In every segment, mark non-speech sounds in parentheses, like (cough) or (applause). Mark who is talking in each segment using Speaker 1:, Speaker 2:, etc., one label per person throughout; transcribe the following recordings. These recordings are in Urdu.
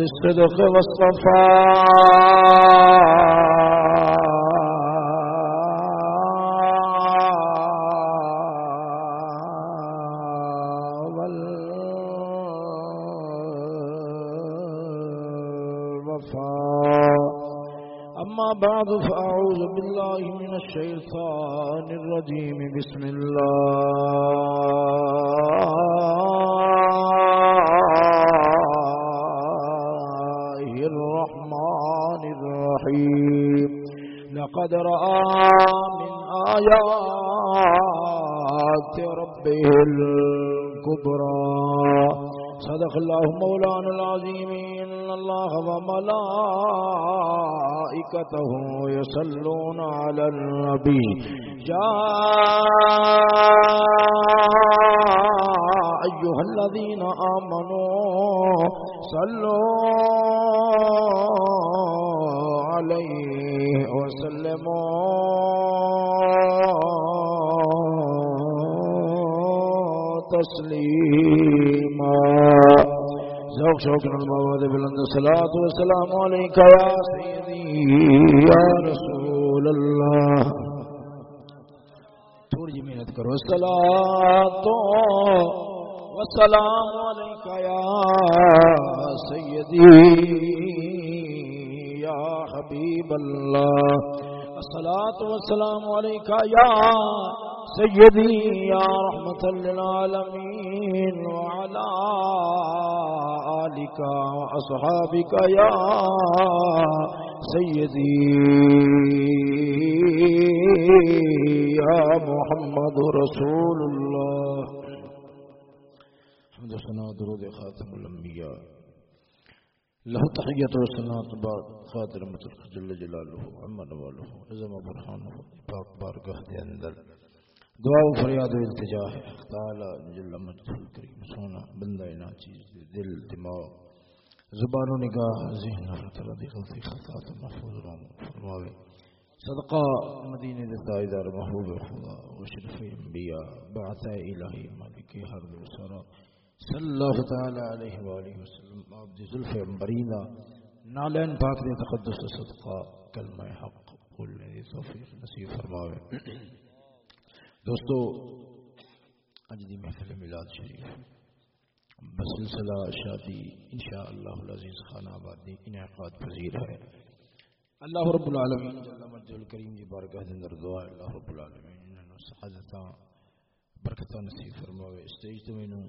Speaker 1: وللصدق والصفاء. الله مولانا العظيم إن الله وملائكته يصلون على النبي. يا أيها الذين آمنوا صلوا عليه وسلموا. تسليما. ذوق شوق المواد بلند الصلاة والسلام عليك يا سيدي يا رسول الله تھوڑی جی محنت کرو۔ الصلاة والسلام عليك يا سيدي يا حبيب الله الصلاة والسلام عليك يا سيدي يا رحمة للعالمين وعلى آلك وأصحابك يا سيدي. يا محمد رسول الله. حمد سنا درود خاتم الانبیاء. له تحیت و سنات بعد خاطر مطلق جل جلالہ عمر والہ عظم برحانہ پاک بارگاہ دے اندر. دعا و فریاد و التجا ہے۔ تعالی جل مجد الکریم سونا بندہ نا چیز دے دل، دماغ، زبان و نگاہ، ذہن اللہ تعالی دی غلطی خطات محفوظ رام فرماوے۔ صدقہ مدینہ دے تائیدار محبوب خدا و شرف انبیاء بعث الہی مالک ہر دو سرا۔ صلی اللہ تعالی علیہ وآلہ وسلم، آپ دی ظلف امبرینہ نالین پاک دے تقدس صدقہ، کلمہ حق بولنے دی توفیق نصیب فرماوے۔ دوستو اج دی محفل میلاد شریف، بسلسلہ شادی انشاءاللہ العزیز خان آباد دی انعقاد پذیر ہے۔ اللہ رب العالمین جل مجد الکریم دی بارگاہ دے اندر دعا ہے، اللہ رب العالمین انہوں سعادتاں برکتاں نصیب فرماوے۔ اسٹیج تو مینوں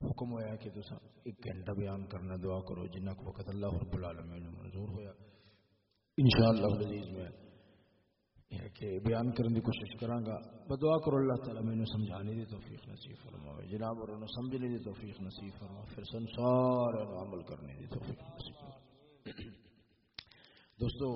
Speaker 1: حکم ہوا کہ تسا ایک گھنٹہ بیان کرنا، دعا کرو، جنہ کو وقت اللہ رب العالمین منظور ہویا۔ انشاءاللہ العزیز میں یہ کہ بیان کرنے کی کوشش کراں گا۔ بدعا کرو اللہ تعالی میں سمجھانے دی توفیق نصیب فرماوے۔ جناب، اور انہوں سمجھنے دی توفیق نصیب فرما پھر سنسار عمل کرنے دی توفیق نصیب فرما دوستو،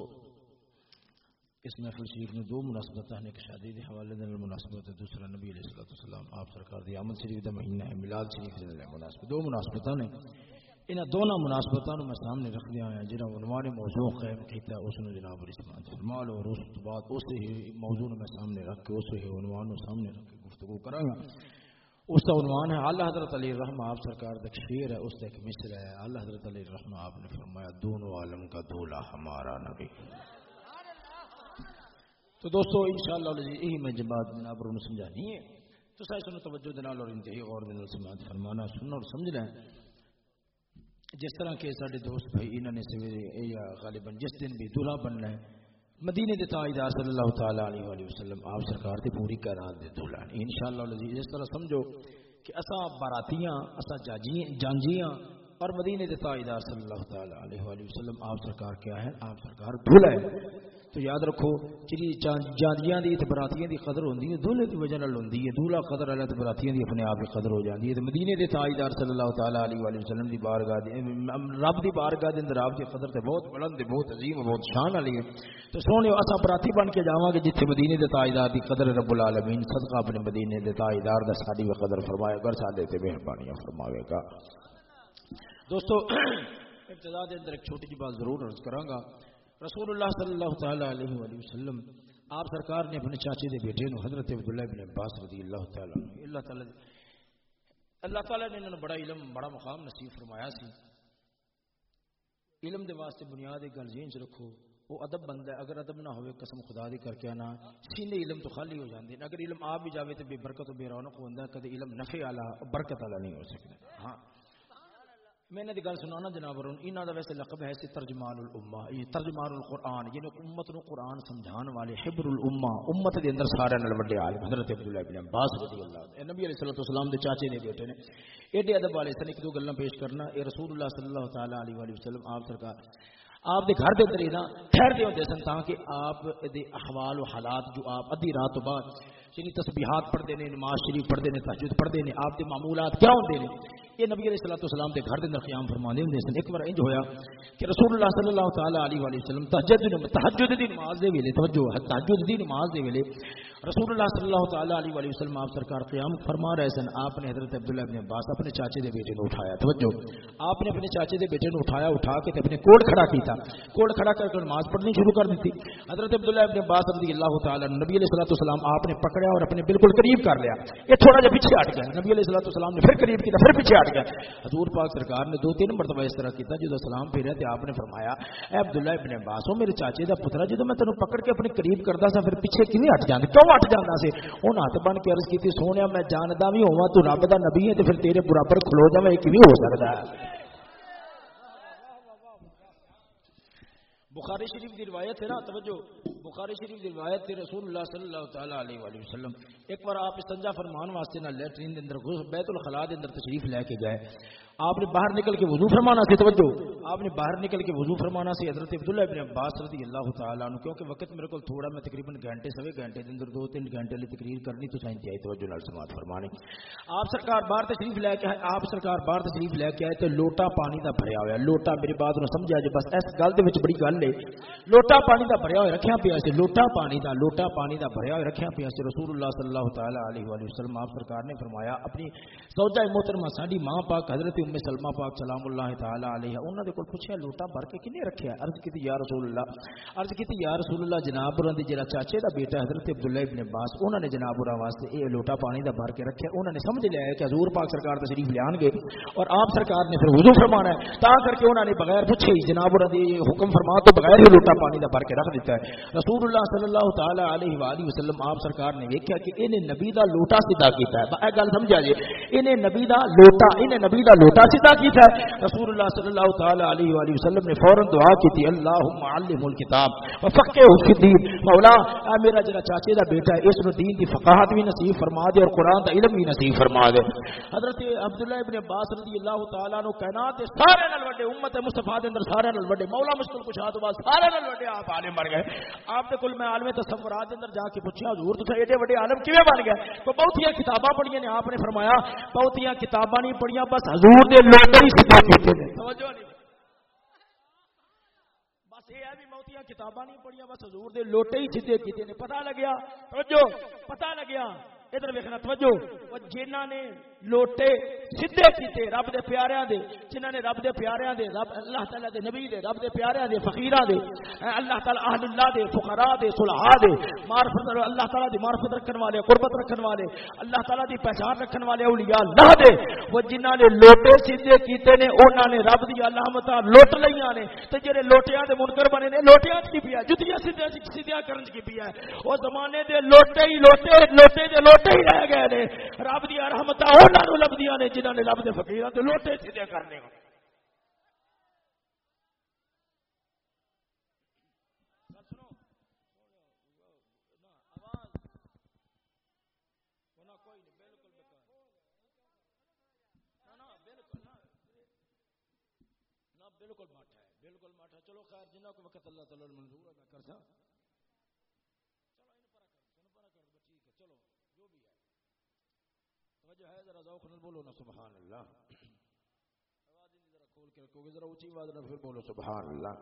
Speaker 1: اس محفل شریف میں دو مناسبت ہیں، ایک شادی کے حوالے دن مناسبت ہے، دوسرا نبی علیہ الصلوۃ والسلام، آپ سرکار دی آمد شریف دا مہینہ ہے میلاد شریف دے مناسبت۔ دو مناسبت ہیں ان دونوں مناسبتوں میں سامنے رکھ دیا ہیں جنہوں عنوان موضوع قائم کیتا، اس نے جناب رسمان فرمال جی۔ اور اس بعد اس ہی موضوع میں سامنے رکھ کے اس ہی عنوان کو سامنے رکھ کے گفتگو کروں گا۔ اس کا عنوان ہے، اللہ حضرت علی رحمہ آپ سرکار کا شیر ہے، اس کا ایک مصر ہے۔ اللہ حضرت علی رحمہ آپ نے فرمایا، دونوں عالم کا دولہ ہمارا نبی۔ تو دوستو، انشاءاللہ جی، یہی میں جماعت جناب رو سمجھانی ہے، تو سائے سنو توجہ دنال اور انتہائی غور دنال سماعت فرمانا، سننا اور سمجھ لیں جس طرح کہ سارے دوست بھائی انہوں نے سویرے یا غالباً جس دن بھی دلہا بننا ہے، مدینے دے تاجدار صلی اللہ تعالی علیہ وآلہ وسلم آپ سرکار تے پوری کائنات دے دلہا انشاءاللہ العزیز اس طرح سمجھو کہ اسا باراتیاں اسا جاجیاں جانجیاں اور مدینے دے تاجدار صلی اللہ تعالی علیہ وآلہ وسلم آپ سرکار کیا ہے؟ آپ سرکار دلہا ہے۔ تو یاد رکھو جی جاندیاں دی تے براتیاں دی قدر ہوندی ہے دھولے دی وجہ نال ہوندی ہے دھولا قدر اللہ تے براتیاں دی اپنے آپ ہی قدر ہو جاندی ہے۔ تے مدینے دے تاجدار صلی اللہ تعالی علیہ وآلہ وسلم دی بارگاہ دی رب دی بارگاہ دے اندر آپ دی قدر تے بہت بلند ہے بہت عظیم بہت شان والی ہے۔ تو سونے اسا براتی بن کے جاواں گے جتھے مدینے دے تاجدار دی قدر رب العالمین صدقہ اپنے مدینے دے تاجدار دا ساڈی قدر فرمائے گا ساڈے تے مہربانیاں فرماوے گا۔ دوستو، (clears throat) ابتدا دے اندر ایک چھوٹی جی بات ضرور عرض کراں گا۔ رسول اللہ صلی اللہ تعالی علیہ وآلہ وسلم، آپ سرکار نے اپنے چاچے دے بیٹے نو حضرت عبداللہ بن عباس رضی اللہ تعالی عنہ اللہ تعالی اللہ تعالی نے انہوں بڑا علم، بڑا مقام نصیب فرمایا سی۔ علم دے واسطے بنیاد ایک گل ذہن چ رکھو، وہ ادب بندہ ہے، اگر ادب نہ ہوئے قسم خدا دی کر کے آنا، سینے علم تو خالی ہو جاندے اگر علم آ بھی جاوے تو بے برکت و بے رونق ہوندا ہے، کدی علم نفع والا، برکت والا نہیں ہو سکتا۔ ہاں۔ میں نے گل سنانا جناب انہوں کا ویسے لقب ہے سی ترجمان الما یہ ترجمان القرآن یعنی امت نو قرآن سمجھان والے حبر الما امت دے اندر سارے نال وڈے عالم، حضرت عبداللہ ابن عباس رضی اللہ نبی علیہ الصلوۃ والسلام دے چاچے نے بیٹے نے۔ ایڈے ادب والے سن، ایک دو گلاں پیش کرنا۔ اے رسول اللہ صلی اللہ تعالی علیہ وسلم، آپ سرکار، آپ دے گھر دے اندر ٹھہرتے ہوتے سن تاکہ آپ دے احوال و حالات جو آپ ادھی رات تو بعد یعنی تسبیحات پڑھتے ہیں، نماز شریف پڑھتے ہیں تحجد پڑھتے ہیں، آپ کے معمولات کیا ہوتے ہیں؟ یہ نبی علیہ الصلوۃ والسلام کے گھر کے اندر قیام فرما دے سن۔ ایک بار انج ہویا کہ رسول اللہ صلی اللہ تعالی علیہ وآلہ وسلم تہجد تہجد دی نماز دے ویلے، توجہ ہے، تہجد دی نماز دے ویلے رسول اللہ صلی اللہ تعالی علیہ وآلہ وسلم آپ سرکار قیام فرما رہے سن۔ آپ نے حضرت عبداللہ ابن عباس اپنے چاچے دے بیٹے کو اٹھایا، توجہ۔ آپ نے اپنے چاچے دے بیٹے کو اٹھایا، اٹھا کے اپنے کوڑ کھڑا کیتا۔ کوڑ کھڑا کر کے نماز پڑھنی شروع کر دی حضرت عبداللہ ابن عباس رضی اللہ تعالی نبی علیہ الصلوۃ والسلام آپ نے پکڑ پکڑیا اور اپنے بالکل قریب کر لیا۔ یہ تھوڑا جہا پیچھے ہٹ گیا۔ نبی علیہ الصلوۃ والسلام نے پھر قریب کیا، پھر پیچھے ہٹ گیا۔ حضور پاک سرکار نے دو تین مرتبہ اس طرح کیتا جدو سلام پھیرا تے آپ نے فرمایا، اے عبداللہ ابن عباس، او میرے چاچے دا پترا، جدو میں تینوں پکڑ کے اپنے قریب کردا سا، پھر پیچھے کیویں ہٹ جاندا کیوں ہٹ جاندا سی؟ انہاں ہاتھ بن کے عرض کیتی، سونیا میں جاندا بھی ہوا تو رب دا نبی ہے، تے پھر تیرے برابر کھلو جاواں، یہ کیویں ہو سکدا ہے؟ بخاری شریف کی روایت ہے نا، توجہ، بخاری شریف کی روایت ہے رسول اللہ صلی اللہ تعالی علیہ وآلہ وسلم۔ ایک بار آپ استنجا فرمان واسطے نہ لیٹرین دے اندر، بیت الخلاء دے اندر تشریف لے کے گئے۔ آپ نے باہر نکل کے وضو فرمانا سی، توجہ۔ آپ نے باہر نکل کے وضو فرمانا سی، حضرت عبداللہ ابن عباس رضی اللہ تعالیٰ عنہ، کیونکہ وقت میرے کو تھوڑا، میں تقریباً گھنٹے سوے گھنٹے دے اندر دو تین گھنٹے لی تقریر کرنی، تو چاہیے آئی توجہ نال سماعت فرمانی آپ سرکار باہر تشریف لے کے آپ سرکار باہر تشریف لے کے آئے، تو لوٹا پانی دا بھریا ہوا لوٹا میری بات نو سمجھا جی بس اس گل دے وچ بڑی گل ہے۔ لوٹا پانی دا بھریا ہوا رکھیا پیا سی، لوٹا پانی دا، لوٹا پانی دا بھریا ہوا رکھیا پیا سی۔ رسول اللہ صلی اللہ تعالی علیہ وآلہ وسلم، آپ سرکار نے فرمایا، اپنی زوجہ محترمہ ساڈی ماں پاک حضرت ام سلمہ پاک سلام اللہ تعالی علیہ انہوں نے کول پوچھا لوٹا بھر کے کنے رکھیا؟ عرض کی یا رسول اللہ، عرض کی یا رسول اللہ، جناب اور دی جڑا چاچے دا بیٹا حضرت عبداللہ ابن عباس انہوں نے جناب اور واسطے اے لوٹا پانی دا بھر کے رکھیا۔ انہوں نے سمجھ لیا کہ حضور پاک سرکار تشریف لے آن گے اور آپ سرکار نے پھر وضو فرمانا ہے، تا کر کے انہوں نے بغیر پوچھے جناب اور دی حکم فرما تو بغیر ہی لوٹا پانی دا بھر کے رکھ دیتا ہے۔ رسول اللہ صلی اللہ تعالی علیہ والہ وسلم، آپ سرکار نے ویکھیا کہ انہیں نبی دا لوٹا سیدھا کیتا ہے۔ اے گل سمجھا جی انہیں نبی دا لوٹا، انہیں نبی دا لوٹا سیدھا کیتا ہے رسول اللہ صلی اللہ تعالی علیہ وآلہ وسلم نے فوراً دعا کی تھی، اللہم علم الکتاب وفقہ فی الدین مولا میرا جڑا چاچے دا بیٹا ہے، اس نو دین دی فقاہت بھی نصیب فرما دے اور قرآن دا علم بھی نصیب فرما دے۔ حضرت عبداللہ ابن عباس رضی اللہ تعالی عنہ کائنات سارے نال وڈے، امت مصطفی دے اندر سارے نال وڈے، مولا مشکل کشا تو بعد سارے نال وڈے آپ عالم بن گئے۔ آپ دے کل میں عالم تصورات دے اندر جا کے پوچھا، حضور تساں ایڈے وڈے عالم کیویں بن گئے؟ تو بہت ہی کتاباں پڑھیاں نے، آپ نے فرمایا، بہت ہی کتاباں نہیں پڑھیاں، بس حضور دے لوٹے ہی سکھا کیتے ہیں۔ توجہ نہیں۔ بس یہ ہے بھی موتیاں کتاباں نہیں پڑھیاں، بس حضور دے لوٹے ہی سیدھے کیتے نے۔ پتہ لگیا؟ توجہ، پتہ لگیا؟ ادھر ویکھنا، توجہ۔ وہ جنہاں نے لوٹے سیدھے کیتے رب دے پیاریاں دے، جنہاں نے رب دے پیاریاں دے، رب اللہ تعالی دے نبی دے، رب دے پیاریاں دے فقیراں دے اللہ تعالی اہل اللہ دے، فقراء دے، صلحاء دے معرفت اللہ تعالی دی معرفت رکھن والے، قربت رکھن والے، اللہ تعالی دی پہچان رکھن والے اولیاء اللہ دے۔ وہ جنہاں نے لوٹے سیدھے کیتے نے، انہاں نے رب دی علامتاں لوٹ لیاں نے۔ تے جڑے لوٹیاں دے منکر بنے نے، لوٹیاں کی پیا؟ جتیاں سیدھے سیدھا کرن کی پیا او زمانے دے لوٹے ہی لوٹے لوٹے دے لوٹے لوٹے ہی رہ گئے نے۔ رب دی رحمتاں انہاں نو لبدیاں نے جنہاں نے رب دے فقیراں لوٹے سیدھے کرنے بالکل ماٹھا ہے، بالکل ماٹھا چلو خیر جنہ کو وقت اللہ تعالی منظور ہے میں کر سا چلو ان پر کر ان پر کر ٹھیک ہے چلو جو بھی ہے توجہ ہے، ذرا ذوق نہ بولو نا سبحان اللہ آواز ذرا کھول کے رکھو گے، ذرا اونچی آواز نہ پھر بولو سبحان اللہ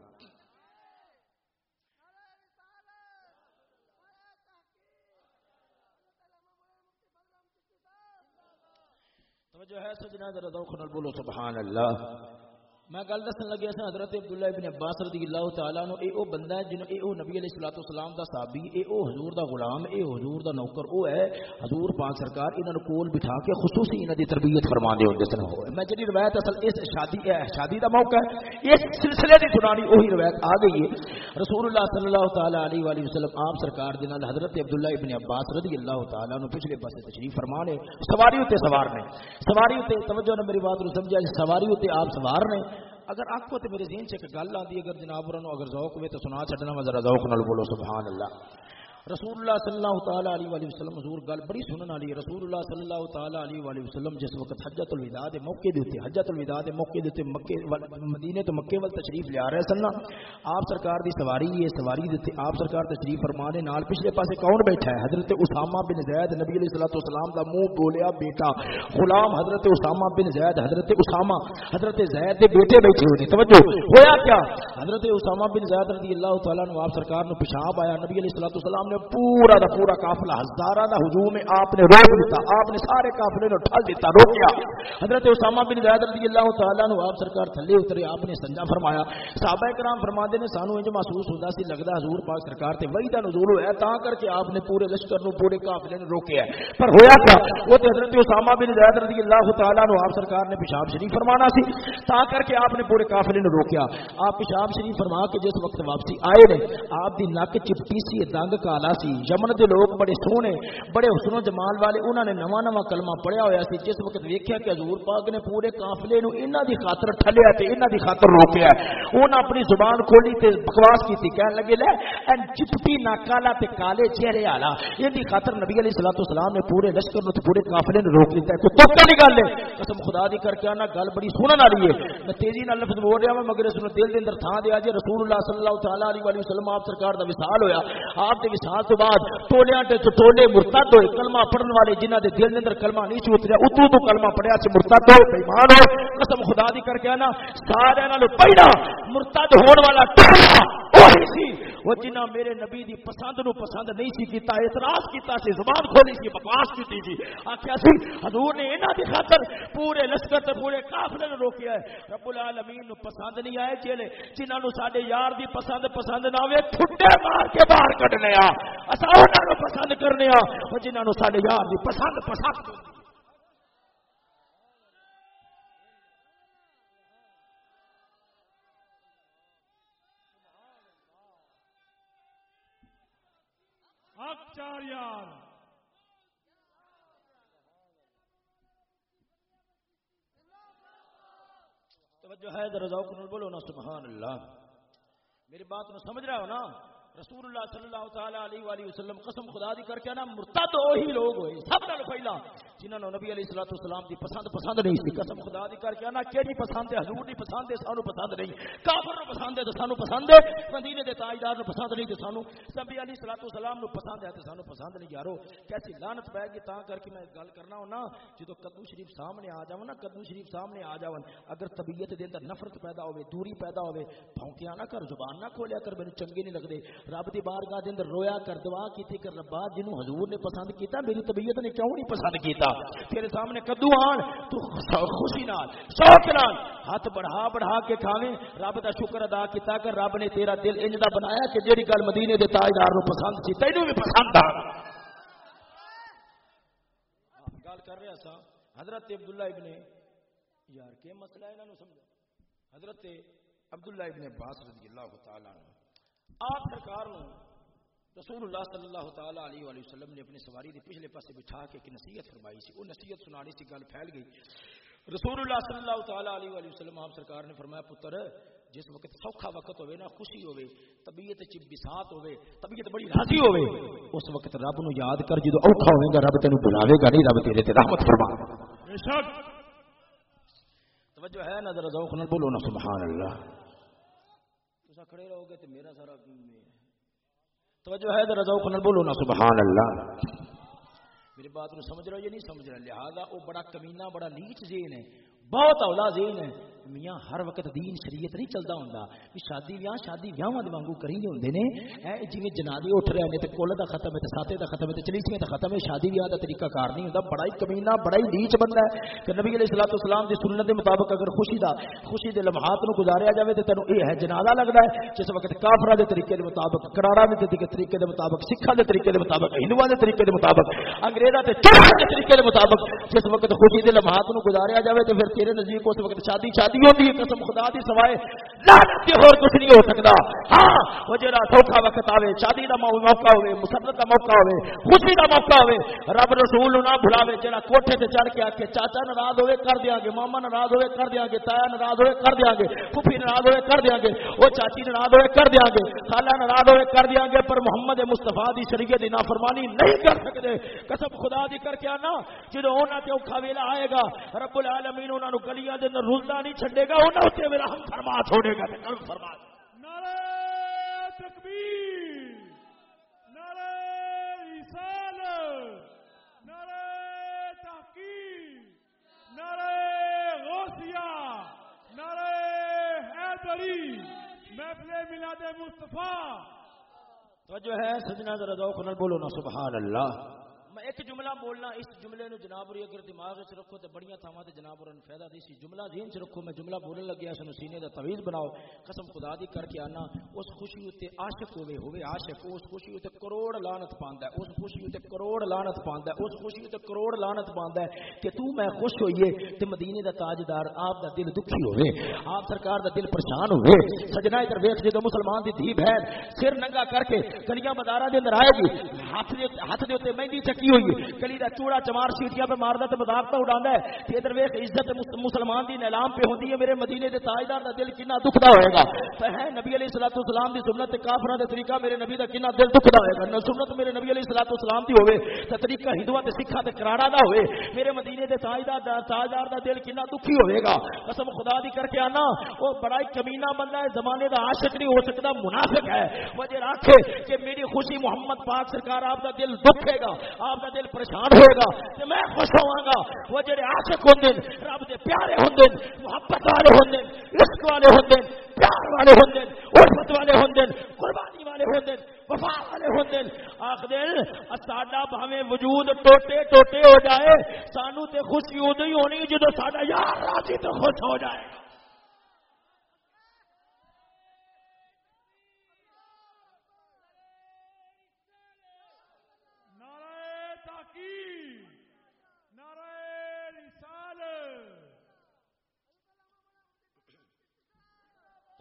Speaker 1: توجہ ہے، سجنا ذرا ذوق نہ بولو سبحان اللہ میں گل دسن لگیا سا، حضرت عبداللہ ابن عباس رضی اللہ تعالیٰ نو اے او بندہ ہے جنہوں اے او نبی علیہ الصلوۃ والسلام دا صحابی، اے او حضور دا غلام، اے حضور دا نوکر، او ہے حضور پاک سرکار، انہاں نو کول بٹھا کے خصوصی انہاں دی تربیت فرما دے ہوندے سن۔ میں جڑی روایت اصل اس شادی ہے شادی دا موقع ہے، اس سلسلے دی سنانی وہی روایت آ گئی ہے۔ رسول اللہ صلی اللہ تعالی علیہ والہ وسلم آپ سرکار دے نال حضرت عبداللہ ابن عباس رضی اللہ تعالیٰ نو پچھلے پاسے تشریف فرما نے سواری تے سوار نے۔ سواری تے توجہ نے میری بات نو سمجھا، سواری تے آپ سوار نے۔ اگر آپ کو تو میرے ذہن سے ایک گل آتی اگر جناب اگر ذوق ہوئے تو سنا چڈنا میں ذرا ذوق نال بولو، سبحان اللہ۔ رسول اللہ صلی اللہ تعالی علیہ وآلہ وسلم، حضور گل بڑی سنن والی رسول اللہ صلی اللہ تعالی علیہ وآلہ وسلم جس وقت حجۃ الوداع دے موقع دے تے حجۃ الوداع دے موقع دے تے مکے مدینے تو مکے ول تشریف لے آ رہے سن نا، آپ سرکار دی سواری ہے، سواری دے تے آپ سرکار تشریف فرما دے، نال پچھلے پاسے کون بیٹھا ہے؟ حضرت اسامہ بن زید نبی علیہ الصلوۃ والسلام دا منہ بولیا بیٹا، غلام حضرت اسامہ بن زید، حضرت اسامہ، حضرت زید دے بیٹے بیٹھے ہوئے توجہ، ہویا کیا؟ حضرت اسامہ بن زید رضی اللہ تعالی عنہ آپ سرکار نو پیشاب آیا، نبی علیہ الصلوۃ والسلام نے پورا دا پورا قافلہ ہزارہ دا ہجوم آپ نے روک دیتا، آپ نے سارے قافلے نو ٹھل دیتا، روکیا۔ حضرت اسامہ بن زید رضی اللہ تعالی عنہ آپ سرکار تھلے اترے، آپ نے سنجا فرمایا۔ صحابہ کرام فرماندے نے سانو انج محسوس ہوندا سی لگدا حضور پاک سرکار تے وحی دا نزول ہویا تا کر کے آپ نے پورے لشکر نو، پورے قافلے نو روکیا ہے۔ پر ہویا کیا؟ وہ تے حضرت اسامہ بن زید رضی اللہ تعالی عنہ آپ سرکار نے پیشاب شریف فرمانا سی تا کر کے آپ نے پورے قافلے نو روکیا۔ آپ پیشاب شریف فرما کے جس وقت واپسی آئے نے، آپ دی نک چپٹی سی، دنگ کالا سی۔ یمن دے لوگ بڑے سونے، بڑے حسن و جمال والے انہوں نے نواں نواں کلمہ پڑھیا ہوا سی، جس وقت ویکھیا کہ حضور پاک نے پورے قافلے نو انہاں دی خاطر ٹھلیا تے انہاں دی خاطر روکیا انہاں اپنی زبان کھولی تے بکواس کیتی، کہن لگے، لے این چپٹی نا کالا تے کالے چہرے والا، ان دی خاطر نبی علیہ الصلوۃ والسلام نے پورے لشکر نو تے پورے قافلے نو روک لیتا ہے۔ کوئی توکا نہیں گل ہے؟ قسم خدا دی کر کے انا گل بڑی سنن والی ہے۔ میں تیزی نال لفظ بول رہا ہوں، مگر اس نو دل دے اندر تھا دیا جے رسول اللہ صلی اللہ تعالی علیہ وسلم، آپ سرکار دا وصال ہویا۔ آپ دے وصال نماز تو بعد ٹولیاں تے ٹولے مرتد ہوئے، کلمہ پڑھن والے جنہاں دے دل دے اندر کلمہ نہیں سی اتریا اتو تو کلمہ پڑھیا سی، مرتد ہوئے بے ایمان ہوئے قسم خدا دی کر کے نا سارے نال پہلا مرتد ہون والا ٹولا وہی سی، وہ جنہ میرے نبی دی پسند نو پسند نہیں سی کیتا، اعتراض کیتا سی، زبان کھولی سی، بکواس کیتی سی۔ آکھیا سی، حضور نے انہاں دی خاطر پورے لشکر تے پورے قافلے نو روکیا ہے۔ رب العالمین نو پسند نہیں آئے چلے جنہاں نو ساڈے یار دی پسند پسند نہ ہوے ٹھڈے مار کے باہر کڈنے آ۔ پسند کرنے آ جنہاں نو ساڈے یار دی پسند پسند
Speaker 2: چار یار۔
Speaker 1: توجہ ہے ذرا ذوق نال بولو نا سبحان اللہ۔ میری بات نو سمجھ رہے ہو نا؟ رسول اللہ صلی اللہ تعالی علیہ والہ وسلم قسم خدا دی کر کے نا، مرتد وہی لوگ ہوئے، سب نال پہلا جنہاں نو نبی علیہ الصلوۃ والسلام دی پسند پسند نہیں سی۔ قسم خدا دی کر کے نا، کیڑی پسند ہے، حضور دی پسند ہے، سانو پسند نہیں۔ کافر نو پسند ہے تے سانو پسند ہے، مدینے دے تاجدار نو پسند نہیں تے سانو، نبی علیہ الصلوۃ والسلام نو پسند ہے تے سانو پسند نہیں۔ یارو، کیسی لعنت پے گی تاں کر کے میں گل کرنا ہوں نا جدوں کدو شریف سامنے آ جاون نا، کدو شریف سامنے آ جاون اگر طبیعت دے اندر نفرت پیدا ہوے دوری پیدا ہوے بھونکیا نہ کر، زبان نہ کھولیا کر، مینوں چنگے نہیں لگدے رب دی بارگاہ دے اندر رویا کر، دعا کیتی کر، ربا جنوں حضور نے پسند کیتا، میری طبیعت نے کیوں نہیں پسند کیتا؟ تیرے سامنے کدو آن، تو خوشی نال، شوق نال، ہاتھ بڑھا بڑھا کے کھاویں، رب دا شکر ادا کیتا کر، رب نے تیرا دل انج دا بنایا کہ جیڑی گل مدینے دے تاجدار نو پسند سی، تینوں بھی پسند آ گل کر رہا سا، حضرت عبداللہ ابن، یار کے مسئلہ ہے انہاں نو سمجھا؟ حضرت عبداللہ ابن عباس رضی اللہ تعالی عنہ۔ آپ سرکار نو رسول اللہ صلی اللہ تعالی علیہ وآلہ وسلم نے اپنی سواری دے پچھلے پاسے بٹھا کے ایک نصیحت فرمائی سی۔ وہ نصیحت سنانی سی گل پھیل گئی۔ رسول اللہ صلی اللہ تعالی علیہ وآلہ وسلم آپ سرکار نے فرمایا پتر جس وقت سوکھا وقت ہوئے نا خوشی ہوئے طبیعت چ بساط ہوئے طبیعت بڑی راضی ہوئے اس وقت رب نو یاد کر جدو اوکھا ہوئے گا رب تینو بلاوے گا نہیں رب تیرے تے رحمت فرما۔
Speaker 2: بے شک۔
Speaker 1: توجہ ہے نظر ذوق نہ بولو نا سبحان اللہ۔ کھڑے رہو گے تو میرا سارا توجہ ہے ذرا ذوق نہ بولو نا۔ سبحان اللہ میری بات کو سمجھ رہے ہو یا نہیں سمجھ رہے؟ لہذا وہ بڑا کمینہ بڑا نیچ ذہن ہے۔ بہت اولا ذہن ہے۔ میاں، ہر وقت دین، شریعت نہیں چلتا ہوں شادی ویاہ شادی ویاہ وانگو کریں گے ہوں نے جی جنادی اٹھ رہے ہیں تو کل کا ختم ہے ساتے کا ختم ہے چلیسیاں کا ختم ہے۔ شادی ویاہ کا طریقہ کار نہیں ہوتا بڑا ہی کمینا بڑا ہی نیچ بندہ ہے۔ کہ نبی علیہ السلام اسلام کی سنت کے مطابق اگر خوشی دا، خوشی کے لمحات کو گزاریا جائے تو تینوں یہ ہے، جنازہ لگتا ہے۔ جس وقت کافرا کے طریقے کے مطابق کرارا کے طریقے کے مطابق سکھا کے طریقے کے مطابق ہندو کے طریقے کے مطابق انگریزا کے طریقے کے مطابق، جس وقت خوشی کے لمحات کو گزاریا جائے تو پھر تیرے نزدیک اس وقت شادی شادی ہوتی ہے قسم خدا دی سوائے، لعنت کے اور کچھ نہیں ہو سکتا۔ ہاں وہ جڑا سوکھا وقت آوے، شادی دا موقع ہوے مسرت دا موقع ہوے خوشی دا موقع ہوے رب رسول نہ بھلاوے، جڑا کوٹھے تے چڑھ کے آ کے چاچا ناراض ہوے کر دیاں گے، ماما ناراض ہوے کر دیاں گے، تایا ناراض ہوے کر دیاں گے، پھوپھی ناراض ہوے کر دیاں گے، او چاچی ناراض ہوے کر دیاں گے، خالہ ناراض ہوے کر دیاں گے، پر محمد مصطفی دی شریعت دی نافرمانی نہیں کر سکدے قسم خدا دی کر کے آنا جدوں انہاں تے اوکھا ویلا آئے گا، رب العالمین انہاں نو گلیاں دے اندر رلدا نہیں چھڈے گا انہاں تے میرا ہم فرما چھوڑے گا کل فرما نعرہ تکبیر نعرہ رسال نعرہ تحقیق نعرہ غوثیہ نعرہ حیدری محفل میلاد مصطفیٰ۔ توجہ ہے سجنا ذرا ذوق بولو نا سبحان اللہ۔ میں ایک جملہ بولنا، اس جملے نو جناب اور اگر دماغ وچ رکھو تے بڑیاں تھاواں تے جناب اور فائدہ دی سی جملہ ذہن وچ رکھو، میں جملہ بولن لگیا سنو سینے دا طویل بناؤ۔ قسم خدا دی کر کے آنا، اس خوشی تے عاشق ہوے ہوے عاشق، اس خوشی تے کروڑ لعنت پاندا ہے، اس خوشی تے کروڑ لعنت پاندا ہے، اس خوشی تے کروڑ لعنت پاندا ہے کہ تو میں خوش ہوئیے تے مدینے دا تاجدار آپ دا دل دکھی ہوے آپ سرکار دا دل پریشان ہوے سجنا ادھر ویکھ جے مسلمان دی دھی بہن، سر ننگا کر کے گلیاں بازاراں دے اندر آئے گی، ہاتھ دے ہاتھ دے تے مہندی چکی ہوئی ہے? کلی دا چوڑا چمار سیٹیاں پہ ماردا تے مذاق تے اڑاندا ہے۔ تے ادھر ویکھ، عزت مسلمان دی نیلام پہ ہوندی ہے۔ میرے مدینے دے تاجدار دا دل کنا دکھدا ہوئے گا۔ تے ہے نبی علیہ الصلوۃ والسلام دی سنت تے کافراں دا طریقہ میرے نبی دا کنا دل دکھدا ہوئے گا۔ نہ سنت میرے نبی علیہ الصلوۃ والسلام دی ہوے تے طریقہ ہندوؤں تے سکھاں تے کراڑا دا ہوئے۔ میرے مدینے دے تاجدار دا تاجدار دا دل کنا دکھی ہوئے گا۔ قسم خدا دی کر کے آنا۔ او بڑا ہی کمینہ بندہ ہے، زمانے دا عاشق نہیں ہو سکتا، منافق ہے۔ وجہ رکھے کہ میری خوشی محمد پاک سرکار آپ دا دل دکھے گا۔ آپ دا دل پریشان ہوئے گا کہ میں خوش ہوا گا وہ جڑے عاشق ہوں رب دے پیارے ہوں محبت والے ہوں عشق والے ہوں پیار والے ہوں عرفت والے ہوں قربانی والے ہوں وفا والے ہوں آخ دل ساڈا بھاوے وجود ٹوٹے ٹوٹے ہو جائے، سانو تے خوشی ادو ہی ہونی جدو ساڈا یار راضی تو خوش ہو جائے۔ گا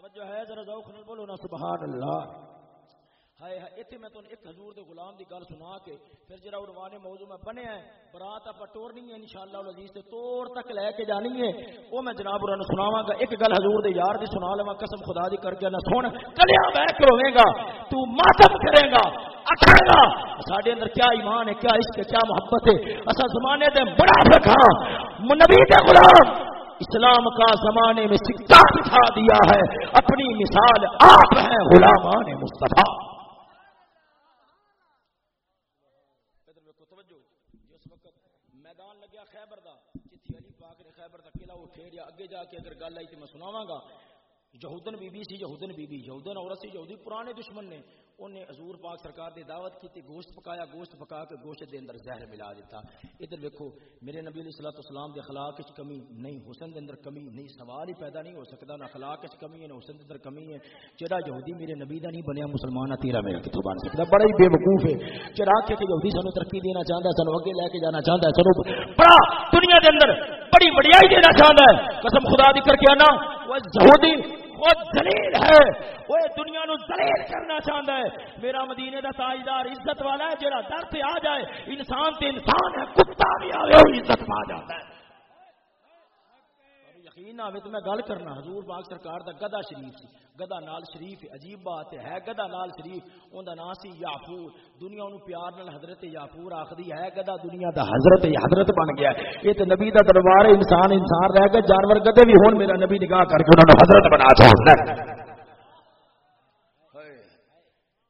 Speaker 1: جو ہے، ذرا ذوق نال بولو نا سبحان اللہ ہائے ہائے، ایتھے میں تن ایک حضور دے غلام دی گل سنا کے پھر جڑا اڑوانے موضوع میں بنے ہے برات اپ ٹورنی ہے انشاءاللہ العزیز تے توڑ تک لے کے جانی ہے۔ او میں جناب انہاں سناواں گا، ایک گل حضور دے یار دی سنا لواں، قسم خدا دی کر کے نہ سن۔ کلیا بیٹھ کے روے گا، تو ماتم کرے گا اکھے گا۔ ساڈے اندر کیا ایمان ہے، کیا عشق ہے، کیا محبت ہے۔ اسا زمانے دے بڑا فکھا نبی دے غلام۔ اسلام کا زمانے میں سکہ بٹھا دیا ہے۔ اپنی مثال آپ ہیں غلامان مصطفیٰ۔ جی میدان لگیا خیبر دا۔ جتھی علی پاک نے خیبر دا قلعہ اٹھے اگے جا کے اگر گل آئی تو میں سناواں گا۔ یہودن بی بی سی، یہودن بی بی، یہودن عورت سی، یہودی پرانے دشمن نے انہیں حضور پاک سرکار دی دعوت کی تھی گوشت پکایا، گوشت پکا کے گوشت دے اندر زہر ملا دیتا۔ ادھر دیکھو میرے نبی علیہ الصلوۃ والسلام دے اخلاق وچ کمی نہیں، حسن دے اندر کمی نہیں، سوال ہی پیدا نہیں ہو سکتا، نہ اخلاق وچ کمی ہے، نہ حسن دے اندر کمی ہے۔ جڑا یہودی میرے نبی دا نہیں بنیا، مسلمان تیرا میرا کتوں بن سکتا۔ بڑا ہی بے وقوف ہے۔ چڑا کے کہ یہودی سانو ترقی دینا چاہندا ہے، سانو اگے لے کے جانا چاہندا ہے، سانو بڑا دنیا دے اندر بڑی بڑیائی دینا چاہندا ہے۔ قسم خدا دی کر کے انا وہ یہودی وہ دلیل ہے۔ وہ دنیا نو دلیل کرنا چاہتا ہے۔ میرا مدینے دا تاجدار عزت والا ہے جہاں در سے آ جائے، انسان تے انسان ہے، کتا بھی آئے عزت پا جاتا ہے۔ یقین نہ تو میں گل کرنا۔ حضور پاک سرکار دا گدا شریف سی۔ گدا نال شریف عجیب بات ہے گدا نال شریف۔ اون دا نام سی یافور دنیا نو پیار نال حضرت یافور آخدی ہے گدا دنیا دا حضرت حضرت بن گیا۔ یہ تے نبی دا دربار ہے انسان انسان رہ گیا جانور گدے بھی ہون، میرا نبی نگاہ کر کے انہاں نو حضرت بنا چھوڑنا۔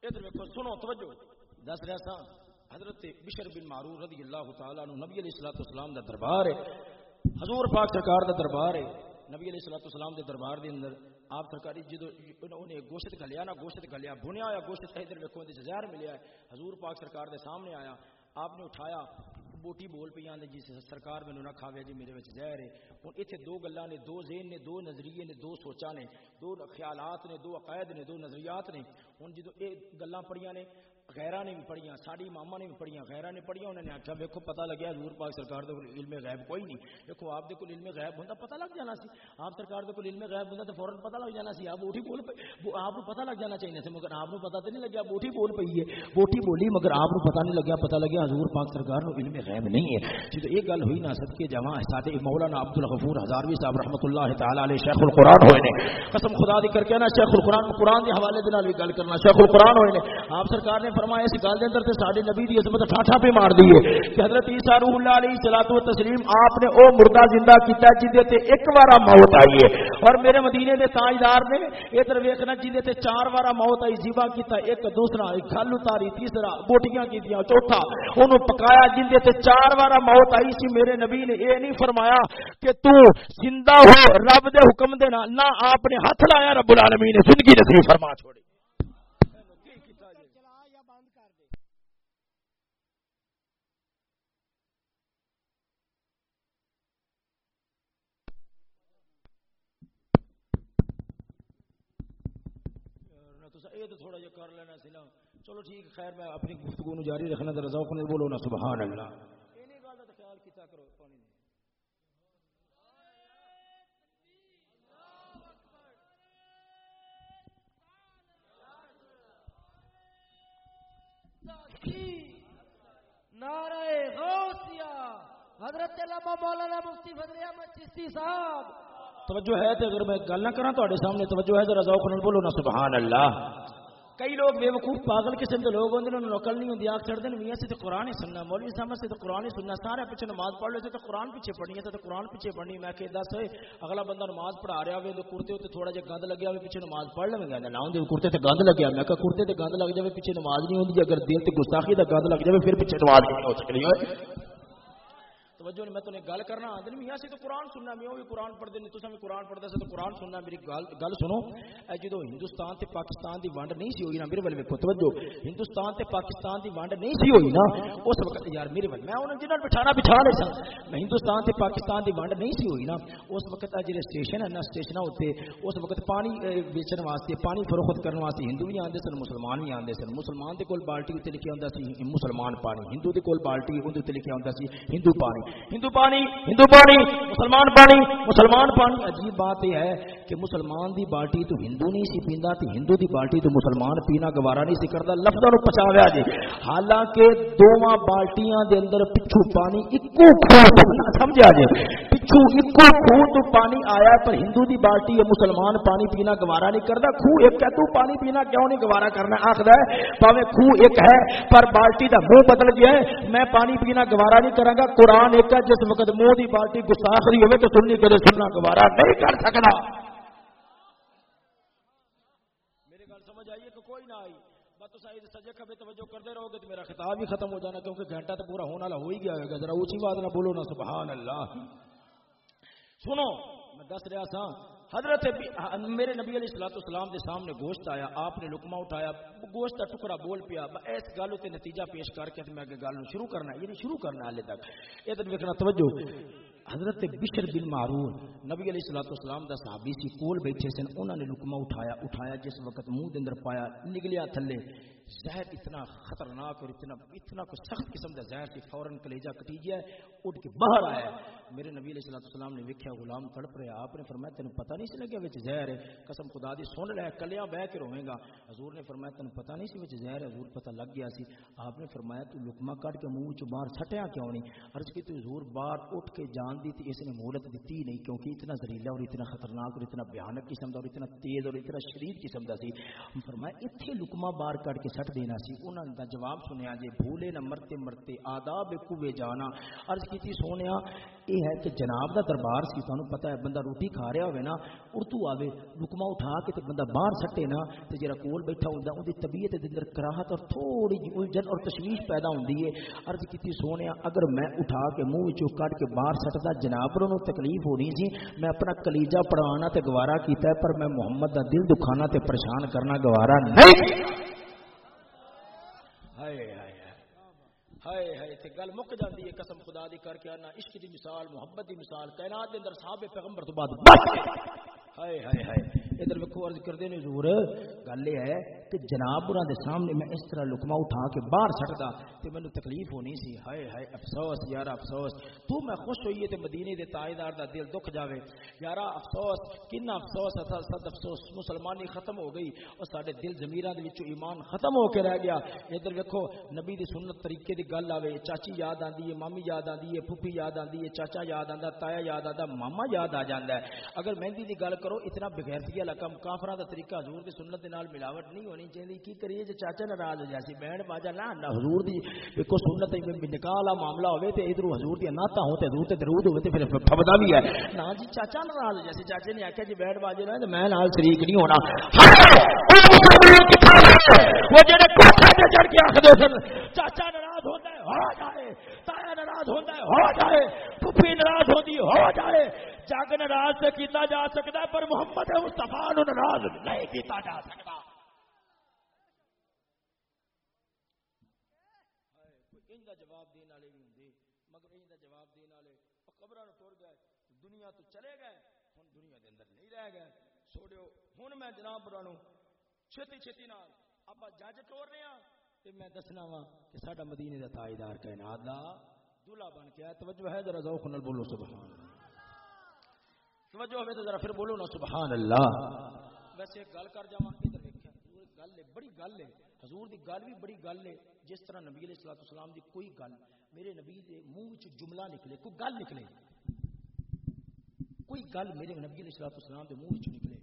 Speaker 1: ادھر ویکھو، سنو، توجہ۔ دس رہا سا حضرت بشر بن معروف رضی اللہ تعالی عنہ نبی علیہ الصلوۃ والسلام دا دربار ہے۔ حضور پاک سرکار دا دربار ہے، نبی علیہ الصلوۃ والسلام دے دربار دے اندر، آپ سرکاری جدو انہوں نے گوشت گلیا نا، گوشت گلیا بنیا ہوا گوشت ادھر ویکھو تے زہر ملیا ہے۔ حضور پاک سرکار دے سامنے آیا، آپ نے اٹھایا، بوٹی بول پی آدھے جی سرکار مینو نہ کھاوے جی میرے زہر ہے۔ ہوں اتنے دو گلا نے، دو ذہن نے، دو نظریے نے، دو سوچا نے، دو خیالات نے، دو عقائد نے، دو نظریات نے۔ ہوں جدو یہ گلا پڑھیا نے غیرہ نے بھی پڑھیاں ساری ماما نے بھی پڑھیاں غیرہ نے پڑھیاں، انہوں نے آخیا ویکو پتا لگیا حضور پاک سرکار دے علم غیب کوئی نہیں۔ دیکھو آپ دے کول علم غیب ہوتا پتا لگ جانا سی۔ آپ سرکار دے کول علم غیب ہوتا تو فوراً پتا لگ جانا سی، آپ بوٹی بول پہ آپ کو پتا لگ جانا چاہیے سی، مگر آپ کو پتا تو نہیں لگیا بوٹی بول پی ہے۔ بوٹی بولی، مگر آپ کو پتا نہیں لگیا پتا لگیا حضور پاک سرکار نو علم غیب نہیں ہے۔ جی تو یہ گل ہوئی نا سب کے جمع ساتھ مولانا عبد الغفور ہزاروی صاحب رحمۃ اللہ تعالی علیہ شیخ القرآن ہوئے نے۔ قسم خدا دی کر کے نا، شیخ القرآن، قرآن کے حوالے دے بھی گل کرنا، شیخ القرآن ہوئے نے۔ آپ سرکار نے فرمایا اس گل دے اندر تے ساڈے نبی دی عظمت ٹھاٹھا پہ مار دی ہے کہ حضرت عیسی روح اللہ علیہ الصلوۃ والتسلیم آپ نے او مردہ زندہ کیتا جے تے ایک وارا موت آئی ہے۔ اور میرے مدینے دے تاجدار نے ادھر ویکھنا جے تے چار وارا موت آئی ذبح کیتا، ایک دوسرا، ایک گل اتاری، تیسرا، بوٹیاں کیتیاں، چوتھا، اونوں پکایا جے تے چار وارا موت آئی سی۔ میرے نبی نے اے نہیں فرمایا کہ تو زندہ ہو، رب دے حکم دے نہ آپ نے ہاتھ لایا، رب العالمین نے زندگی نصیب فرما چھوڑی۔ یہ تو تھوڑا جا کر لینا سی نا۔ چلو ٹھیک خیر میں اپنی گفتگو نو جاری رکھنا ذرا ذوق نے بولو نا سبحان اللہ۔ خیال کیتا کرو پانی
Speaker 3: نعرہ غوثیہ حضرت علامہ مولانا مفتی فضل احمد چشتی صاحب۔
Speaker 1: توجہ ہے تو اگر میں گل نہ کرا تے سامنے، توجہ ہے ذرا ذوق نال بولو نا سبحان اللہ کئی لوگ بے وقوف، پاگل قسم کے لوگ ہوتے ہیں نقل نہیں ہوتی آگ چڑھتے ہیں میاں سے تو قرآن ہی سننا، مولوی صاحب سے تو قرآن ہی سننا، سارے پیچھے نماز پڑھ لیتے تو قرآن پیچھے پڑھنی ہے تو قرآن پیچھے پڑھنی میں کہ دس اگلا بندہ نماز پڑھا رہا ہوئے تو کرتے ہوتے تھوڑا جہا گند لگیا ہوئے، پیچھے نماز پڑھ لیں گے نہ ہوں کرتے تو گند لگیا، میں کہ کرتے تو گند لگ جائے پیچھے نماز نہیں ہوتی اگر دل سے گستاخی کا گند لگ جائے پھر پیچھے نماز نہیں ہو سکتی ہے توجہ نہیں، میں تو گل کرنا، آدمی میاں سے تو قرآن سننا میں بھی قرآن پڑھتے ہیں تصا بھی قرآن پڑھتا سے تو قرآن سننا، میری گل گل سنو۔ اے جدو ہندوستان تے پاکستان دی ونڈ نہیں سی ہوئی نا، میرے والے ویکو توجہ۔ ہندوستان تے پاکستان دی ونڈ نہیں سی ہوئی نا، اس وقت یار میرے والے میں انہوں جنہوں بٹھانا بٹھا لے سا۔ میں ہندوستان تے پاکستان دی ونڈ نہیں سی ہوئی نا، اس وقت جڑے اسٹیشن ہیں نا اسٹیشن اتنے اس وقت پانی بیچن واسطے، پانی فروخت کرنے واسطے ہندو بھی آتے سن، مسلمان بھی آتے سن۔ مسلمان دے کول بالٹی اتنے لکھا ہوتا سی، مسلمان پانی۔ ہندو دے کول بالٹی اندر لکھا ہوتا سی، ہندو پانی۔ ہندو پانی ہندو پانی، مسلمان پانی مسلمان پانی۔ عجیب بات یہ ہے کہ مسلمان دی بالٹی تو ہندو نہیں سی پیندا، تے ہندو دی بالٹی تو مسلمان پینا گوارا نہیں سی کردا۔ لفظاں نو پچاویا جی۔ حالانکہ دوواں بالٹیاں دے اندر پچھو پانی اکو کھو سمجھا جی۔ پچھو اکو کھو تو پانی آیا، پر ہندو دی بالٹی ہے مسلمان پانی پینا گوارا نہیں کردا۔ کھو ایک ہے، تو پانی پینا کیوں نہیں گوارا کرنا؟ آکھدا ہے، پاویں کھو ایک ہے، پر بالٹی دا منہ بدل گیا ہے۔ میں پانی پینا گوارا نہیں کراں گا قرآن ایک جس وقت منہ کی بالٹی گستاخ ہوئے تو سننی کرے سننا گوارا نہیں کر سکتا سجے کبھی توجہ کرتے رہو گے تو میرا خطاب بھی ختم ہو جانا کیونکہ گھنٹہ تو پورا ہونے والا ہو ہی گیا ہوگا ذرا اونچی بات نہ بولو نا سبحان اللہ۔ سنو، میں دس رہا حضرت میرے نبی علیہ السلاۃ السلام کے سامنے گوشت آیا، آپ نے لکما اٹھایا، گوشت کا ٹکڑا بول پیا اس گل نتیجہ پیش کر کے میں گل شروع کرنا یعنی شروع کرنا ہلے تک۔ یہ ویکنا توجہ۔ حضرت بشر بن معروف نبی علیہ السلاۃ السلام کا صحابی سی کول بیٹھے سن انہوں نے لکما اٹھایا اٹھایا جس وقت منہ اندر پایا نگلیا تھلے۔ زہر اتنا خطرناک اور اتنا اتنا کچھ سخت قسم کا زہر سی، فوراً کلیجا کٹی گیا اٹھ کے باہر آیا۔ میرے نبی علیہ السلام السلام نے ویکیا غلام تڑپ رہا آپ نے فرمایا تین پتا نہیں سی لگیا بچ زہر ہے۔ قسم خدا دی، سن لے، کلیا بہ کے روے گا۔ حضور نے فرمایا تین پتا نہیں سی بچ زہر ہے، حضور پتا لگ گیا سی۔ آپ نے فرمایا تو لکما کٹ کے منہ چ باہر چھٹیا کیوں نہیں؟ عرض کی تو حضور باہر اٹھ کے جان ایمان دی تھی اس نے مہلت دیتی ہی نہیں کیونکہ اتنا زہریلا اور اتنا خطرناک اور اتنا بھیانک قسم دا اور اتنا تیز اور اتنا شدید قسم دا سی۔ فرمایا، اتھے لکما بار کٹ کے سٹ دینا سی۔ انہاں دا جواب سنیا جے بھولے نہ مرتے مرتے آداب کوے جانا۔ عرض کیتی سونیا یہ ہے کہ جناب دا دربار سی، تانوں پتہ ہے بندہ روٹی کھا رہا ہوے نا، اردو آوے لکما اٹھا کے تے بندہ باہر سٹے نا، تے جڑا کول بیٹھا ہوندا اون دی طبیعت دے اندر کراہت اور تھوڑی جی الجھن اور تشویش پیدا ہوندی ہے۔ عرض کیتی سونیا، اگر میں اٹھا کے منہ وچوں کڈ کے باہر سٹ سٹدا جناب نوں تکلیف ہونی سی میں اپنا کلیجہ پڑھانا تے گوارا کیتا ہے، پر میں محمد دا دل دکھانا تے پریشان کرنا گوارا نہیں۔ ہائے ہائے۔ ہائے ہائے۔ گل مک جاندی ہے، قسم خدا دی کر کے آنا، عشق دی مثال، محبت دی مثال، کائنات دے اندر صحابہ پیغمبر تو بعد ہائے ہائے ہائے۔ ادھر ویکھو، عرض کردے نے حضور، گل یہ ہے کہ جناب انہاں دے سامنے میں اس طرح لقمہ اٹھا کے باہر سٹدا تے مینوں تکلیف ہونی سی۔ ہائے ہائے، افسوس یارا افسوس۔ تو میں خوش ہوئی تے مدینے دے تاجدار دا دل دکھ جاوے۔ یارا، افسوس، کنا افسوس ہے صد افسوس مسلمانی ختم ہو گئی اور ساڈے دل ضمیراں دے وچوں ایمان ختم ہو کے رہ گیا۔ ادھر ویکھو، نبی دی سنت طریقے دی گل آوے، چاچی چاچی یاد آندی ہے مامی یاد آندی ہے پھپھی یاد آندی ہے چاچا یاد آندا تایا یاد آندا ماما یاد آ جاندا ہے اگر مہندی دی گل کرو اتنا بغیرتی والا کم کافراں دا طریقہ حضور دی سنت دے نال ملاوٹ نہیں ہونی چاہیے کی کریے جے چاچا ناراض ہو جاسی بہن باجا نہ حضور دی کو سنت نکاح والا معاملہ ہوے تے ادھر حضور دی ناتا ہو تے حضور تے درود ہوے تے پھر پھبدا بھی ہے نا جی چاچا ناراض ہو جاسی چاچے نے آکھیا جی بہن باجے نہ میں نال شریک نہیں ہونا وہ جڑے کوٹھے تے چڑھ کے آکھدے سن چاچا ناراض ہوندا ہے ہو جائے، تایا ناراض ہوندا ہے، ہو جائے، پھپھی ناراض ہوندی ہو جائے۔ جگ ناراض سے کیتا جا سکتا ہے، پر محمد مصطفیٰ ناراض نہیں کیتا جا سکتا جواب دینے والے بھی ہوں مگر ان کا جواب دینے والے قبر ٹر گئے، دنیا تو چلے گئے ہوں دنیا کے اندر نہیں رہ گئے۔ چھوڑو ہوں میں جناب برانو چھتی چھتی نال آپ جج ٹور رہے ہیں تے میں دسنا وا کہ ساڈا مدینے دا تاجدار کائنات دا دلہا بن کے آیا، توجہ ہے ذرا ذوق نال بولو، سبحان اللہ۔ توجہ ہوے تو ذرا پھر بولو نا، سبحان اللہ۔ ویسے ایک گل کر جاواں، ادھر ویکھیا۔ حضور گل ہے، بڑی گل ہے۔ حضور دی گل بھی بڑی گل ہے، جس طرح نبی علیہ الصلوۃ والسلام دی کوئی گل، میرے نبی دے منہ وچ جملہ نکلے، کوئی گل نکلے۔ کوئی گل میرے نبی علیہ الصلوۃ والسلام دے منہ وچ نکلے۔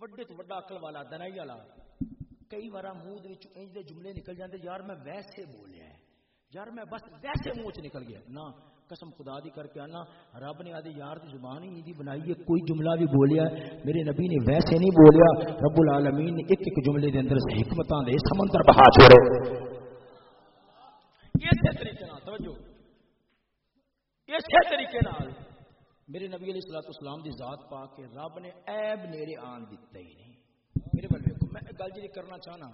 Speaker 1: وڈے تو وڈا عقل والا، دنائی والا۔ کئی بار منہ انج دے جملے نکل جاندے، یار میں ویسے بولیا ہے۔ یار میں بس ویسے منہ چ نکل گیا۔ نہ، قسم خدا دی کر کے آنا، رب نے آدھی یار دی زبان ہی دی بنائی ہے، کوئی جملہ بھی بولیا میرے نبی نے ویسے نہیں بولیا۔ رب العالمین نے ایک ایک جملے دے اندر حکمتاں دے سمندر بہا چھوڑے۔ اسی طریقے نال، توجہ۔ اسی طریقے نال۔ میرے نبی علیہ الصلوۃ والسلام دی ذات پا کے رب نے عیب نیڑے آن دتا ہی نہیں۔ میرے میں گل جی, جی کرنا چاہنا۔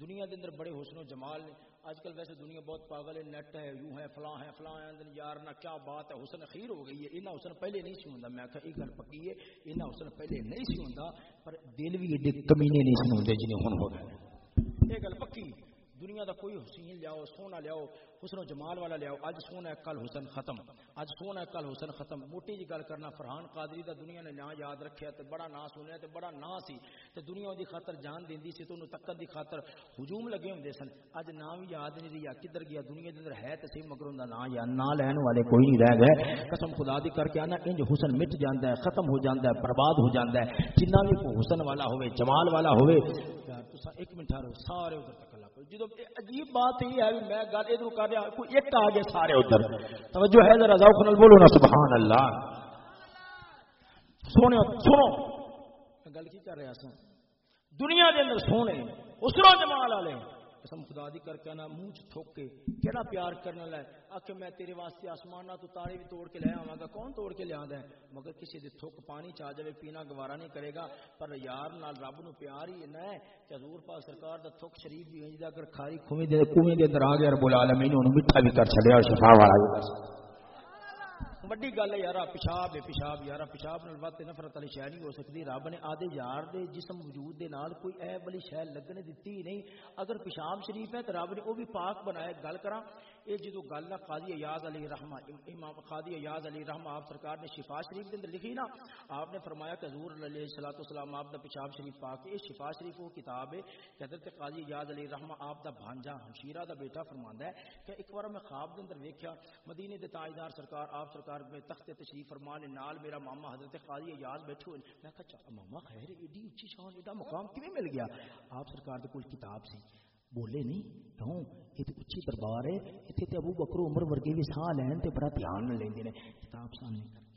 Speaker 1: دنیا دے اندر بڑے حسن و جمال نے۔ اج کل ویسے دنیا بہت پاگل ہے، نیٹ ہے، یوں ہے، فلاں ہے فلاں ہے یار نہ کیا بات ہے، حسن خیر ہو گئی ہے۔ انہیں حسن پہلے نہیں سی میں آخر یہ گل پکی ہے انہیں حسن پہلے نہیں سی پر دل بھی ایڈے کمینے نہیں سی جنہیں ہوں ہو گئے یہ گل پکی۔ دنیا دا کوئی حسین لیاؤ، سونا لیاؤ، حسن و جمال والا لیاؤ۔ اج سونا ہے کل حسن ختم۔ اج سونا ہے کل حسن ختم۔ موٹی جی گل کرنا، فرحان قادری دا دنیا نے نام یاد رکھیا تے بڑا نام سنیا تے بڑا نام سی۔ تے دنیا دی خاطر جان دیندی سی، تے اونوں تکن دی خاطر ہجوم لگے ہوندے سن۔ اج نام یاد نہیں رہیا، کدھر گیا؟ دنیا دے اندر ہے تے صحیح، مگر اوندا نام یا نام لین والے کوئی نہیں رہ گئے۔ قسم خدا دی کر کے آنا، انج حسن مٹ جاندا ہے، ختم ہو جاندا ہے، برباد ہو جاندا ہے۔ جنہ بھی کوئی حسن والا ہوے جمال والا ہوے یار تساں ایک منٹ ٹھہرو سارے ادھر جدو عجیب بات یہ ہے میں گل ادھر کر رہا کوئی ایک آ گیا سارے ادھر۔ توجہ ہے ذرا ذوق نال بولو نا سبحان اللہ سونے، سنو۔ گل کی کر رہا سن؟ دنیا دے اندر سونے اسرو جمال والے۔ قسم خدا دی کر کے نا منہ تھوک کے کیڑا پیار کرنے لے آکے میں تیرے واسطے آسمانہ تو تارے بھی توڑ کے لے آواں گا۔ کون توڑ کے لے آندا ہے؟ مگر کسی دے تھوک پانی چا جاوے، پینا گوارا نہیں کرے گا۔ پر یار نال رب نو پیار ہی نہ ہے کہ حضور پاک سرکار دا تھوک شریف بھی انج دا اگر کھاری کھویں دے کویں دے اندر آ گیا رب العالمین اونوں میٹھا بھی کر چھڈیا، شفا والا بھی وڈی گل ہے یار پیشاب ہے پیشاب یار پیشاب نال ود نفرت والی شہ نہیں ہو سکتی رب نے آدھے یار دے جسم وجود دے نال کوئی عیب والی شے لگنے دیتی ہی نہیں اگر پیشاب شریف ہے تو رب نے وہ بھی پاک بنایا گل کراں یہ جی جدو گل ہے، قاضی ایاز علی رحمہ، امام قاضی ایاز علی رحمہ، آپ سرکار نے شفا شریف کے اندر لکھی نا، آپ نے فرمایا کہ حضور علیہ الصلوۃ والسلام آپ دا پیشاب شریف پاک، یہ شفا شریف وہ کتاب ہے کہ حضرت قاضی ایاز علی رحمہ آپ دا بھانجا ہمشیرہ دا بیٹا فرماندا ہے کہ ایک بار میں خواب دے اندر ویکھیا، مدینے دے تاجدار سرکار، آپ سرکار میں تخت تشریف فرما نے نال میرا ماما حضرت قاضی ایاز بیٹھو میں کہا ماما خیر، ایڈی اچھی شان، ایڈا مقام کیویں مل گیا؟ آپ سرکار دے کول کتاب سی۔ بولے نہیں؟ کیوں؟ یہ تو اچھی دربار ہے اتنے تو ابو بکرو عمر ورگے بھی ساہ لین تو بڑا دھیان نہ لیندے نے۔ کتاب سامنے کر۔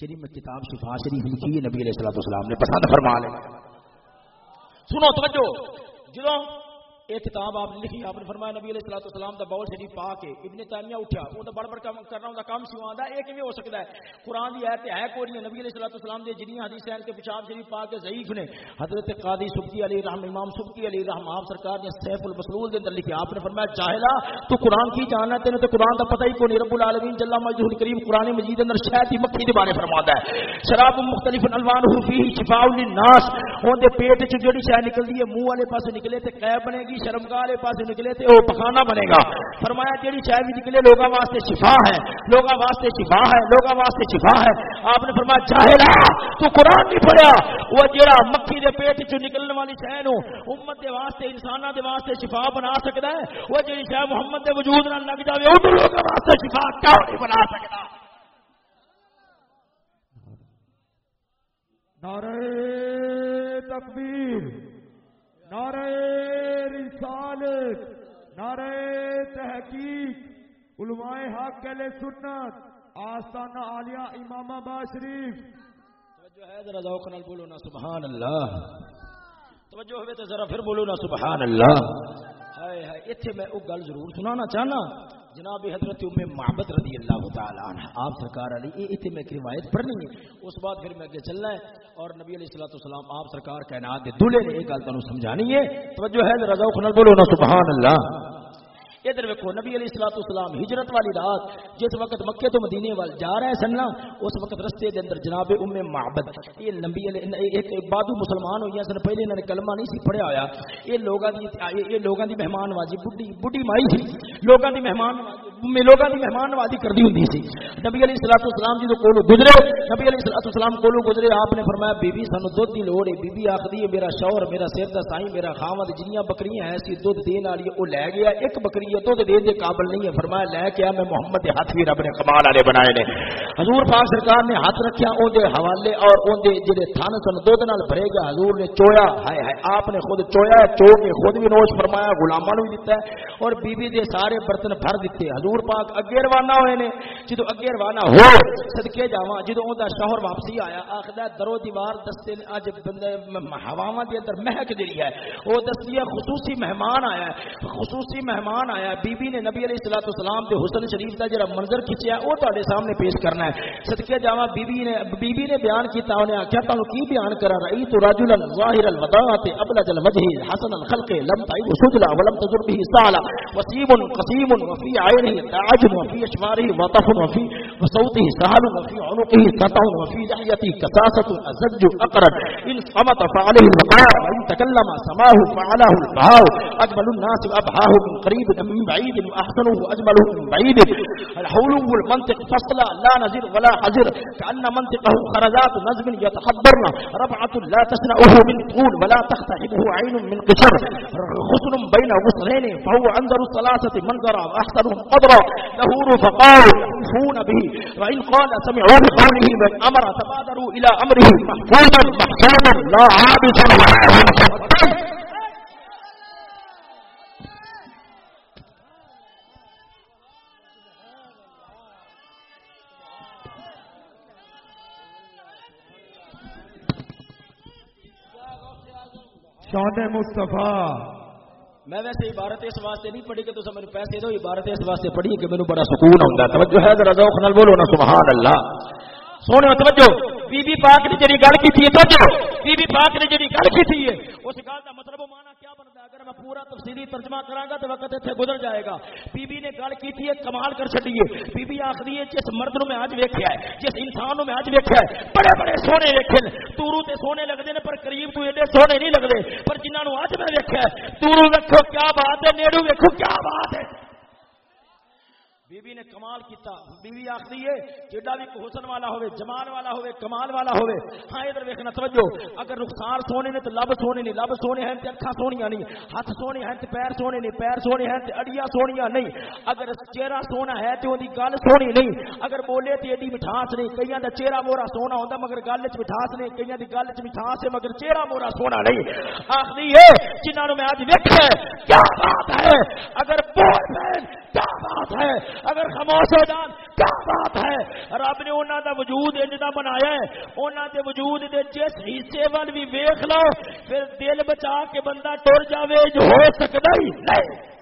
Speaker 1: جی میں کتاب شفا شریف لکھی ہے نبی علیہ السلام نے، پسند فرما لے۔ سنو توجہ جدو یہ کتاب آپ نے لکھی، آپ نے فرمایا نبی علیہ الصلوۃ والسلام دا باول شریف پا کے ابن تیمیہ اٹھیا، وہ تو بڑا بڑا کام کرنا ہوندا کام سی ہوندا یہ کیویں ہو سکتا ہے۔ قرآن دی ایت ہے کوئی نہیں، نبی علیہ الصلوۃ والسلام دے جنیاں حدیث ہیں کہ پیشاب شریف پا کے ضعیف نے۔ حضرت قاضی سبکی علی رحم، امام سبکی علی رحم، آپ سرکار نے سیف المسلول دے اندر لکھیا، آپ نے فرمایا جاہلا، تو قرآن کی جاننا تینوں تے قرآن دا پتہ ہی کوئی نہیں، رب العالمین جل مجدہ الکریم قرآن مجید اندر شہد دی مکھی دے بارے فرماتا ہے۔ شراب مختلف الوان فیہ شفاء للناس، اون دے پیٹ چ جڑی شے نکلدی ہے، منہ والے پاسے نکلے تے قیب بنے گی شرمگاہ والے پاسے نکلے تے وہ پخانا بنے گا۔ فرمایا، جیڑی چائے بھی نکلے لوگوں واسطے شفا ہے۔ لوگوں واسطے شفا ہے لوگوں واسطے شفا ہے۔ آپ نے فرمایا جاہلا تو قرآن نہیں پڑھیا۔ وہ جیڑا مکھی دے پیٹ چ نکلنے والی شے نو امت دے واسطے، انساناں دے واسطے شفا بنا سکدا ہے۔ وہ جیڑی شے محمد دے وجود نال لگ جاوے او لوگوں واسطے شفا کیوں نہیں بنا سکدا؟
Speaker 2: نعرہ تکبیر۔ نعرہ رسالت، نعرہ تحقیق، علماء حق، اہل سنت، آستانہ عالیہ امام آباد شریف۔
Speaker 1: توجہ ہے، ذرا ذوق نال بولو نا سبحان اللہ توجہ ہوئے تو ذرا پھر بولو نا سبحان اللہ ہائے ہائے ایتھے میں او گل ضرور سنانا چاہنا۔ جناب حضرت ام معبد رضی اللہ تعالی عنہ، آپ سرکار علی، یہ اتنے میں ایک روایت پڑھنی ہے۔ اس بعد پھر میں اگے چلنا ہے۔ اور نبی علیہ الصلوۃ والسلام، آپ سرکار کائنات دے دولے نے ایک گل تانوں سمجھانی ہے۔ توجہ ہے، ذرا ذوق نال بولو نا، سبحان اللہ۔ ادھر ویکو نبی علیہ الصلوۃ والسلام ہجرت والی رات، جس وقت مکے تو مدینے وال جا رہے سن نا، اس وقت رستے دے اندر جناب ام معبد، یہ نبی ایک بادو مسلمان ہوئی سن، پہلے انہوں نے کلمہ نہیں سی پڑھیا ہویا۔ یہ لوگوں دی یہ لوگوں دی مہمان واجی، بڈھی بڈھی مائی سی لوگوں دی مہمان واجی۔ لوگاں دی مہمان نوازی کردی ہوندی سی۔ نبی علیہ الصلوۃ والسلام جی کولو گزرے نبی علیہ الصلوۃ والسلام کولو گزرے، آپ نے فرمایا بی بی سانو دودھ دی لوڑ ہے۔ بی بی آکھدی ہے، میرا شوہر، میرا سر دا سائیں، میرا خاوند، جنیاں بکریاں ہیں سی دودھ دین والی او لے گیا ایک بکری ہے، دودھ دین دے قابل نہیں ہے۔ فرمایا، لے کے آ، میں محمد دے ہاتھ بھی رب نے کمال والے بنائے نے۔ حضور پاک سرکار نے ہاتھ رکھیا اون دے حوالے اور اون دے جڑے تھن سن دودھ نال بھرے گا حضور نے چویا۔ ہائے ہائے، آپ نے خود چویا چو کے خود بھی نوش فرمایا، غلاماں بھی دتا ہے۔ اور بی بی دے سارے برتن بھر دتے حضور پاک اگے روانہ ہوئے نے جدو اگے روانہ ہو صدکے جاواں جدو اوندا شوہر واپسی آیا آکھدا درو دیوار دستے اج بندے ہواواں دے اندر مہک جڑی ہے۔ او دستی ہے خصوصی مہمان آیا ہے خصوصی مہمان آیا ہے۔ بی بی نے نبی علیہ الصلوۃ والسلام دے حسن شریف دا جڑا منظر کھچیا او تواڈے سامنے پیش کرنا ہے۔ صدقے جاواں بی بی نے بی بی نے بیان کیتا انہیں آکھیا تانوں کی بیان کرا؟ رہی تو رجلا ظاهر الوداعت ابلج الوجه حسن الخلق لم تعب سجلا ولم تزر به سالا وسيم قسيم وفي عينه تعج وفي اشفاره وطف وفي وصوته سهل وفي عنقه سطع وفي لحيته كساسة أزج أقرب. إن صمت فعليه الوقار، وإن تكلم سماه فعله البهاء أجمل الناس وأبهاه من قريب من بعيد وأحسنه وأجمله من بعيد. الحول والمنطق فصلا لا نزر ولا حزر. كأن منطقه خرزات نزم يتحضرن. ربعة لا تسنعه من طول ولا تختحبه عين من قشر. خسن بين غصنين فهو أنذر الثلاثة منظر وأحسنهم قدرا له رفقاء يحفون به. وإن قال، سمعوا بقوله من أمر، تبادروا إلى أمره محفوظا محكوما لا عابثا.
Speaker 2: شان مصطفیٰ
Speaker 1: میں ویسے عبارت اس واسطے نہیں پڑھی کہ تو میرے پیسے دو، عبارت اس واسطے پڑھی کہ میرے بڑا سکون ہوتا ہے۔ توجہ ہے، ذرا ذوق نال بولو نا سبحان اللہ سونے توجہ۔ بی بی پاک نے جڑی گل کی تھی توجہ۔ بی بی پاک نے جڑی گل کی تھی اس گل دا مطلب مانا کیا بنتا ہے اگر میں پورا تفصیلی ترجمہ کراں گا تو وقت اتنے گزر جائے گا۔ بی بی نے گل کی تھی کمال کر چڑی ہے بی بی آخری ہے، جس مرد نو میں اج ویکیا ہے، جس انسان نو میں اج ویکیا ہے، بڑے بڑے سونے ویکھے تورو تے سونے لگدے نے، پر قریب تو ایڈے سونے نہیں لگدے، پر جنہاں نو اج میں ویکھیا ہے، تورو ویکھو کیا بات ہے، نیڑو ویکھو کیا بات ہے۔ بی نے کمال کیتا۔ بیوی آخری ہے، جیڈا بھی حسن والا ہوئے، جمال والا ہوئے، کمال والا ہوئے۔ ہاں ادھر ویکھنا، توجہ۔ اگر رخسار سونے نے تو لب سونے نہیں، لب سونے ہیں تے اکھاں سونیاں نہیں، ہاتھ سونے ہیں تے پیر سونے نہیں، پیر سونے ہیں تے اڑیاں سونیاں نہیں۔ اگر چہرہ سونا ہے تے اودی گل سونی نہیں، اگر بولے تے ایڈی مٹھاس نہیں، کئیاں دا چہرہ مورا سونا ہوندا مگر گل وچ مٹھاس نہیں، کئیاں دی گل وچ مٹھاس ہے مگر چہرہ مورا سونا نہیں۔ آخری ہے، جنہاں نو میں اج ویکھیا کیا بات ہے؟ اگر بول پین کیا بات ہے؟ اگر خاموش ہو جان، کیا بات ہے؟ رب نے انہوں دا وجود انجدا بنایا ہے۔ انہوں دے وجود دے جس حصے وال بھی ویکھ لو، پھر دل بچا کے بندہ ٹر جاوے، جو ہو سکتا ہی نہیں۔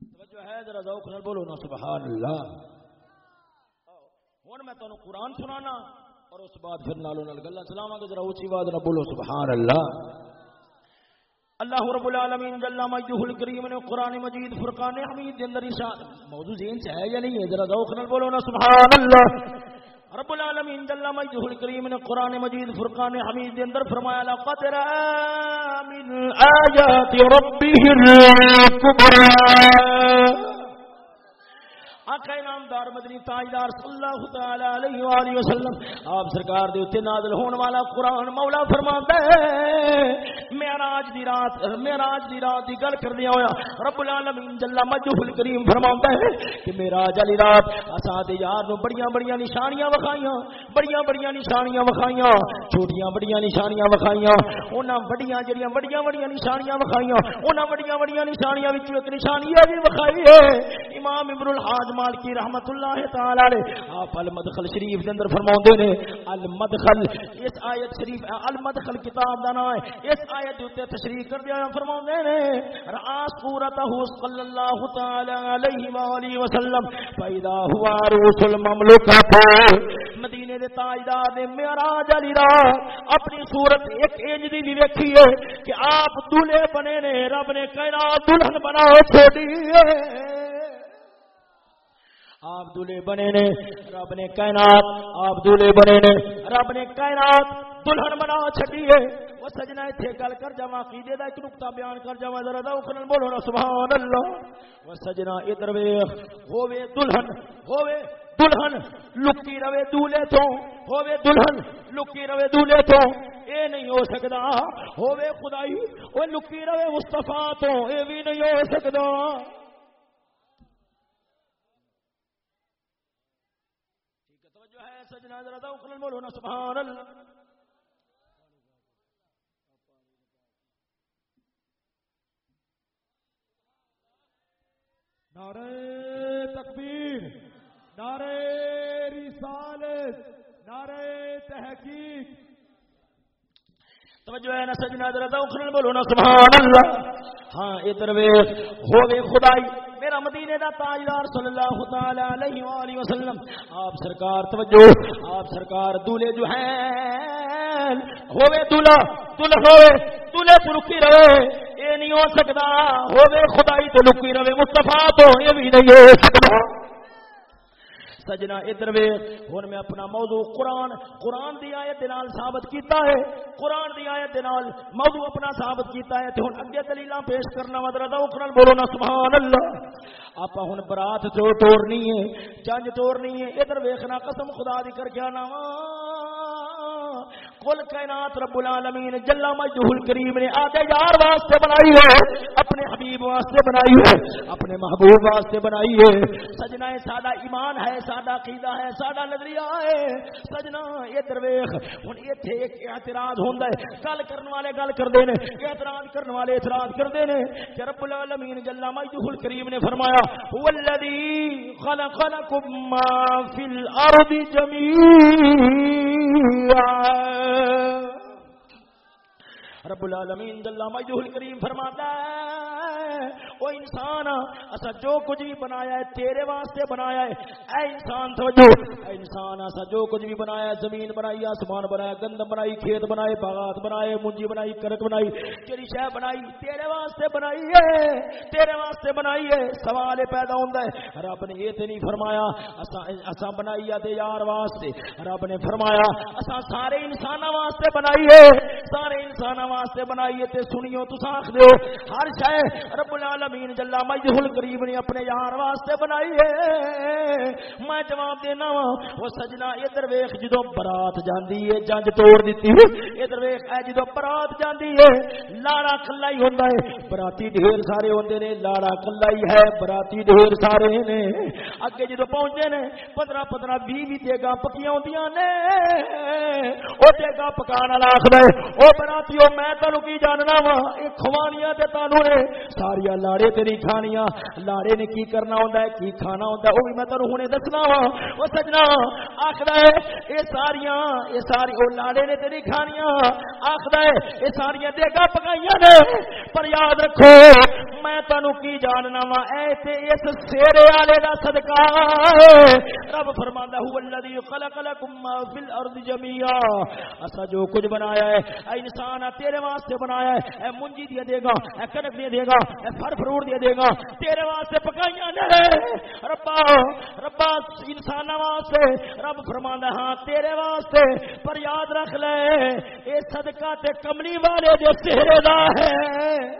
Speaker 1: توجہ ہے، ذرا ذوق نال بولو نا سبحان اللہ ہن میں تانوں قرآن سنانا اور اس بعد پھر نالوں نال گلاں چلاواں گے ذرا اونچی آواز نال بولو سبحان اللہ اللہ رب العالمین جل مجدہ الکریم نے قرآن مجید فرقان حمید دے اندر ارشاد موضوع ذہن سے ہے یا نہیں ہے؟ ذرا ذوق نال بولو نا سبحان اللہ رب العالمین جل مجدہ الکریم نے قرآن مجید فرقان حمید دے اندر فرمایا، لقد را من آیات ربه الکبرى۔ آقا نامدار مدنی تاجدار صلی اللہ تعالی علیہ وآلہ وسلم، آپ سرکار دے اوتے نازل ہون والا قرآن مولا فرماندا ہے، معراج دی رات، معراج دی رات دی گل کردیا ہویا، رب العالمین جل مجدہ الکریم فرماندا ہے کہ معراج والی رات، اساں دے یار نو بڑیاں بڑیاں نشانیاں وکھائیاں، بڑیاں بڑیاں نشانیاں وکھائیاں، چھوٹیاں بڑیاں نشانیاں وکھائیاں انہاں بڑیاں جڑیاں بڑیاں بڑیاں نشانیاں وکھائیاں انہاں بڑیاں بڑیاں نشانیاں وچ ایک نشانی ہے بھی جی وکھائی ہے امام ابن الحاج مالکی رحمت اللہ تعالی علیہ. آپ المدخل شریف دے اندر فرماوندے نے، المدخل، اس آیت شریف، المدخل کتاب دا نام ہے، اس آیت دے اوتے تشریح کر دیا فرماوندے نے راس صورتہ صلی اللہ تعالی علیہ والہ وسلم پیدا ہوا روس المملکۃ مدینے دے تاجدار نے معراج علی رات اپنی صورت ایک انج دی بھی ویکھی ہے کہ آپ دلہے بنے نے، رب نے کائنات دلہن بناؤ چھوڑی ہے۔ آپ دلہے بنے نے، رب نے کائنات آپ دلہے بنے نے، رب نے کائنات دلہن بنا چھڈی ہے۔ وہ سجنا ایتھے گل کر جاواں، عقیدے دا ایک نقطہ بیان کر جاواں، ذرا ذوق بولو نا سبحان اللہ وہ سجنا ادھر ویکھ ہووے دلہن ہووے دلہن، لکی روے دولے تو، ہووے دلہن، لکی روے دولے تو۔ اے نہیں ہو سکدا، ہووے خدائی او لکی روے مصطفی تو، اے بھی نہیں ہو سکدا۔ توجہ ذرا ذوق نال بولو نا سبحان اللہ۔
Speaker 2: نعرہ تکبیر، نعرہ رسالت، نعرہ تحقیق۔
Speaker 1: توجہ ہے نا سجنا، ذرا ذوق نال بولو نا سبحان اللہ۔ ہاں ادھر ویکھ، ہووے خدائی۔ میرا مدینے دا تاجدار صلی اللہ تعالی علیہ وآلہ وسلم۔ آپ سرکار، توجہ، آپ سرکار، دولے جو ہیں، ہووے دلہا دولہ ہووے دولے تو رکی رہے۔ اے نہیں ہو سکتا، ہووے خدائی تو رکی رہے، مصطفیٰ تو یہ بھی نہیں ہو سکتا۔ سجنا ادھر وے ہن میں اپنا موضوع قرآن قرآن دی آیت دے نال ثابت کیتا ہے۔ قرآن دی آیت دے نال موضوع اپنا ثابت کیتا ہے۔ تے ہن اگے دلیلاں پیش کرنا وا، ذرا ذوق نال بولو نا سبحان اللہ آپا ہن برات تو توڑنی ہے، جنج توڑنی ہے۔ ادھر ویکھنا، قسم خدا دی کر کے آنا وا۔ کل کائنات رب العالمین، جل مجدہ الکریم نے آدھے یار واسطے بنائی ہے، اپنے حبیب واسطے بنائی ہے، اپنے محبوب واسطے بنائی ہے۔ سجنا سادہ ایمان ہے، سادہ عقیدہ ہے سادہ نظریہ ہے۔ سجنا، یہ درویش، ہن ایتھے ایک اعتراض ہوندا ہے۔ گل کرن والے گل کردے نے، اعتراض کرن والے اعتراض کردے نے۔ کہ رب العالمین جل مجدہ الکریم نے فرمایا، هو الذی خلق لكم ما فی الارض جميعا رب العالمین جل مجدہ الکریم فرماتا ہے، او انسان اسا جو کچھ بھی بنایا ہے، تیرے واسطے بنایا ہے۔ اے انسان، توجہ، اے انسان، اسا جو کچھ بھی بنایا ہے، زمین بنائی، آسمان بنایا، گندم بنائی، کھیت بنائے باغات بنائے منجی بنائی کرک بنائی جڑی شے بنائی، تیرے واسطے بنائی ہے، تیرے واسطے بنائی ہے۔ سوال پیدا ہوندا ہے، رب نے یہ تے نہیں فرمایا، اسا اسا بنائی ہے یار واسطے۔ رب نے فرمایا، اسا سارے انساناں واسطے بنائی ہے، سارے انساناں واسطے بنائی تے سنیو، تساں آکھ دیو، ہر شے رب العالمین جلا مجدہ القریب نے اپنے یار واسطے بنائی ہے۔ میں جواب دینا وا، وہ سجنا ادھر ویخ جدو برات جاندی ہے، جنج توڑ دیتی ادھر ویخ اے جدو برات جاندی ہے لاڑا کلا ہی ہوندا ہے۔ براتی ڈھیر سارے ہوندے نے لاڑا کلا ہی ہے، براتی ڈھیر سارے نے۔ اگے جدو پہنچے نے، پندرہ پندرہ بھی بھی دیگا پکیاں ہوندیاں نے۔ او دیگا پکان والا آخدا ہے، او براتیو میں تانوں کی جاننا وا؟ اے کھوانیاں تے تانوں نے ساریا لاڑے تے نہیں کھانیاں۔ لاڑے نے کی کرنا ہوندا ہے، کی کھانا ہوندا ہے، او بھی میں تانوں ہنے دسنا وا۔ او سجنا، آخدا ہے، اے ساریاں، اے ساری او لاڑے نے تے نہیں کھانیاں۔ آخدا ہے، اے ساریاں دیگا پکائیاں نے۔ پر یاد رکھو، میں تانوں کی جاننا وا؟ اے تے اس سیرے والے دا صدقہ۔ رب فرماندا هو الذی خلق لكم ما فی الارض جميعا اسا جو کچھ بنایا ہے، اے انسان تیرے واسطے بنایا ہے، اے منجی دیا دے گا، اے کنک دیا دے گا، اے پھر فروٹ دیا دے گا۔ تیرے واسطے پکائیاں نے ربا ربا انسان واسطے۔ رب فرماندا ہاں تیرے واسطے۔ پر یاد رکھ لے، اے صدقہ تے کملی والے دے چہرے دا ہے۔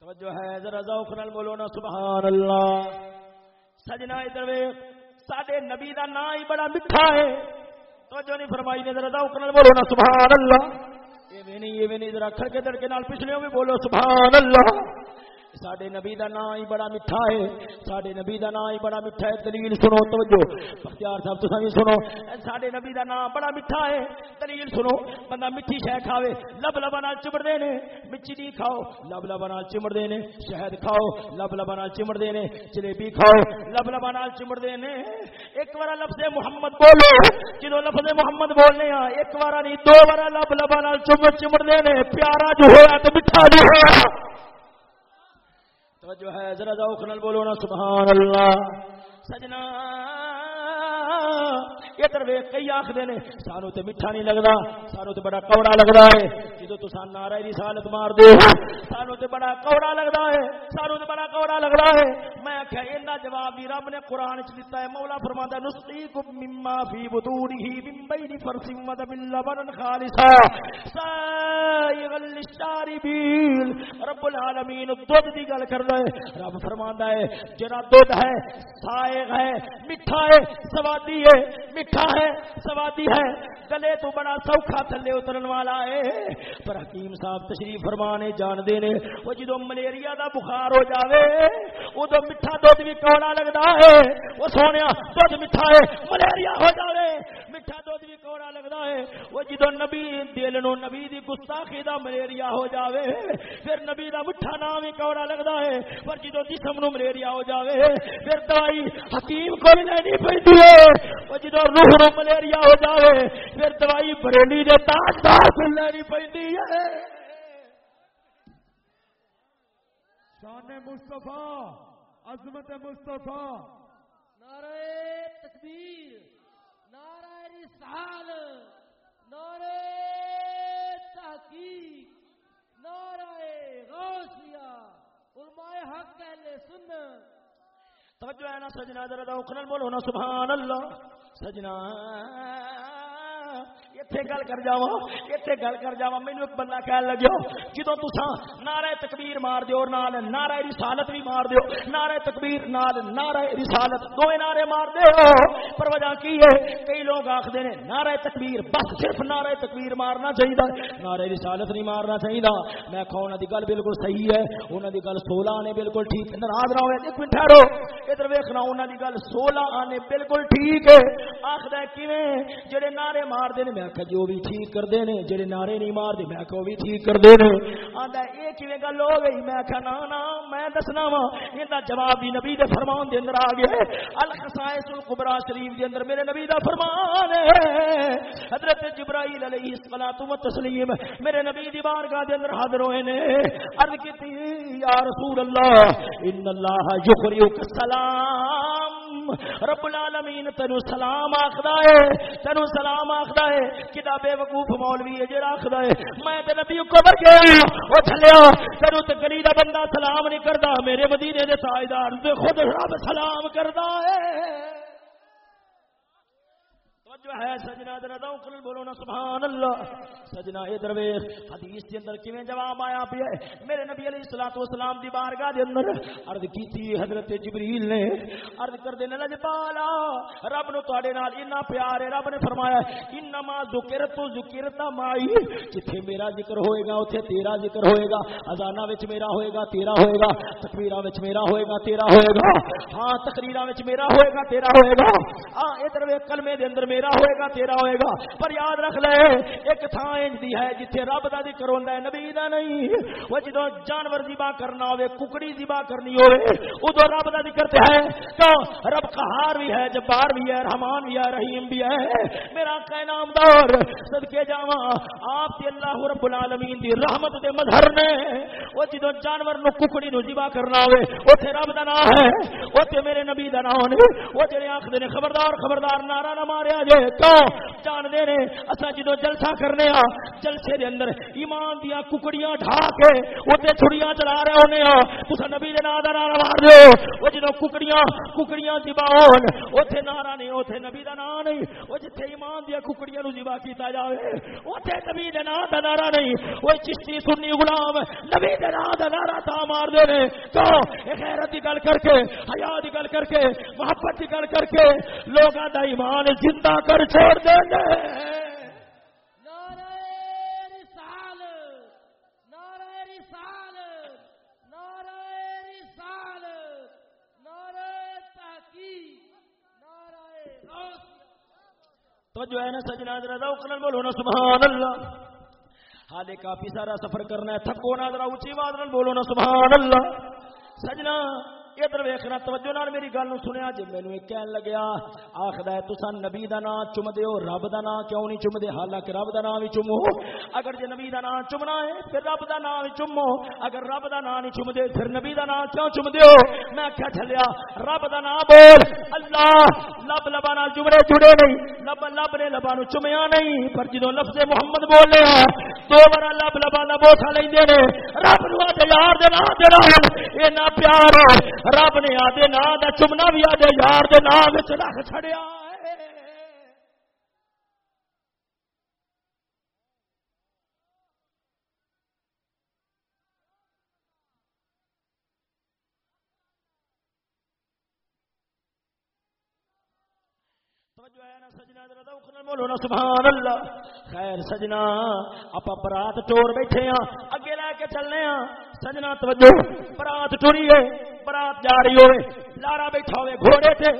Speaker 1: توجہ ہے، ذرا ذوق نال بولو نا، سبحان اللہ۔ سجنا ادھر ویکھ، ساڈے نبی دا نام ہی بڑا میٹھا ہے۔ توجہ نہیں فرمائی نے، ذرا ذوق نال بولو نا، سبحان اللہ۔ ایویں نہیں ایویں نہیں، ذرا کھڑکے دڑکے نال پچھلے بھی بولو، سبحان اللہ۔ ساڈے نبی دا نام ہی بڑا میٹھا ہے۔ ساڈے نبی دا نام ہی بڑا میٹھا ہے۔ دلیل سنو توجہ۔ بختیار صاحب، تساں بھی سنو۔ ساڈے نبی دا نام بڑا میٹھا ہے۔ دلیل سنو، بندہ میٹھی شے کھاوے۔ لب لبا نال چمڑدے نے۔ مچی نہیں کھاؤ، لب لبا نال چمڑدے نے۔ شہد کھاؤ، لب لبا نال چمڑدے نے۔ جلیبی کھاؤ، لب لبا نال چمڑدے نے۔ ایک بار لفظ محمد بولو۔ جدو لفظ محمد بولنے ہاں ایک بار نہیں، دو بار لب لبا نال چمڑ چمڑدے نے۔ پیارا جو ہویا تے میٹھا جو ہویا۔ توجہ ہے ذرا ذوق نال بولو نا سبحان اللہ۔ سجنا ادھر ویخ کئی آخر نے، سانو تے میٹھا نہیں لگتا سانو تے بڑا کوڑا لگتا ہے جدو تو سان نعرہ رسالت مار دو ہاں, سانو تے بڑا کوڑا لگتا ہے، سانو تے بڑا کوڑا لگتا ہے۔ میں آخیا اندا جواب بھی رب نے قرآن چ دیتا ہے، مولا فرماندا ہے نسقيكم مما في بطونه من بين فرث ودم لبنا خالصا۔ سائغا للشاربين رب العالمین، دودھ دی گل کر رہا ہے۔ رب فرماندا ہے، جڑا دودھ ہے، سائغ ہے، میٹھا ہے، سواد سوادی ہے، میٹھا ہے، سوادی ہے۔ گلے تو بڑا سوکھا تھلے اترن والا ہے۔ پر حکیم صاحب تشریف فرمانے، جان دے نے وہ جدو ملیریا دا بخار ہو جاوے ادو میٹھا دودھ بھی کوڑا لگتا ہے۔ وہ سونے دودھ میٹھا ہے، ملیریا ہو جاوے۔ میٹھا دودھ بھی کوڑا لگتا ہے۔ وہ جدو نبی دل نو نبی دی گستاخی دا ملیریا ہو جاوے، پھر نبی دا میٹھا نام ہی کوڑا لگتا ہے۔ پر جدو جسم نو ملیریا ہو جاوے، پھر دوائی حکیم کو بھی لینی پڑتی ہے۔ وہ جدو روح نو ملیریا ہو جاوے، پھر دوائی بریلی دے تاجدار کو لینی پڑتی ہے۔
Speaker 2: شان مصطفیٰ، عظمت مصطفیٰ۔
Speaker 3: نعرہ تکبیر، نعرہ رسال، نعرہ تحقیق، نعرہ غوثیہ، علماء حق اہل سنت۔
Speaker 1: توجہ ہے نا سجنا ذرا ذوق بولو نا سبحان اللہ۔ سجنا۔ اتنے گل کر جاوا اتنے گل کر جاوا مینو ایک بندہ کہن لگیا جدو تسا نعرہ تکبیر مار دیو نال نعرہ رسالت بھی مار دیو نعرہ تکبیر نال نعرہ رسالت دو نعرے مار دیو پر وجہ کی ہے کئی لوگ آخر نے نعرہ تکبیر بس صرف نعرہ تکبیر مارنا چاہیے نعرہ رسالت نہیں مارنا چاہیے میں کہا انہوں کی گل بالکل صحیح ہے انہوں کی گل سولہ نے بالکل ٹھیک ناراض رہو ایک منٹ ٹھہرو ادھر ویکھنا انہوں کی گل سولہ آنے بالکل ٹھیک ہے آخر کیویں جڑے نعرے مار دے میں آخیا جو جی، بھی ٹھیک کرتے ہیں جڑے نعرے نہیں مار دے میں آخیا وہ بھی ٹھیک کرتے ہیں آندا یہ کیویں گل ہو گئی میں آخیا نا نا، میں دسنا وا ایندا جواب بھی نبی دے فرمان دے اندر آ گیا الخصائص الکبرى شریف دے اندر میرے نبی دا فرمان ہے۔ حضرت جبرائیل علیہ الصلوۃ والتسلیم میرے نبی دی بارگاہ دے اندر حاضر ہوئے نے۔ عرض کیتی، یا رسول اللہ، ان اللہ یقریک السلام۔ رب العالمین تینو سلام آخدا ہے، تینو سلام آخدا ہے۔ کدا بے وقوف مولوی ہے جڑا آخدا ہے، میں تے نبی کو گیا ہاں، او چلیا تینو تے گلی دا بندہ سلام نہیں کردا، میرے مدینے دے تاجدار تے خود رب سلام کردا ہے۔ جو ہے سجنا ذرا ذوق بولو نا، سبحان اللہ۔ سجنا اے درویش، حدیث دے اندر کیویں جواب آیا پیا میرے نبی علیہ الصلوۃ والسلام دی بارگاہ دے اندر عرض کیتی حضرت جبریل نے عرض کر دے، نلج پالا، رب نو تواڈے نال اتنا پیار ہے، رب نے فرمایا انما ذکرت ذکرت مائی، جتھے میرا ذکر ہوئے گا، اوتھے تیرا ذکر ہوئے گا۔ اذاناں وچ میرا ہوئے گا، تیرا ہوئے گا۔ تکبیراں وچ میرا ہوئے گا، تیرا ہوئے گا۔ ہاں تقریراں وچ میرا ہوئے گا، تیرا ہوئے گا۔ ہاں ادھر ویکھ کلمے دے اندر میرا ہوئے گا، تیرا ہوئے گا۔ پر یاد رکھ لے، ایک تھان انج دی ہے جتھے رب دا ذکر ہوندا ہے، نبی دا نہیں۔ وہ جدوں جانور ذبح کرنا ہوے ککڑی ذبح کرنی ہوے ادو رب دا ذکر تے ہے۔ تو رب قہار بھی ہے، جبار بھی ہے، رحمان بھی ہے، رحیم بھی ہے۔ میرا کہ نامدار صدقے جاواں، آپ تے اللہ رب العالمین دی رحمت دے مظہر نے۔ وہ جدوں جانور نو، ککڑی نو ذبح کرنا ہوے اوتھے رب دا نام ہے۔ اوتھے میرے نبی دا نام نے۔ وہ جڑے آکھدے نے، خبردار خبردار، نعرہ نہ ماریا جے۔ تو جان دے نے اسا جدو جلسہ کرنے ہاں جلسے دے اندر ایمان دیا ککڑیاں ڈھا کے اوتے چھڑیاں چلا رہے ہونے ہاں تسا نبی دے نام دا نعرہ مار دیو۔ او جدو ککڑیاں ککڑیاں ذبح ہون اوتھے نعرہ نہیں اوتھے نبی دا نام نہیں۔ او جتھے ایمان دیا ککڑیاں نو ذبح کیتا جاوے اوتھے نبی دے نام دا نعرہ نہیں۔ او چشتی سنی غلام، نبی دے نام دا نعرہ تا مار دے نے۔ تو اے غیرت دی گل کر کے، حیا دی گل کر کے، محبت دی گل کر کے، لوگاں دا ایمان زندہ کر چھوڑ
Speaker 3: نعرہ تحقیق نعرہ غوثیہ
Speaker 1: تو جو ہے نا سجنا ذرا نال بولو نا سبحان اللہ حالے کافی سارا سفر کرنا ہے تھکو نا ذرا اونچی نال بولو نا سبحان اللہ سجنا ادھر ویکھنا، توجہ نال میری گل نو سنیا، جے مینوں ایک کہن لگیا آکھدا ہے، تساں نبی دا نام چومدے ہو، رب دا نام کیوں نہیں چومدے؟ حالانکہ رب دا نام بھی چومو۔ اگر جے نبی دا نام چومنا ہے، پھر رب دا نام بھی چومو۔ اگر رب دا نام نہیں چومدے، پھر نبی دا نام کیوں چومدے ہو؟ میں کیا چلیا رب دا نام بول۔ اللہ، لب لبا نال جمرے جڑے نہیں، لب لب نے لبا نو چومیا نہیں، پر جدوں لفظ محمد بولے ہاں دو بار لب لبا دا بوٹا لیندے نے۔ رب نو دے یار دے نام دے نال اے نا پیار رب نے آدھے نا دا چمنا بھی آدھے یار دے نام وچ رکھ چھڑیا ہے توجہ ہے نا سجنا ذرا ذوق نال بولو سبحان اللہ خیر سجنا اپا برات ٹور بیٹھے ہاں اگے لے کے چلنے ہاں۔ سجنا، توجہ، برات ٹوری ہے برات جا رہی ہوئے، لارا بیٹھا ہوئے، گھوڑے تے۔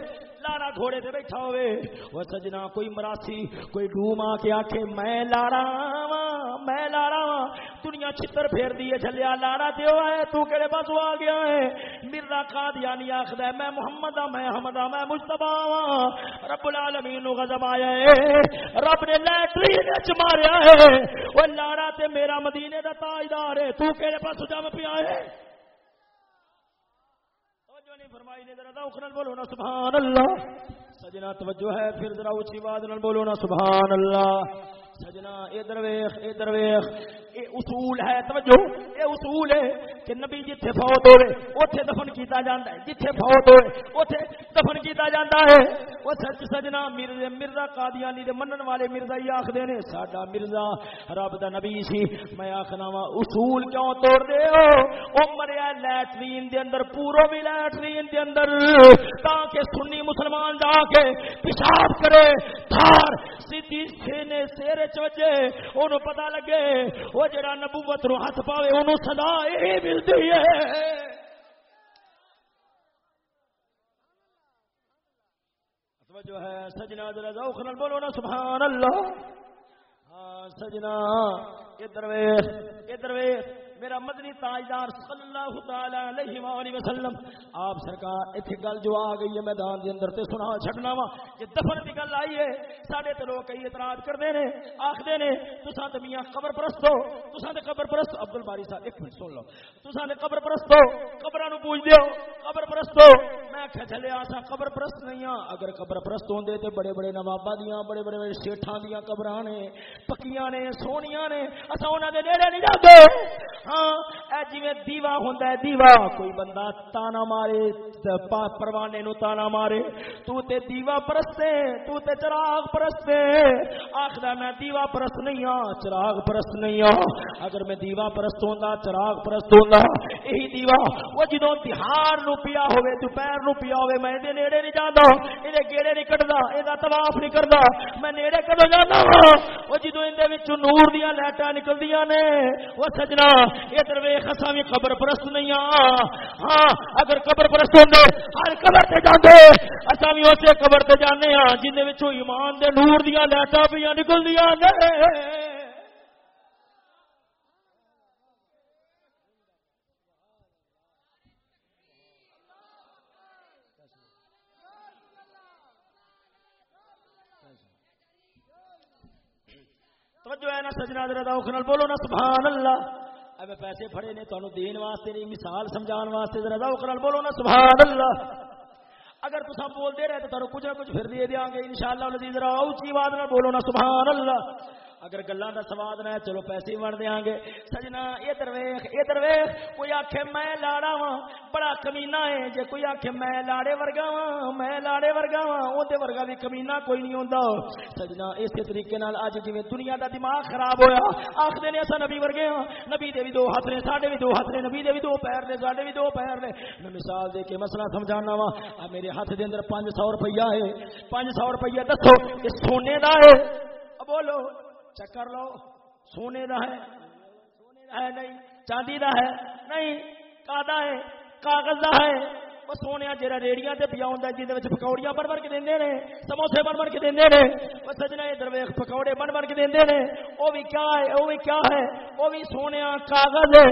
Speaker 1: لارا گھوڑے تے بیٹھا ہوئے وہ سجنا کوئی مراسی کوئی ڈوم آ کے آکھے میں لارا واں میں لارا واں دنیا چھتر پھیر دیے جھلیا لارا دیو ہے تو کہڑے پاسوں آ گیا ہے مرزا قادیانی آکھدا ہے میں محمد ہاں میں احمد ہاں میں مصطفی ہاں رب العالمین نو غضب آیا ہے رب نے لیٹرین وچ ماریا ہے وہ لارا تے میرا مدینے دا تاجدار ہے تو کہڑے پاسوں جا پیا ہے توجہ فرمائی نے ذرا بولو نا سبحان اللہ سجنا توجہ ہے، پھر ذرا اونچی آواز نال بولو نا سبحان اللہ سجنا اے درویخ اے درویش اے اصول ہے، توجہ۔ اے اصول ہے کہ نبی جتھے فوت ہوئے، اوتھے دفن کیتا جاندا ہے۔ جتھے فوت ہوئے، اوتھے دفن کیتا جاندا ہے۔ او سچ سجنا مرزا مرزا قادیانی دے منن والے مرزا ہی آکھدے نے، ساڈا مرزا رب دا نبی سی۔ میں آکھنا وا، اصول کیوں توڑ دے ہو؟ او مریا لیٹرین دے اندر پورو بھی لیٹرین دے اندر۔ تاکہ سنی مسلمان جا کے پیشاب کرے دھار سیدھی سینے سیرے چوجے اونوں پتہ لگے او جڑا نبوت نو ہاتھ پاوے انہوں صدا یہ ملتی ہے۔ جو ہے، سجنا ذرا ذوق نال بولو نا، سبحان اللہ۔ ہاں سجنا۔ ادھر ویخ ادھر ویخ میرا مدنی تاجدار صلی اللہ تعالی علیہ وآلہ وسلم، آپ سرکار، ایتھے گل جو آ گئی ہے میدان دے اندر تے سنا چھڈنا وا، کہ دفن دی گل آئی ہے، ساڈے تے لوگ کئی اعتراض کردے نے آکھدے نے، تساں تے میاں قبر پرست ہو تساں تے قبر پرست عبد الباری صاحب، ایک منٹ سن لو، تساں تے قبر پرست ہو قبراں نو پوچھ دیو، قبر پرست ہو میں کہ چلے آسا قبر پرست نہیں ہاں اگر قبر پرست ہوندے تے بڑے بڑے نوابا دیاں، بڑے بڑے بڑے شیٹھاں دیاں قبراں نے، پکیاں نے، سونیاں نے اسا انہاں دے نیڑے نہیں جاندے۔ ہاں اے جویں دیوا ہوندا ہے، دیوا، کوئی بندہ تانا مارے پروانے نو تانا مارے، تو تے دیوا پرست ہے، تو تے چراغ پرست ہے۔ آخدا میں دیوا پرست نہیں ہاں چراغ پرست نہیں ہاں اگر میں دیوا پرست ہوندا، چراغ پرست ہوندا یہی دیوا، وہ جدوں تہار نو پیا ہوے دوپہر نو پیا ہوے میں دے نیڑے نہیں جاندا اے گیڑے نہیں کٹدا اے دا طواف نہیں کردا، میں نیڑے کدوں جاندا وا وہ جدوں اندے وچوں نور دیاں لائٹاں نکلدیاں نے وہ سجنا، ادھر ویکھ، اساں وی قبر پرست نہیں ہاں ہاں اگر قبر پرست ہوندے، ہر قبر تے جاندے۔ اساں وی اسی قبر تے جانے ہاں جن دے وچوں ایمان دے نور دیاں لائٹاں پیاں نکلدیاں نے۔ توجہ ہے نا سجنا ذرا ذوق نال بولو نا سبحان اللہ۔ اے پیسے پھڑے نے تانوں دین واسطے نہیں، مثال سمجھان واسطے ذرا ذوق نال بولو نا سبحان اللہ۔ اگر تسا بولتے رہے تو تانوں کچھ نہ کچھ پھر دے دیاں گے، انشاءاللہ العزیز ذرا اونچی آواز نال بولو نا سبحان اللہ۔ اگر گلاں دا سواد نہ ہے، چلو پیسے بن دیاں گے۔ سجنا، ادھر ویکھ ادھر ویکھ، کوئی آکھے میں لاڑا واں، بڑا کمینہ ہے۔ جے کوئی آکھے میں لاڑے ورگا واں، میں لاڑے ورگا واں اون ورگا بھی کمینہ کوئی نہیں ہوندا۔ سجنا، اسی طریقے نال اج جویں دنیا دا دماغ خراب ہویا آکھدے نے اساں نبی ورگے ہاں نبی دے بھی دو ہاتھ نے، ساڈے بھی دو ہاتھ نے، نبی دے بھی دو پیر نے، ساڈے بھی دو پیر نے۔ میں مثال دے کے مسئلہ سمجھانا وا میرے ہاتھ دے اندر 500 روپیہ ہے۔ 500 روپیہ دسو، یہ سونے دا ہے۔ اب چکر لو سونے دا ہے سونے دا ہے نہیں چاندی دا ہے نہیں کادا ہے کاغذ دا ہے وہ سونے جہاں ریڑیاں تے پیا ہوندا جہدے وچ پکوڑیاں بن بن کے دیندے نے سموسے بن بن کے دیندے نے وہ سجنا ادھر ویکھ پکوڑے بن بن کے دیندے نے او بھی کیا ہے او بھی کیا ہے او بھی سونیا کاغذ ہے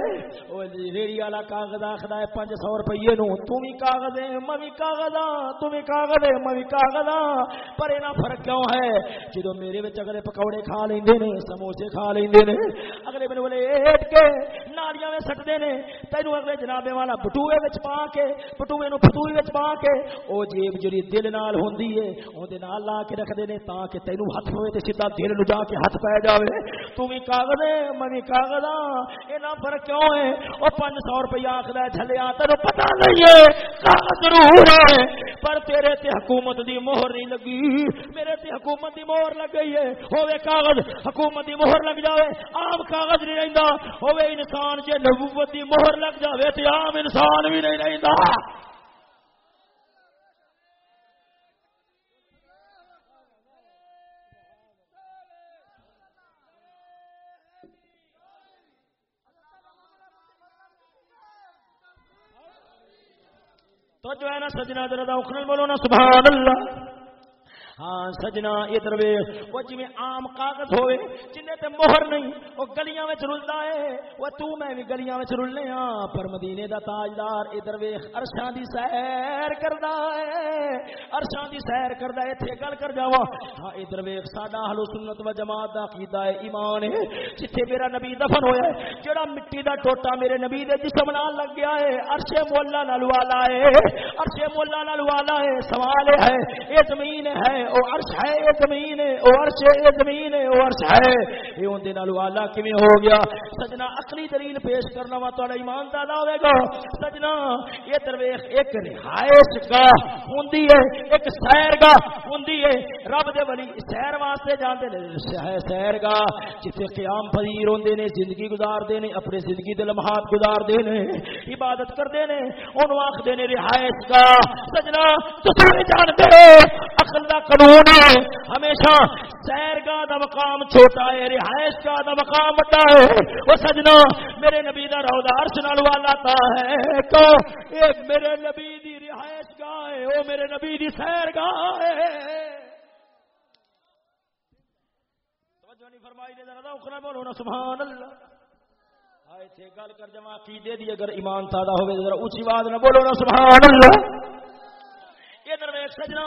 Speaker 1: او ریڑی والا کاغذ آکھدا ہے 500 روپے نو تو بھی کاغذ ہے میں بھی کاغذ ہاں تو بھی کاغذ ہے میں بھی کاغذ ہاں پر اینا فرق کیوں ہے جدوں میرے وچ اگلے پکوڑے کھا لیندے نے سموسے کھا لیندے نے اگلے میرے بولے ایٹ کے نالیاں میں سٹدے نے تینوں اگلے جنابے والا بٹوئے وچ پا کے بٹوئے نو پتوئی وچ پا کے او جیب جڑی دل نال ہوندی ہے او دے نال لا کے رکھ دے نے تاں کہ تینوں ہاتھ ہوئے تے سیدھا دل نو جا کے ہاتھ پے جاوے۔ تو بھی کاغذ ہے، میں بھی کاغذ ہاں اینا فرق کیوں ہے؟ او 500 روپیہ آکھدا ہے، جھلیا تینوں پتہ نہیں ہے، کاغذ ضرور ہے۔ پر تیرے تے حکومت دی مہر نہیں لگی، میرے تے حکومت دی مہر لگ گئی ہے۔ ہوے کاغذ، حکومت دی مہر لگ جاوے، عام کاغذ نہیں رہندا۔ ہوے انسان جے نبوت دی مہر لگ جاوے تے عام انسان بھی نہیں رہندا۔ جو ہے نا سجنا دردا اخرل بولو نا سبحان اللہ۔ ہاں سجنا ادھر وے وہ جویں عام کاغذ ہوئے، جنہیں تے مہر نہیں، وہ گلیاں وچ رلدا ہے، وہ تو میں بھی گلیاں وچ رلنے ہاں پر مدینے دا تاجدار ادھر وے عرشاں دی سیر کردا ہے، عرشاں دی سیر کردا ہے ایتھے گل کر جاواں۔ ہاں ادھر وے ساڈا اہل سنت و جماعت دا عقیدہ ہے ایمان ہے، جتھے میرا نبی دفن ہویا ہے، جڑا مٹی دا ٹوٹا میرے نبی دے جسم نال لگ گیا ہے، عرش مولا نال والا ہے، عرش مولا نال والا ہے، سوال ہے، اے زمین ہے او عرش ہے اے زمین ہے؟ او عرش ہے اے زمین ہے؟ او عرش ہے۔ اے اون دے نال والا کیویں ہو گیا؟ سجنا عقلی دلیل پیش کرنا وا تہاڈا ایمان دا ہوے گا۔ سجنا یہ درویش، ایک رہائش گاہ ہوندی ہے، ایک سیر گاہ ہوندی ہے۔ رب دے ولی سیر واسطے جاندے نے سیر گاہ جتھے قیام پذیر ہوندے نے، زندگی گزاردے نے، اپنے زندگی دے لمحات گزاردے نے، عبادت کردے نے، اونوں آکھدے نے رہائش گاہ۔ سجنا، تساں جاندے ہو، عقل دا قانون ہے۔ ہمیشہ سیر گاہ دا مقام چھوٹا ہے، رہائش گاہ دا مقام بڑا ہے۔ وہ سجنا، میرے نبی دا روضہ عرش نال والا تا ہے۔ تو ایک میرے نبی دی رہائش گاہ ہے، او میرے نبی دی سیر گاہ ہے۔ توجہ نہیں فرمائی دے، ذرا اخرا بولو نا، سبحان اللہ۔ آئے تھے گل کر جمع عقیدے دی اگر ایمان سادہ ہوے ذرا اونچی آواز نہ بولو نا، سبحان اللہ۔ ادھر ایک سجنا،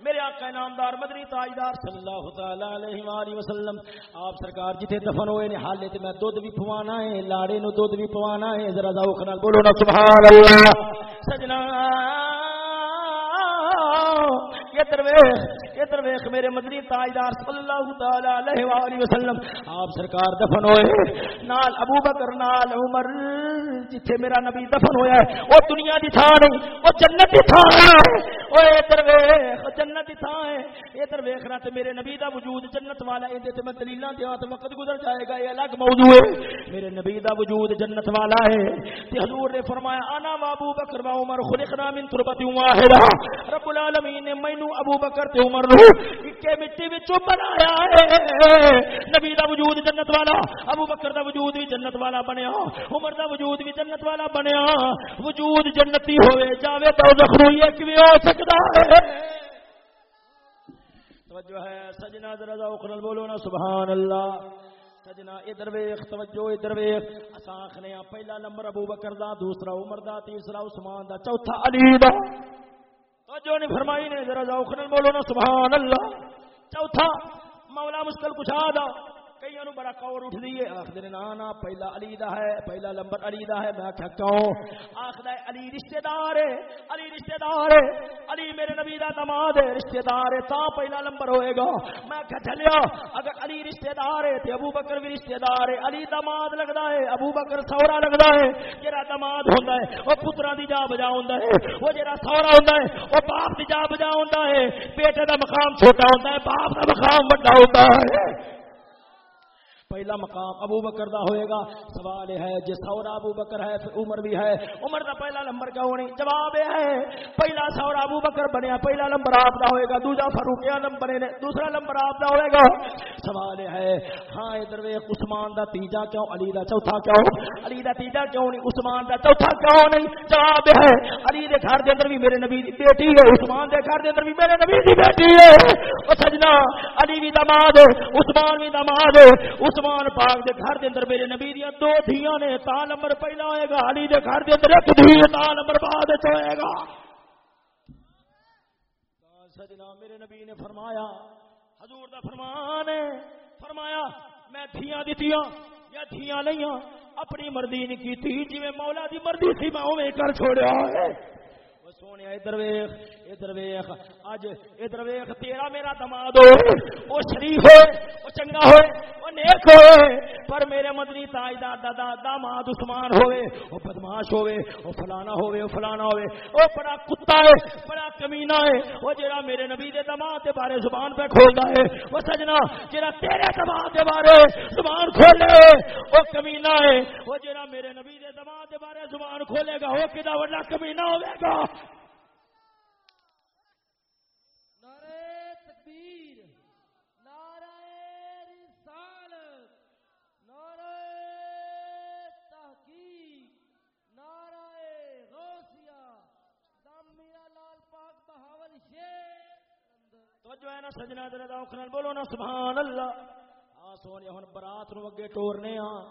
Speaker 1: میرے آقا نامدار مدنی تاجدار صلی اللہ تعالی علیہ والہ وسلم، آپ سرکار جتھے دفن ہوئے نے، حالے تے میں دودھ بھی پوانا ہے، لاڑے نو دودھ بھی پوانا ہے، ذرا ذوق نال بولو نا، سبحان اللہ۔ سجنا۔ ادھر ویخ ادھر ویخ میرے مدنی تاجدار صلی اللہ تعالی علیہ وآلہ وسلم، آپ سرکار دفن ہوئے نال ابو بکر، نال عمر، جتھے میرا نبی دفن ہویا ہے، وہ دنیا دی تھا نہیں، وہ جنت دی تھا ہے۔ او ادھر ویخ جنت دی تھا ہے۔ ادھر ویکھنا تے میرے نبی دا وجود جنت والا اے تے میں دلیلاں دیاں تے وقت گزر جائے گا، یہ الگ موضوع ہے۔ میرے نبی دا وجود جنت والا ہے۔ تے حضور نے فرمایا انا و ابو بکر و عمر، خلقنا من تربت واحدہ۔ رب العالمین نے مینوں ابو بکر تے عمر نو اکے مٹی وچوں بنایا ہے۔ نبی دا وجود جنت والا، ابو بکر دا وجود بھی جنت والا بنیا، عمر دا وجود بھی جنت والا بنیا۔ وجود جنتی ہوئے جاوے تو زخرو یہ کیویں ہو سکدا ہے؟ توجہ ہے، سجنا ذرا ذوق نال بولو نا، سبحان اللہ۔ سجنا ادھر ویخ توجہ ادھر ویخ اساں آخنے ہاں، پہلا نمبر ابو بکر دا، دوسرا عمر دا، تیسرا عثمان دا، چوتھا علی دا۔ توجہ نہیں فرمائی نے، ذرا ذوق نال بولو نا، سبحان اللہ۔ چوتھا، مولا مشکل کچھ آ کئی نو بڑا کور اٹھ دیے آخر نا نا، پہلا علی دا ہے، پہلا نمبر علی دا ہے۔ میں آخیا کیوں؟ آخر ہے، علی رشتہ دار ہے، علی رشتہ دار ہے، علی میرے نبی دا دماد ہے رشتہ دار ہے، تا پہلا نمبر ہوئے گا۔ میں آخیا چلیا اگر علی رشتہ دار ہے تے ابو بکر بھی رشتہ دار ہے۔ علی دماد لگدا ہے، ابو بکر سورا لگدا ہے۔ جڑا دماد ہوندا ہے، وہ پتراں دی جا بجا ہوندا ہے۔ وہ جڑا سورا ہوندا ہے، وہ باپ دی جا بجا ہوندا ہے۔ بیٹے دا مقام چھوٹا ہوندا ہے، باپ دا مقام بڑا ہوندا ہے۔ پہلا مقام ابو بکر دا ہوئے گا۔ سوال ہے جی سورا ابو بکر ہے، پھر عمر بھی ہے۔ عمر دا پہلا نمبر کیا ہونی جواب یہ ہے، پہلا سورا ابو بکر بنیا، پہلا نمبر آپ دا ہوئے گا۔ دوسرا فاروق نمبر نے، دوسرا نمبر آپ دا ہوئے گا۔ سوال یہ ہے ہاں ادھر ویخ عثمان دا تیجا کیوں؟ علی دا چوتھا کیوں؟ علی دا تیجا کیوں نہیں؟ عثمان دا چوتھا کیوں نہیں؟ جواب ہے، علی دے گھر دے اندر بھی میرے نبی دی بیٹی ہے۔ عثمان دے گھر دے اندر بھی میرے نبی دی بیٹی ہے۔ او سجنا، علی بھی دماد ہے عثمان بھی دماد ہے عثمان پاک دے گھر دے اندر میرے نبی دیاں دو دھیاں نے تا نمبر پہلا ہوئے گا، علی دے گھر دے اندر ایک دھی تا نمبر بعد وچ ہوئے گا۔ سجنا میرے نبی نے فرمایا، حضور دا فرمان ہے، فرمایا، میں دھیاں دتیاں یا دھیاں لئیاں اپنی مرضی نہیں کیتی، جویں مولا دی مرضی سی میں اوویں کر چھوڑیا ہے۔ سونے، ادھر ویکھ ادھر ویخ۔ اج ادھر ویخ، تیرا میرا دماد ہو وہ شریف ہو وہ چنگا ہو وہ نیک ہو پر میرے مدنی تاجدار دادا، داماد عثمان ہوئے، وہ بدماش ہوئے، وہ فلانا ہوئے، وہ فلانا ہوئے۔ وہ بڑا کتا ہے، بڑا کمینہ ہے۔ وہ جڑا میرے نبی دے دماد دے بارے زبان پہ کھولدا ہے، وہ سجنا جڑا تیرے دماد دے بارے زبان کھولے وہ کمینہ ہے۔ وہ جڑا میرے نبی دے دماد دے بارے زبان کھولے گا، وہ کدا بڑا کمینہ ہوے گا
Speaker 3: نعرہ تکبیر نعرہ رسالت نعرہ تحقیق نعرہ غوثیہ دم میرا لال پاک بہاول شیر
Speaker 1: تو جو ہے نا سجنا دل دا اکھنال بولو نا، سبحان اللہ۔ آ سونیا ہن برات نو اگے ٹورنے ہاں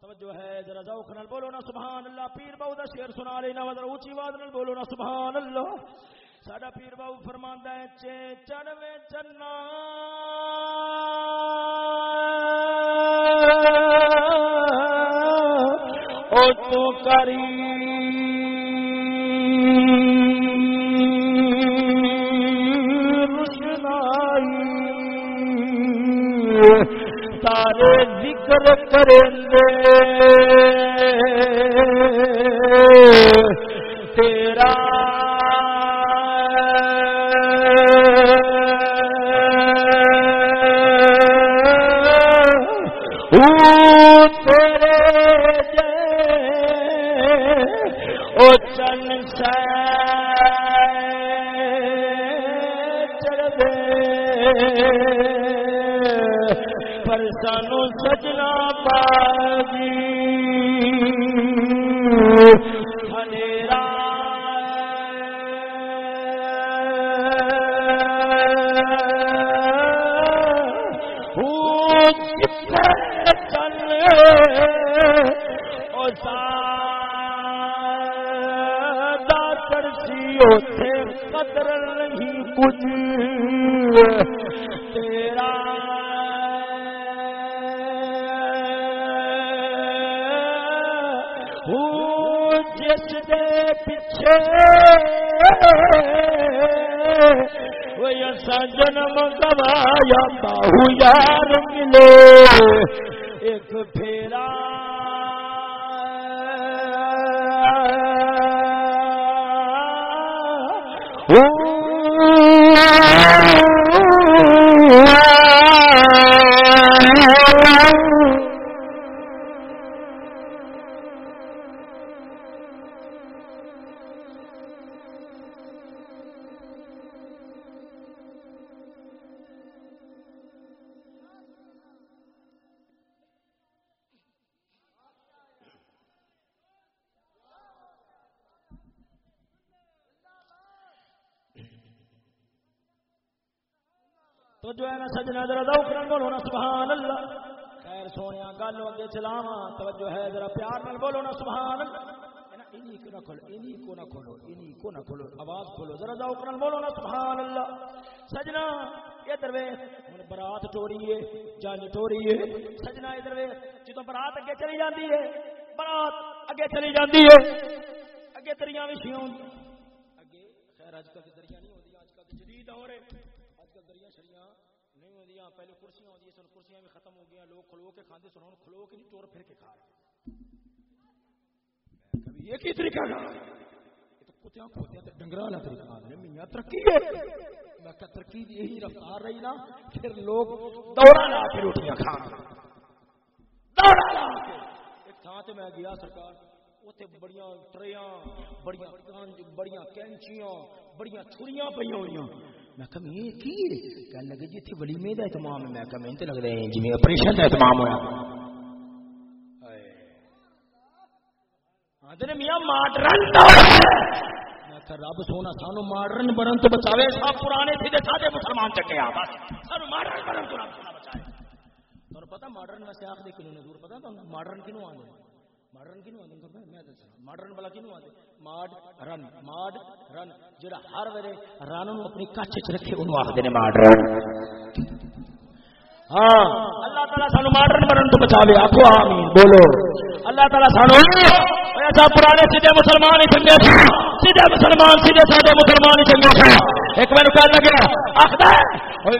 Speaker 1: توجہ ہے، ذرا ذوق نال بولو نا، سبحان اللہ۔ پیر باو دا شعر سنا لینا ذرا اونچی آواز نال بولو نا، سبحان اللہ۔ ساڈا پیر باو فرماندا ہے چے چڑوے چنا۔ او تو کری تارے ذکر کریں گے۔ تیرا سانو سجنا باجی کو نہ کھولو، آواز کھولو۔ ذرا دو کرن بولو نا سبحان اللہ سجنا، ادھر وے ہن برات ٹوری ہے جان ٹوری ہے۔ سجنا، ادھر وے جدوں برات اگے چلی جاندی ہے، برات اگے چلی جاندی ہے۔ اگے دریاں وچ ہوندی اگے، خیر اج کل دریاں نہیں ہوندی اج کل جدید دور ہے اج کل دریاں شریاں نہیں ہوندیاں پہلے کرسیاں ہوندیاں سن، کرسیاں بھی ختم ہو گئیں لوگ کھلو کے کھاندے سن، ہن کھلو کے نہیں، ٹور پھر کے کھا رہے۔ کبھی ایک ہی طریقہ کا کتیاں کھوتیاں تے والا طریقہ میاں ترقی ہے۔ میں کہ ترقی دی یہی رفتار رہی نا، پھر لوگ لا کے روٹیاں کھان۔ لا کے۔ ایک تھاں تے میں گیا سرکار اوتے بڑیاں ٹریاں، بڑیاں بڑیاں کینچیاں، بڑیاں پئی ہویاں میں کہ یہ کی ہے؟ لگے جی ولیمے دا اہتمام ہے۔ میں کہ میں تے لگ رہے ہیں دا اہتمام ہویا۔ آدھے میاں ماڈرن میں کہ رب سونا سانو ماڈرن بنن تو بچاوے سب پرانے سیدھے سادے مسلمان چکے آ بس سانو ماڈرن بنن تو رب سونا بچائے تمہیں پتا ماڈرن ویسے آخ دے کنوں نے دور پتا ماڈرن کنوں آنے ماڈرن کنوں آنے تو میں دسا ماڈرن والا کنوں آنے ماڈ رن ماڈ رن جڑا ہر ویلے رن نو اپنی کچھ چ رکھے انہوں آخ دے ماڈرن ہاں۔ اللہ تعالیٰ سانو ماڈرن بنن تو بچاوے آخو آمین بولو۔ اللہ تعالیٰ سانو ایسا پرانے سیدھے مسلمان ہی چنگے تھے مسلمان، سیدھے سادے مسلمان ہی چنگے تھے ایک میں کہنے لگا آخر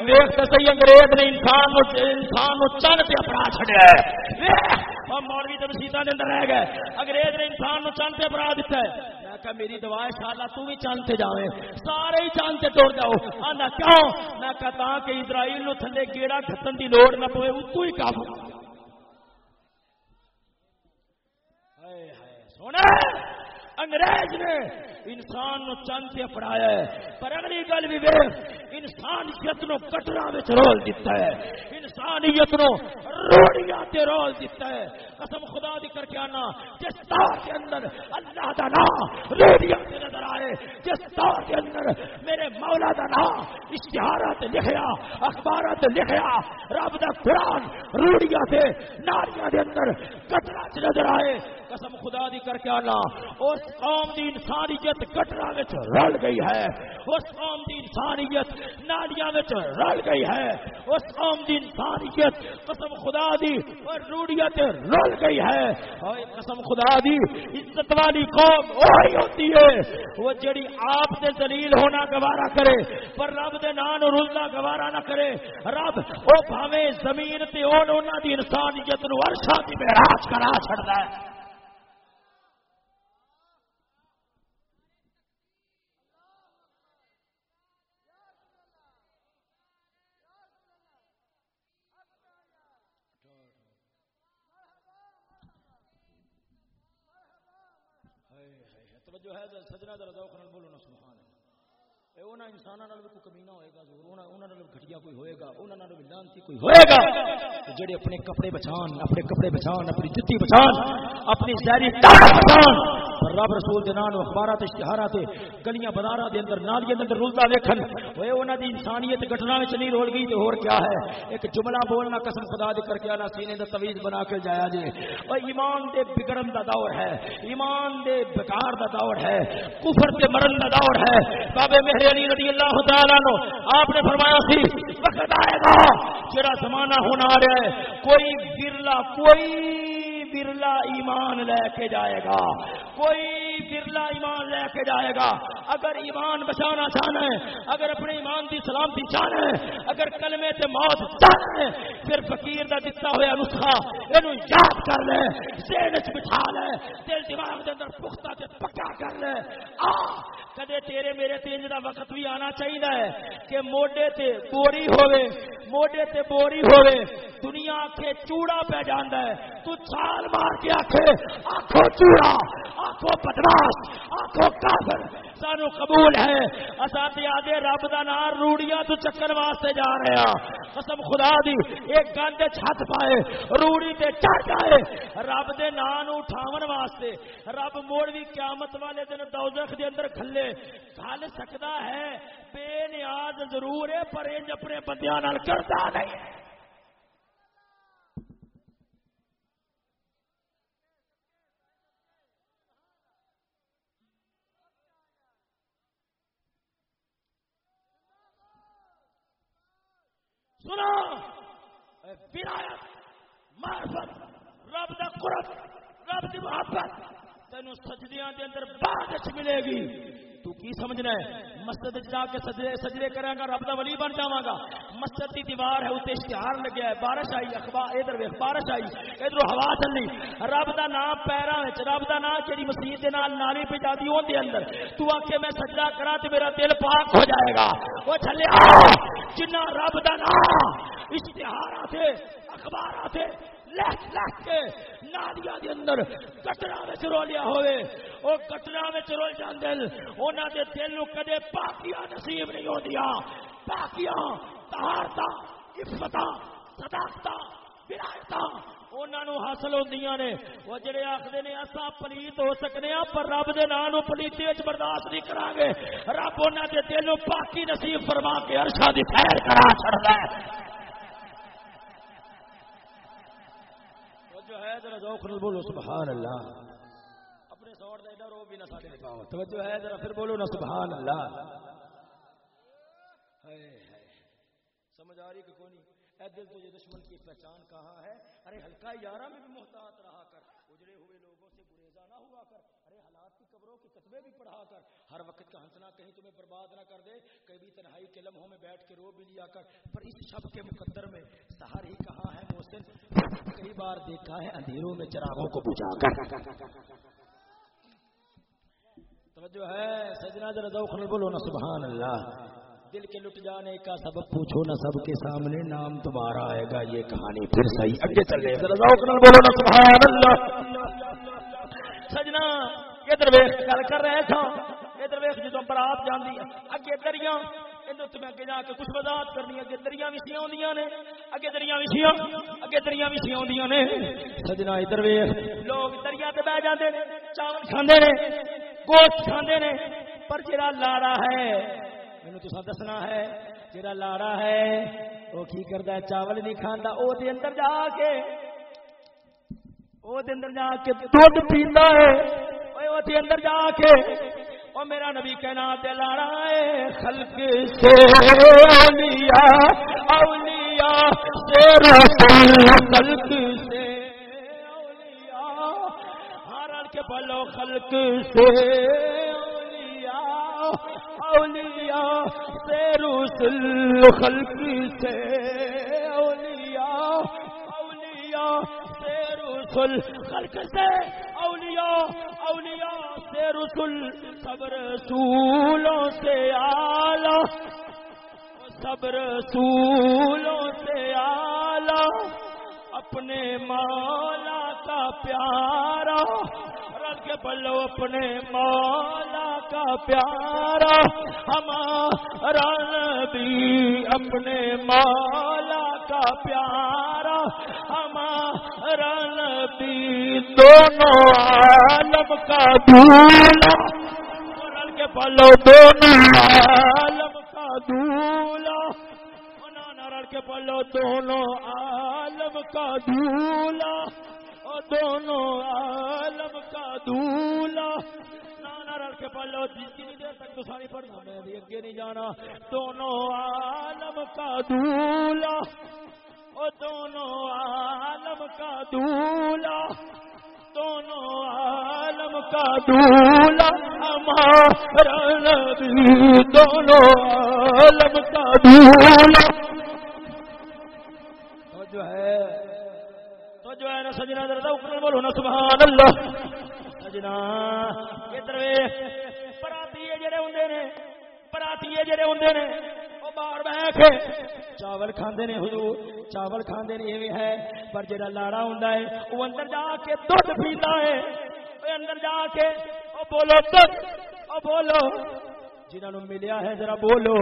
Speaker 1: دیکھ تو صحیح انگریز نے انسان انسان نو چن پہ اپنا چھڑیا ہے۔ اور مولوی تو مسیطا دے اندر رہ گئے، انگریز نے انسان نو چن پہ اپنا دیتا ہے۔ میں کہا، میری دعا ہے، شاءاللہ تو بھی چاند سے جاویں سارے ہی چاند سے توڑ جاؤ۔ آنا کیوں؟ میں کہتا کہ اسرائیل نو تھلے گیڑا کھسن دی لوڑ نہ پوے، اتو ہی کافی سونا! انگریز نے انسان نو چند سے پڑھایا ہے۔ پر اگلی گل بھی ویخ انسانیت نو کٹرا وچ رول دیتا ہے۔ انسانیت نو روڑیاں تے رول دیتا ہے۔ قسم خدا دی کر کے آنا، جس دور کے اندر اللہ دا نام روڑیاں تے نظر آئے، جس دور کے اندر میرے مولا دا نام اشتہارات لکھیا اخبارات لکھیا، رب دا قرآن روڑیاں تے، ناریاں دے اندر کٹرا چ نظر آئے۔ قسم خدا دی کر کے آنا۔ اس قوم دی انسانیت کٹرا وچ رل گئی ہے۔ اس قوم دی انسانیت نالیاں وچ رل گئی ہے۔ اس قوم دی انسانیت قسم خدا دی اور روڑیت رل گئی ہے۔ اور قسم خدا دی، عزت والی قوم وہی ہوتی ہے۔ وہ جڑی آپ سے ذلیل ہونا گوارا کرے، پر رب دے نام رلنا گوارا نہ کرے۔ رب وہ بھاوے زمین تے اون انہاں دی انسانیت نو عرشاں دی معراج کرا چھڑدا ہے۔ ہے سجنا ذوق نال بولو نا، سبحان اللہ۔ اے انہاں انساناں نال بھی کوئی کمینہ ہوئے گا، ضرور۔ انہاں انہاں نال گھٹیا کوئی ہوئے گا انہاں نال بھی لعنتی کوئی ہوئے گا۔ جڑے اپنے کپڑے بچان، اپنے کپڑے بچان، اپنی جُتی بچان، اپنی ظاہری طاقت بچان رب رسول دے نام اخبارات، اشتہارات، گلیاں، بازاراں دے اندر، نالیاں دے اندر رلدا ویکھن۔ اوے انہاں دی انسانیت گھٹنا وچ نہیں رول گئی تے اور کیا ہے؟ ایک جملہ بولنا قسم خدا دے کر کے انا سینے دا تویز بنا کے جایا جے۔ او ایمان دے بگڑن دا دور ہے۔ ایمان دے بیکار دا دور ہے۔ کفر تے مرن دا دور ہے۔ بابے مہر علی رضی اللہ تعالی عنہ، آپ نے فرمایا سی، وقت آئے گا جڑا زمانہ ہونا آ رہا ہے۔ کوئی برلا، کوئی برلا ایمان لے کے جائے گا۔ کوئی برلا ایمان لے کے جائے گا۔ اگر ایمان بچانا چاہنا ہے اگر اپنے ایمان دی سلامتی چاہنا ہے اگر کلمے تے موت چاہنا ہے پھر فقیر دا دتا ہوا نسخہ اینو یاد کر لے، ذہن وچ بٹھا لے، دل دماغ دے اندر پختہ تے پکا کر لے۔ آ کدے تیرے میرے تینج دا وقت بھی آنا چاہیے کہ موڈے تے بوری ہوے موڈے تے بوری ہوے دنیا آکھے چوڑا پہ جاندا ہے۔ تو چھال مار کے آکھے، آنکھوں چوڑا، آنکھوں بدماش آنکھوں کافر، سانو قبول ہے۔ اساتے آدھے رب دا نام روڑیاں تو چکر واسطے جا رہے ہیں قسم خدا دی، ایک گند چھت پائے، روڑی تے چڑھ جائے۔ رب دے نام اٹھاون واسطے، رب موڑ بھی قیامت والے دن دوزخ دے اندر کھلے کھل سکدا ہے۔ بے نیاز ضرور ہے، پر انج اپنے بندیاں نال کردا نہیں ہے۔ سنا ولایت معرفت رب دا قرب، رب دی محبت۔ تینو سجدیاں دے اندر بعد وچ ملے گی۔ تو کی سمجھنا ہے؟ مسجد جا کے سجدے سجدے کراں گا، رب دا ولی بن جاواں گا۔ مسجد دی دیوار ہے اوتے اشتہار لگیا ہے۔ بارش آئی، اخبار ادھر ویکھ، بارش آئی۔ ادھر ہوا چلی۔ رب دا نام پیراں وچ، رب دا نام جڑی مسجد دے نال نالی پہ جاتی اون دے اندر۔ تو آکھے، میں سجدہ کراں تے میرا دل پاک ہو جائے گا۔ او چھلیا جنہ رب دا نام اشتہارات اخبارات لکھ لکھ کے نادیا دے اندر کٹرا وچ رولیا ہوئے۔ او کٹرا وچ رول جاندے انہاں دے دل نو کدے پاکیاں نصیب نہیں ہوندیاں۔ پاکیاں طہارتاں عفتاں، صداقتاں، ولایتاں انہاں نو حاصل ہوندیاں نے۔ او جڑے آکھدے نے، اساں پلیت ہو سکنے ہاں پر رب دے نام نو پلیتی وچ برداشت نہیں کران گے۔ رب انہاں دے دل نو پاکی نصیب فرما کے عرشاں دی خیر کرا چھڑدا ہے جو ہے، ذرا ذوق نال بولو سبحان اللہ اپنے سوڑ دے ڈر بھی نہ ساڈے پاؤ۔ توجہ ہے، ذرا پھر بولو نا سبحان اللہ ہائے ہائے۔ سمجھ آ رہی کہ کوئی نہیں اے دل تجھے دشمن کی پہچان کہاں ہے؟ ارے، ہلکا یارہ میں بھی محتاط رہا کر اجڑے ہوئے لوگوں سے گریزا نہ ہوا کر ارے حالات کی قبروں کے کتبے بھی پڑھا کر۔ ہر وقت کا ہنسنا کہیں تمہیں برباد نہ کر دے۔ کبھی تنہائی کے لمحوں میں بیٹھ کے رو بھی لیا کر۔ پر اس شب کے مقدر میں سہر ہی کہاں ہے محسن کئی بار دیکھا ہے اندھیروں میں چراغوں کو بجھا کر۔ توجہ ہے سجنا ذرا ذوق بولو نا سبحان اللہ دل کے لٹ جانے کا سبب پوچھو نہ سب کے سامنے، نام تمہارا آئے گا، یہ کہانی پھر صحیح۔ اگے چلے، ذرا ذوق نہ بولو نا سبحان اللہ ادھر ویخ گل کر رہے تھا۔ ادھر ویخ جدو برات جاندی اگے دریا ادھر میں اگے جا کے کچھ وضاحت کرنی اگے دریا بھی سیاں ہوندیاں نے۔ اگے دریا بھی سیاں اگے دریا بھی سیاں ہوندیاں نے۔ سجنا ادھر ویخ لوگ دریا تے بیٹھ جاندے نے، چاول کھاندے نے، گوشت کھاندے نے۔ پر جڑا لاڑا ہے، مینوں تساں دسنا ہے جڑا لاڑا ہے وہ کی کردا ہے؟ چاول نہیں کھاندا، او دے اندر جا کے، او دے اندر جا کے دودھ پیندا ہے۔ اوے اندر جا کے او میرا نبی کہنا تے لاڑا ہے خلق سے اولیاء اولیاء سے رسول خلق سے اولیاء۔ ہر کے بلو خلق سے اولیاء اولیاء سے رسول خلق سے اولیاء اولیاء سے رسول خلق سے۔ اولیاء اولیاء سے رسول سب رسولوں سے آلہ سب رسولوں سے آلہ اپنے مولا کا پیارا کے بلو اپنے مولا کا پیارا، ہمارا نبی اپنے مولا کا پیارا، ہمارا نبی دونوں عالم کا دھولا کے بلو دونوں عالم کا دھولا نرڑ کے پلو دونوں عالم کا دھولا دونوں عالم کا دھولا نرڑ کے پلو جتنی دیر تک تو ساری پڑھنا میں بھی اگے نہیں جانا۔ دونوں عالم کا دھولا او دونوں عالم کا دھولا دونوں عالم کا دولا ہمارا نبی دونوں عالم کا دولا جو ہے۔ تو جو ہے نا سجنا درد اکر بولو نا سبحان اللہ سجنا۔ ادھر پراتی جڑے ہوں نے۔ پراتی جڑے ہوں نے۔ وہ باہر بہ کے۔ چاول کھاندے نے حضور۔ چاول کھاندے نے یہ ہے۔ پر جڑا لاڑا ہوندا ہے وہ اندر جا کے دودھ پیندا ہے۔ وہ اندر جا کے۔ او بولو دودھ۔ او بولو۔ جنہاں نو ملیا ہے، ذرا بولو۔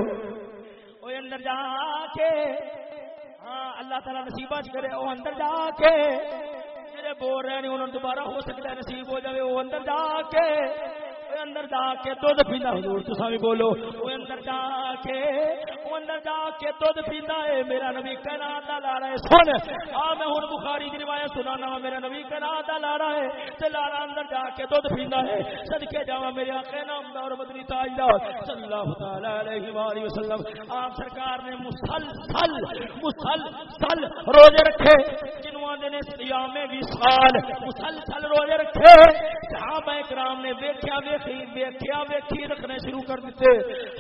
Speaker 1: او اندر جا کے۔ ہاں اللہ تعالی نصیبہ چ کرے، او اندر جا کے جڑے بول رہے ہیں، انہوں دوبارہ ہو سکتا ہے نصیب ہو جاوے وہ اندر جا کے وہ اندر جا کے دودھ پیندا حضور تساں بھی بولو وہ اندر جا کے وہ اندر جا کے دودھ پیندا ہے۔ میرا نبی کائنات دا لاڑا ہے۔ سن۔ آ، میں ہن بخاری دی روایت سنانا وا میرا نبی کائنات دا لاڑا ہے۔ تے لاڑا اندر جا کے دودھ پیندا ہے۔ صدکے جاواں میرے آقا نامدار مدنی تاجدار۔ صلی اللہ تعالی علیہ والہ وسلم۔ آپ سرکار نے مسلسل مسلسل روزے رکھے۔ جنوں آندے نے صیام وصال مسلسل روزے رکھے۔ کرام نے ویکھیا ویکھی ویکھیا ویکھی رکھنے شروع کر دیتے۔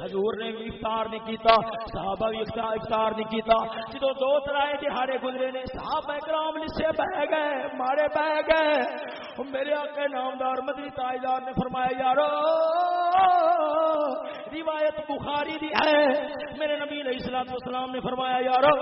Speaker 1: حضور نے افطار نہیں کیتا، صحابہ بھی افطار نہیں کیتا۔ جدو دو ترائے دہاڑے گزرے نے، صحابہ کرام لسے بہ گئے، مارے بہ گئے۔ میرے آقا نامدار مدنی تاجدار نے فرمایا، یارو، روایت بخاری دی ہے۔ میرے نبی علیہ الصلوۃ والسلام نے فرمایا، یارو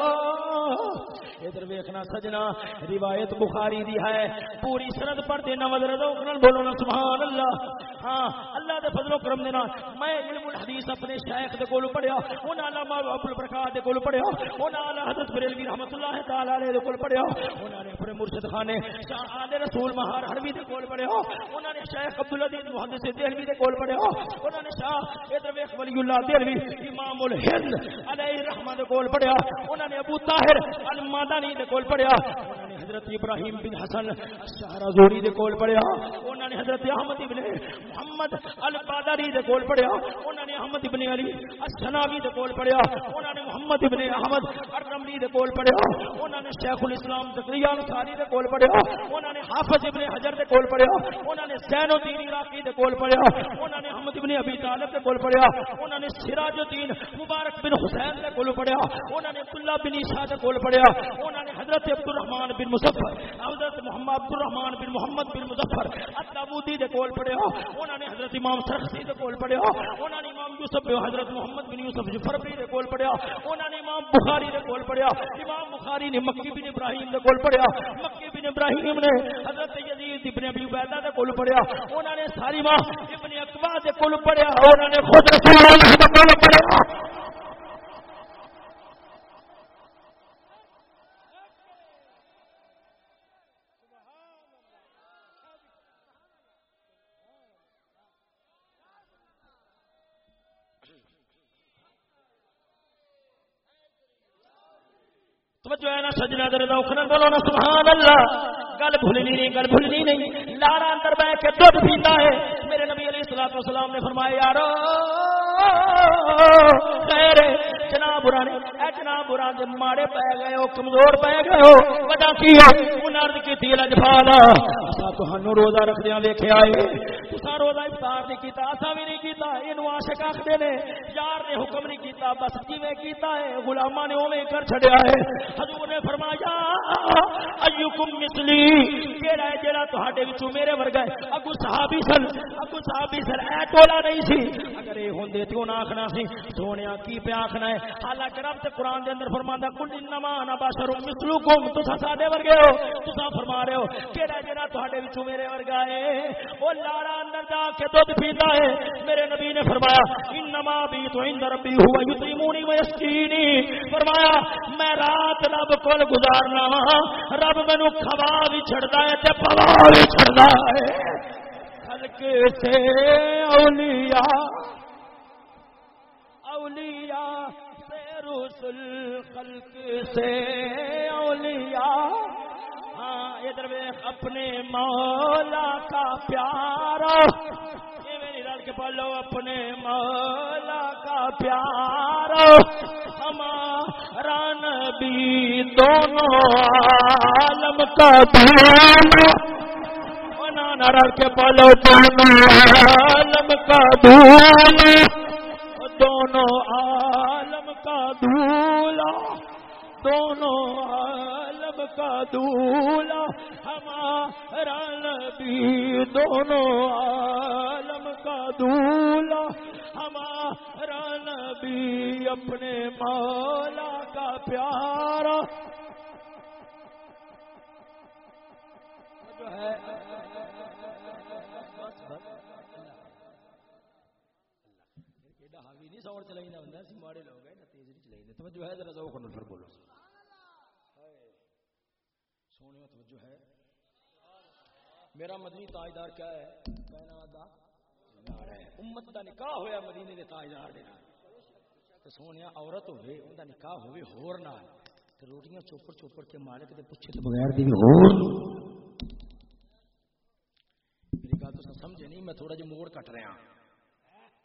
Speaker 1: ادھر ویکھنا سجنا۔ روایت بخاری دی ہے۔ پوری سند پر دینا وزر نال بولو نا، سبحان اللہ۔ ہاں اللہ دے فضل و کرم دے نال میں علم الحدیث اپنے شیخ دے کول پڑھیا، انہاں علامہ ابو البرکات دے کول پڑھیا، انہاں اعلی حضرت بریلوی رحمتہ اللہ تعالی علیہ دے کول پڑھیا، انہاں نے اپنے مرشد خانے شاہ رسول مہار حربی دے کول پڑھیا، انہاں نے شیخ عبد العزیز محدث دہلوی دے کول پڑھیا، انہاں نے شاہ ادھر ویکھ ولی اللہ دہلوی امام الہند علیہ رحمت دے کول پڑھیا، انہاں نے ابو طاہر المادانی دے کول پڑھیا، انہاں نے حضرت ابراہیم بن حسن شہرازوری دے کول پڑھیا، انہاں نے حضرت احمد ابن محمد البادری دے کول پڑھیا انہاں نے احمد ابن علی السناوی دے کول پڑھیا انہاں نے محمد ابن احمد الرملی دے کول پڑھیا انہاں نے شیخ الاسلام زکریا انصاری دے کول پڑھیا انہاں نے حافظ ابن حجر دے کول پڑھیا انہاں نے زین الدین عراقی دے کول پڑھیا انہاں نے احمد ابن ابی طالب دے کول پڑھیا انہاں نے سراج الدین مبارک بن حسین دے کول پڑھیا انہاں نے عبداللہ بن عیسیٰ دے کول پڑھیا انہاں نے حضرت عبد الرحمن بن مظفر حضرت محمد عبد الرحمن بن محمد بن مظفر الدابودی دے کول پڑھیا انہاں نے حضرت امام سرخسی دے کول پڑھیا انہوں نے امام یوسف حضرت محمد بن یوسف جفربی دے کول پڑھیا انہوں نے امام بخاری دے کول پڑھیا، امام بخاری نے مکی بن ابراہیم دے کول پڑھیا، مکی بن ابراہیم نے حضرت یزید ابن ابی عبیدہ دے کول پڑھیا انہوں نے ساری ماں ابن اقوا دے کول پڑھیا انہوں نے خود رسول اللہ دے کول پڑھیا۔ توجہ ہے نا سجنا درد اوکھنا بولو نا سبحان اللہ۔ گل بھولنی نہیں، گل بھولنی نہیں۔ لاڑا اندر بیٹھ کے دودھ پیتا ہے۔ میرے نبی علیہ الصلوۃ والسلام نے فرمایا، یارو، خیر جناب اے جناب بران دے ماڑے پے گئے ہو، کمزور پے گئے ہو کی انہاں عرض کیتی لجفالا اسا تہانوں روزہ رکھدیاں ویکھیا اے تساں روزہ افطار نہیں کیتا اسا بھی نہیں کیتا۔ اینو عاشق آکھدے نے، یار نے حکم نہیں کیتا، بس کیویں کیتا ہے، غلاماں نے اوویں کر چھڈیا ہے۔ حضور نے فرمایا ایکم مثلی ہے جیڑا تہاڈے وچوں میرے ورگا ہے۔ اگو صحابی سن صحابی سن، اے ٹولا نہیں سی۔ اگر اے ہوندے تے انہاں آکھنا سی، سونیا کی پہ آکھنا ہے؟ حالانکہ رب تے دے اندر فرماندا کل انما انا بشر مثلکم۔ تساں ورگے ہو، تساں فرما رہے ہو۔ جیڑا تہاڈے وچوں میرے ورگا ہے، او اندر جا کے دودھ پیندا ہے۔ میرے نبی نے فرمایا، انما بیت عند ربی یطعمونی و یسقینی فرمایا، میں رات رب کول گزارنا وا رب مینو کھوا بھی چھڑدا ہے تے پوا بھی چھڑدا ہے۔ خلق سے اولیاء اولیاء سے رسل خلق سے اولیاء۔ ہاں ادھر ویخ اپنے مولا کا پیارا۔ کے پڑھ لو اپنے مولا کا پیارا۔ ہمارا نبی دونوں عالم کا دونوں نانا رل کے پالو دونوں عالم کا دھولا دونوں عالم کا دھولا۔ دونوں عالم کا دھولا۔ ہمارا نبی دونوں عالم کا دھولا۔ ہمارا نبی اپنے مولا کا پیارا جو ہے حاوی نہیں چلائی ہوں سی ماڑے لوگ ہیں چلائی توجہ ہے، ذرا ذوق پھر بولو۔ سونے توجہ ہے۔ میرا مدنی تاجدار کیا ہے؟ کائنات دا ہے امت دا نکاح ہویا مدینے دے تاجدار دے نال۔ تے سونیا عورت ہوے اون دا نکاح ہوے ہور نال۔ تے روٹیاں چوپڑ چوپڑ کے مالک دے پوچھے تے بغیر دی ہور۔ میری گل تو سمجھے نہیں، میں تھوڑا جہا موڑ کٹ رہا ہوں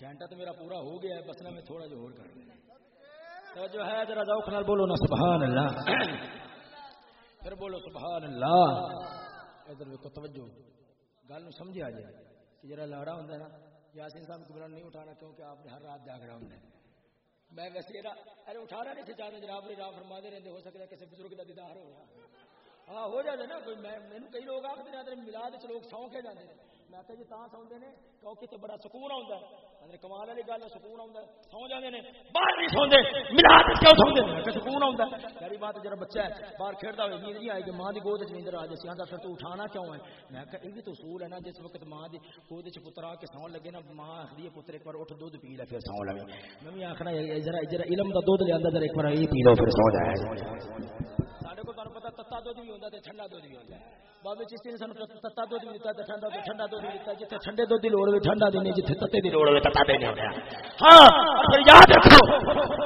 Speaker 1: گھنٹہ تو میرا پورا ہو گیا ہے، بس نہ میں تھوڑا جہا اور کر رہا جو ہے، ذرا ذوق نال بولو نا، سبحان اللہ۔ پھر بولو، سبحان اللہ۔ ادھر دیکھو توجہ۔ گل نو سمجھا جائے کہ جرا لاڑا ہوندا ہے نا یاسین صاحب کو بلند نہیں اٹھانا کیونکہ آپ نے ہر رات جاگ رہا ہوں میں ویسے ارے اٹھانا نہیں چاہتا جناب راہ فرما دے رہتے، ہو سکتا ہے کسی بزرگ کا دیدار ہو۔ ہاں ہو جائے نا، کوئی میں مینوں کئی لوگ آخر رہتے ملاد لوگ سو کے جاتے ہیں۔ میں کہ جی تاں سوندے نے، کیونکہ تو بڑا سکون آتا ہے۔ اندر کمال والی گل سکون آوندا ہے۔ سو جاندے نے، باہر نہیں سوندے ملاد کیوں سوندے کہ سکون آوندا ہے۔ میری بات جڑا بچہ ہے، باہر کھیڈدا ہوئے، نیند نہیں آئی کہ ماں دی گود وچ نیند آ جائے، سیاں پھر تو اٹھانا کیوں ہے؟ میں کہ یہ بھی تو اصول ہے نا، جس وقت ماں دی گود وچ پتر آ کے سون لگے نا، ماں آکھدی ہے، پتر ایک بار اٹھ دودھ پی لے، پھر سو لے میں بھی آکھنا ذرا ذرا علم دا دودھ لے آندا، ذرا ایک بار یہ پی لو، پھر سو جائے ساڈے کو تانوں پتہ تتا دودھ بھی ہوتا تے ٹھنڈا دھد بھی ہوتا ہے بابے چشتی نے سانو تتا دھد بھی دتا ٹھنڈا دودھ ٹھنڈا دودھ بھی دتا جتھے ٹھنڈے دودھ دی لوڑ ہوے ٹھنڈا دینے جتھے تتے دی لوڑ ہوے تتا دینے ہوندے ہاں پر یاد رکھو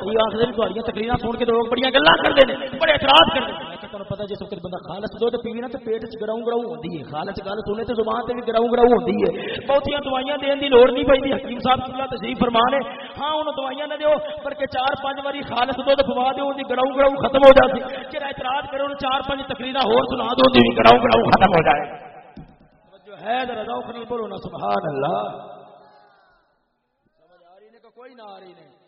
Speaker 1: یہ آخر دی تقریراں سن کے لوگ بڑیاں گلاں کردے نے بڑے اعتراض کردے نے کہ جس وقت بندہ خالص دودھ پیوی نا تے پیٹ وچ گراؤں گراؤں ہوندی ہے۔ خالص گل سنے تے زبان تے بھی گراؤں گراؤں ہوندی ہے۔ بہتیاں دوائیاں دین دی لوڑ نہیں پیندی حکیم صاحب اللہ تشریف فرما نے ہاں انہوں دوائیاں نہ دیو، بلکہ چار پانچ واری خالص دودھ پوا دیو دی گراؤں گراؤں ختم ہو جاتی کہ اعتراض کرو چار پانچ تقریراں ہور سنا دو گراؤں گراؤں ختم ہو جائے۔ جو ہے، ذرا ذوق نہیں بولو نا، سبحان اللہ۔ سمجھ آ رہی نے کہ کوئی نہ آ رہی نے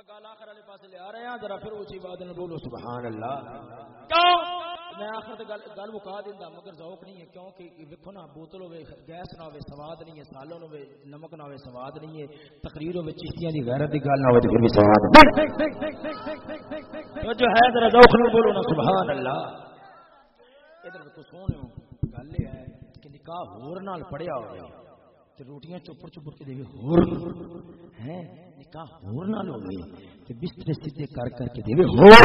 Speaker 1: آپ گال آخر والے پاس لے آ رہے ہیں ذرا پھر اونچی بات نے بولو سبحان اللہ کیوں؟ میں آخر تے گل گل مکا دیندا مگر ذوق نہیں ہے کیونکہ ویکھو نا بوتل ہوے گیس نہ ہوے سواد نہیں ہے سالن ہوے نمک نہ ہوے سواد نہیں ہے تقریر ہوے چشتیاں دی غیرت دی گل نہ ہوے تے پھر بھی سواد تو جو ہے ذرا ذوق نہیں بولو نا سبحان اللہ ادھر تو سونے گل یہ ہے کہ نکاح ہور نال پڑھیا تے روٹیاں چپڑ چپڑ کے دیوے ہور۔ ہیں؟ نکاح ہور نال ہوے تے بستر سیدھے کر کر کے دیوے ہور۔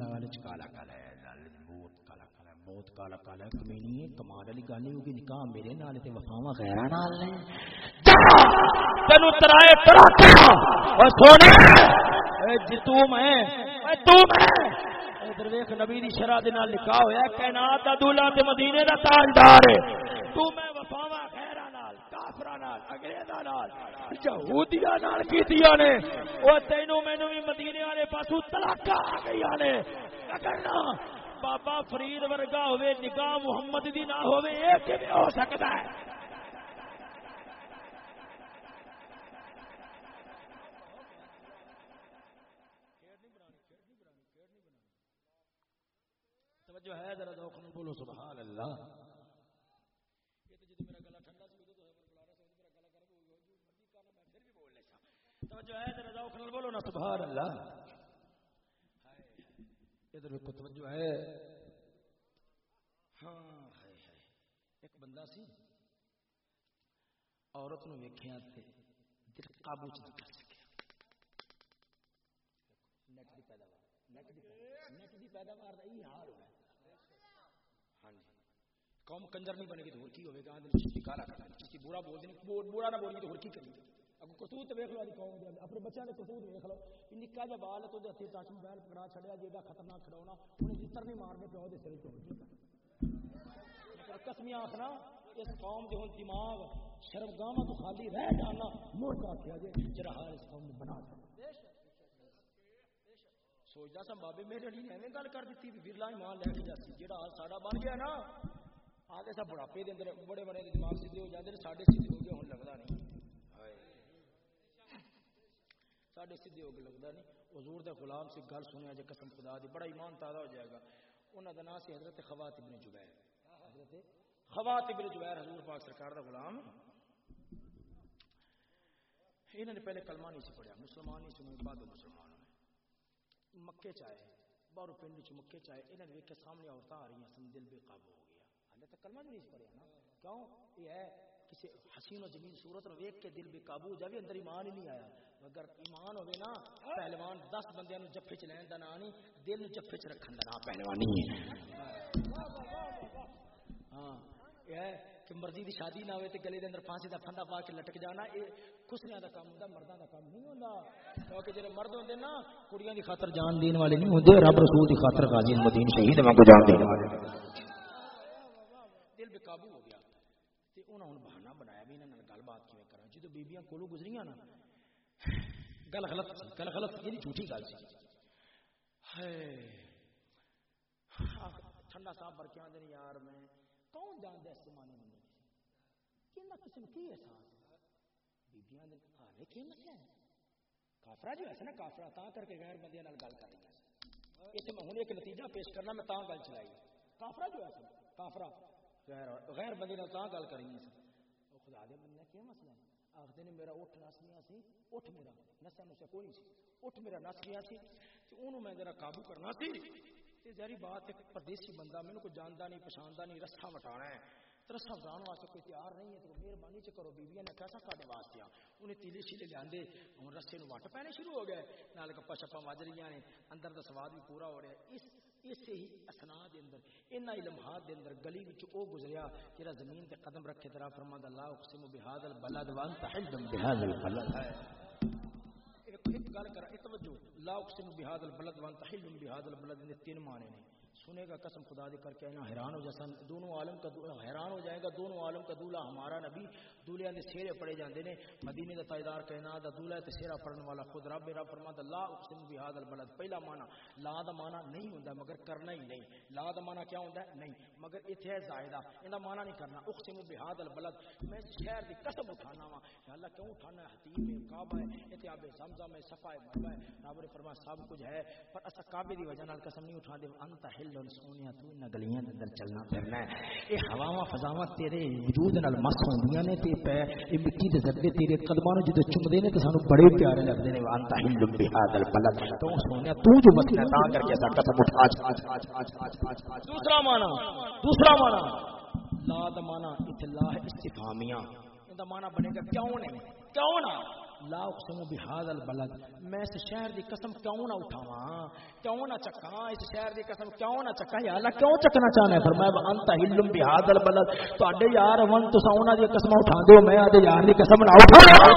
Speaker 1: دال چ کالا کالا ہے دال بہت کالا کالا ہے، بہت کالا کالا ہے۔ کمینی ہے، کمال والی گل نہیں ہوگی نکاح میرے نال تے وفاواں غیراں نال نے۔ تینو ترائے ترا او سونے! اے جتو میں، اے تو میں۔ ادھر ویخ نبی دی شرح دے نال لکھا ہویا ہے، کائنات دا دولا تے مدینے دا تاجدار ہے۔ تو میں کافراں نال، یہودیاں نال کیتیاں نے؟ او تینو مینوں وی مدینے والے پاسوں طلاقاں آ گئیاں نے۔ کرنا بابا فرید ورگا ہوے نگاہ محمد دی نہ ہوے اے کیویں ہو سکدا ہے؟ توجہ ہے، ذرا ذوق بولو، سبحان اللہ یہ تو جدوں میرا گلا ٹھنڈا سی تو بلا رہا سی میرا گلا گرم ہو گیا جو مرضی کرنا میں پھر بھی بول لیتا توجہ ہے ذرا ذوق نال بولو نا، سبحان اللہ۔ ادھر ویکھو توجہ ہے۔ ہاں ہائے ہائے۔ ایک بندہ سی، عورت نو ویکھیا تے دل قابو چ نہیں کر سکیا۔ نیٹ دی پیداوار نیٹ دی نیٹ دی پیداوار دا یہ حال ہوا ہاں جی۔ قوم کنجر نہیں بنے گی تو ہور کی ہوے گا؟ اندر چشتی کالا کرنا چشتی برا بول دیں برا نہ بولیں تو ہور کی کریں اگو کرتوت ویکھ لو ادی قوم دے اپنے بچیاں دے کرتوت ویکھ لو۔ ان نکا جا بال تو دے ہتھے ٹچ موبائل پکڑا چھڑیا، جیڑا خطرناک کھڑونا انہیں جتر نہیں مارنے پیو دے سر تو قسمیاں جی۔ آخنا، اس قوم دے ہن دماغ شرم گاواں تو خالی رہ جانا۔ مڑ کا کیا جے جرا حال اس قوم بنا دیا سوچدا سا بابے میرے علی نے ایویں گل کر دتی بھی ورلا ایمان لے کے جاسی۔ جیڑا حال ساڈا بن گیا نا، آگے سب بڑھاپے دے اندر بڑے بڑے دماغ سیدھے ہو جاتے ہیں ساڈے سیدھے ہو گئے ہوں لگتا نہیں ہائے ساڈے سیدھے ہو گئے لگتا نہیں۔ حضور دے غلام سے گل سنیا جے قسم خدا دی، بڑا ایمان تازہ ہو جائے گا۔ انہاں دا نام سی حضرت خوات ابن جبیر۔ حضرت خوات ابن جبیر، حضور پاک سرکار دا غلام۔ انہوں نے پہلے کلمہ نہیں سی پڑھیا۔ مسلمان نہیں سنی بعد مسلمان ہوئے۔ مکے چاہے باہر پنڈ چ مکے چاہے انہوں نے ویکھے سامنے عورتیں آ رہی ہیں، سن دل بے قابو ہو گیا۔ حالے تک کلمہ نہیں سی پڑھیا نا۔ کیوں؟ یہ ہے کسی حسین و جمیل صورت نو ویکھ کے دل بے قابو ہو جاوے، اندر ایمان ہی نہیں آیا۔ اگر ایمان ہوے نا، پہلوان 10 بندیاں نو جفے چ لین دا نا نہیں، دل نو جفے چ رکھن دا نا پہلوانی ہے۔ ہاں یہ ہے کہ مرضی دی شادی نہ ہوئے تے گلے دے اندر پھانسی دا پھندا پا کے لٹک جانا، اے خسریاں دا کام ہوندا، مرداں دا کام نہیں ہوندا۔ کیونکہ جڑے مرد ہوندے نا، کڑیاں دی خاطر جان دین والے نہیں ہوندے، رب رسول دی خاطر غازی المدین شہید وانگو جان دین والے۔ دل بے قابو ہو گیا۔ تے انہاں ہن بہانہ بنایا بھی انہاں نال گل بات کیویں کراں؟ جدوں بیبییاں کولوں گزریاں نا، گل غلط سی، گل غلط یعنی جھوٹی گل سی۔ ٹھنڈا صاحب بر کے آدھے یار میں، کون جانتا اس زمانے میں کہ قسم، کی احساس؟ بیبیاں دے حالے کی مسئلہ ہے؟ کافرا جو ہے نا کافرا تا کر کے غیر بندیاں گل کر رہی ہیں اس میں ہن ایک نتیجہ پیش کرنا، میں تا گل چلائی۔ کافرا جو ہے کافرا غیر غیر بندے نال تا گل کر رہی ہیں او خدا دے بندے کی مسئلہ ہے؟ آخدے نے میرا اٹھ نس گیا سی، اٹھ میرا نسا نسا کوئی نہیں سی۔ اٹھ میرا نس گیا سی تے اونوں میں ذرا قابو کرنا سی۔ تے ظاہری بات ایک پردیسی بندہ مینوں کوئی جاندا نہیں، پہچاندا نہیں رستہ وٹانا ہے۔ تے رستہ وٹان واسطے کوئی تیار نہیں ہے، تو مہربانی چ کرو بیبیاں نے کیسا کاڈے واسطے آ۔ انہیں تیلے شیلے لیاندے ہن رستے نو وٹ پینے شروع ہو گئے۔ نال گپا شپا وج رہیاں نے، اندر دا سواد بھی پورا ہو رہا ہے۔ اس اسے ہی اسنا دے اندر، انہاں لمحات دے اندر گلی وچ او گزریا جڑا زمین تے قدم رکھے ترا فرماندا اللہ اقسم بهذا البلد وان حل بهذا البلد. ایک ایک گل کر ایک توجہ، لا اقسم بهذا البلد وان حل بهذا البلد نے تین معنی نے۔ سنے گا قسم خدا دے کر کے نا حیران ہو جیسا دونوں عالم کا دولا حیران ہو جائے گا۔ دونوں عالم کا دولہ ہمارا نبی دولیا دے سیرے پڑے جاندے نے۔ مدینے دا تائیدار کہنا دا دولہ تے سیرا پڑھن والا خود رب رب فرماتا لا اقسم بهذا البلد۔ پہلا معنی لا دا معنی نہیں ہوندا مگر کرنا ہی نہیں۔ لا دا معنی کیا ہوندا ہے؟ نہیں۔ مگر ایتھے ہے زائدہ۔ ایندا معنی نہیں کرنا۔ اقسم بهذا البلد۔ میں شہر دی قسم اٹھانا وا کہ اللہ کیوں اٹھانا ہے؟ حتیم ہے، کعبہ ہے ایتھے آب زمزم ہے، صفا ہے مروا ہے۔ رب نے فرمایا سب کچھ ہے، پر اسا کعبے دی وجہ نال قسم نہیں اٹھا دے انت حل سونیا، تو ان گلیاں دے اندر چلنا پھرنا ہے۔ اے ہواواں فضاواں تیرے وجود نال مس ہوندیاں نے تے پے، اے مٹی دے ذرے تیرے قدماں نوں جدوں چومدے نے تے سانو بڑے پیارے لگدے نے۔ انت حل بهذا البلد۔ تو سونیا، تو جو مسئلہ تا کر کے اسا قسم اٹھا۔ دوسرا معنی دوسرا معنی۔ لا دا معنی اطلاع استفهامیہ دا معنی بنے گا کیوں نہیں؟ کیوں نہ؟ لا اقسم بهذا البلد. میں اس شہر دی قسم کیوں نہ اٹھاواں؟ کیوں نہ چکاں اس شہر دی قسم کیوں نہ چکاں یا اللہ، کیوں چکنا چاہنا ہے؟ فرمایا انت حلم بهذا البلد. تواڈے یار ون، تساں انہاں دی قسم اٹھا دیو میں اودے یار دی قسم نہ اٹھاواں۔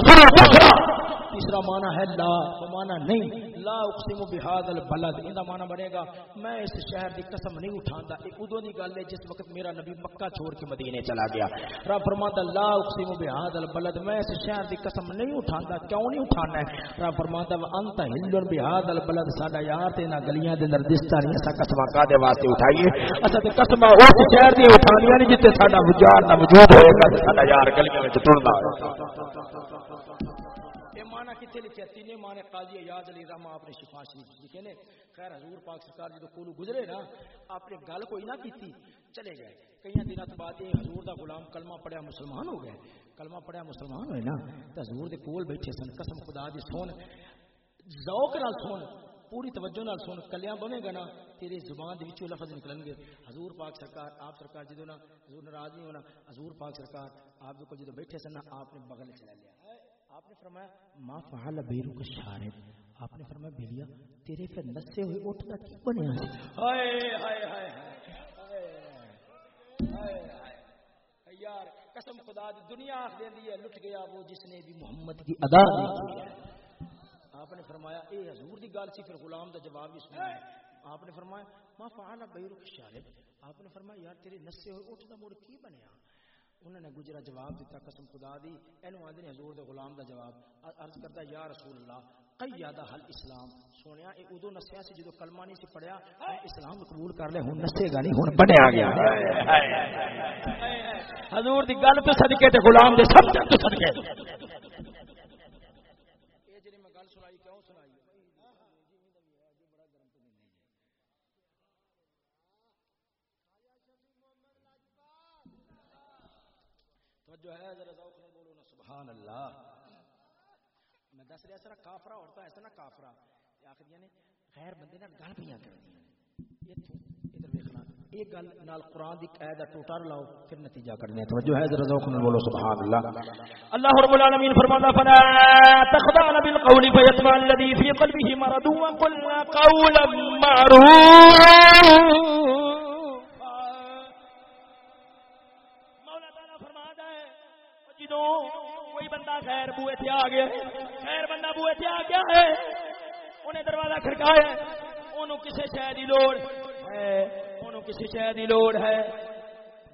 Speaker 1: تیسرا تیسرا معنی ہے لا تو معنی نہیں۔ لا اقسم بهذا البلد. ان دا معنی بنے گا، میں اس شہر دی قسم نہیں اٹھاندا۔ ایک ادو دی گل ہے، جس وقت میرا نبی مکہ چھوڑ کے مدینے چلا گیا۔ رب فرماتا لا اقسم بهذا البلد۔ میں اس شہر دی قسم نہیں اٹھاندا، کیوں نہیں اٹھانا ہے؟ رب فرماتا انت ہل بهذا البلد۔ ساڈا یار تے نہ گلیاں دے اندر دستا نہیں اسا قسم کا دے واسطے اٹھائیے؟ اسا تے قسم اس شہر دی اٹھانیاں نہیں جتے ساڈا وجود نہ موجود ہوئے گا ساڈا یار گلیاں وچ ٹردا یہ معنی کتنے لکھے تینے معنی قاضی یاد علی رحمہ آپ نے شفا شریف لکھے نے خیر حضور پاک سرکار جی جدو کولو گزرے نا، آپ نے گل کوئی نہ کیتی، چلے گئے۔ کئی دنوں تو بعد یہ حضور دا غلام کلمہ پڑھیا مسلمان ہو گئے۔ کلمہ پڑھیا مسلمان ہوئے نا، تو حضور دے کول بیٹھے سن، قسم خدا دی سن، ذوق نال سن، پوری توجہ نال سن، کلیاں بنے گا نا تیری زبان دے وچوں لفظ نکلن گے۔ حضور پاک سرکار، آپ سرکار جدو نا، حضور ناراض نہیں ہونا، حضور پاک سرکار، آپ دے کو جدو بیٹھے سن نا، آپ نے بغل چلا لیا۔ آپ نے فرمایا، ما فعل بیرو کا شارب. آپ نے فرمایا بیلیا تیرے پہ نسے ہوئے اٹھ کا کی بنیا ہائے ہائے ہائے ہائے یار، قسم خدا دی دنیا آخ دے دی ہے، لٹ گیا وہ جس نے بھی محمد کی ادا نہیں کی ہے آپ نے فرمایا، اے حضور دی گل سی، پھر غلام دا جواب بھی سنا آپ نے فرمایا، ما فعل بیرو کا شارب. آپ نے فرمایا، یار، تیرے نسے ہوئے اٹھ دا کی بنیا انہوں نے گجرا جواب دیتا، قسم خدا دی، اینو آدھے حضور دے غلام دا جواب۔ عرض کرتا، یا رسول اللہ، قیادہ حل اسلام۔ سونیا اے ادو نسیا سی جدو کلمہ نہیں سی پڑھیا اے اسلام قبول کر لے، ہن نسے گا نہیں، ہن بنیا گیا۔ حضور دی گل تو صدقے تے غلام دے سب تو صدقے اے جڑی میں گل سنائی کیوں سنائی توجہ ہے، ذرا ذوق سے بولو نا، سبحان اللہ۔ میں دس رہا سر کافرا عورتیں ایسا نا کافرا آخر نے غیر بندے نال گل پہ کر دیا ادھر دیکھنا یہ گل نال قرآن دی قید ہے ٹوٹا لاؤ، پھر نتیجہ کرنے توجہ ہے، ذرا ذوق سے بولو، سبحان اللہ۔ اللہ رب العالمین فرماتا، فلا تخضعن بالقول فيطمع الذي في قلبه مرض وقلنا قولا معروفا۔ جدو کوئی بندہ خیر بوئے تے آ گیا خیر بندہ بوئے تے آ گیا ہے۔ انہیں دروازہ کھڑکایا انہوں کسی شہ کی لوڑ ہے۔ انہوں کسی شہ کی لوڑ ہے۔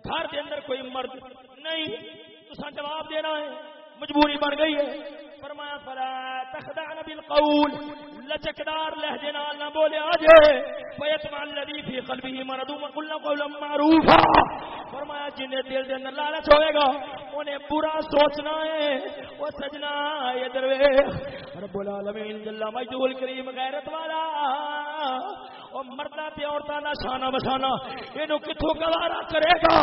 Speaker 1: گھر کے اندر کوئی مرد نہیں۔ تسا جواب دینا ہے۔ مجبوری بن گئی ہے۔ فرمایا، فلا تخدعن بالقول لچکدار لہجے نال نہ بولے آجے فیتمع الذی فی قلبه مرض وقلنا قولا معروفا۔ فرمایا جن دل دے اندر لالچ ہوئے گا، انہیں برا سوچنا ہے۔ وہ سجنا یہ درویش۔ رب العالمین جل مجدول کریم غیرت والا۔ او مردا تے عورتاں دا شانہ بشانہ، اینو کتھوں گوارا کرے گا؟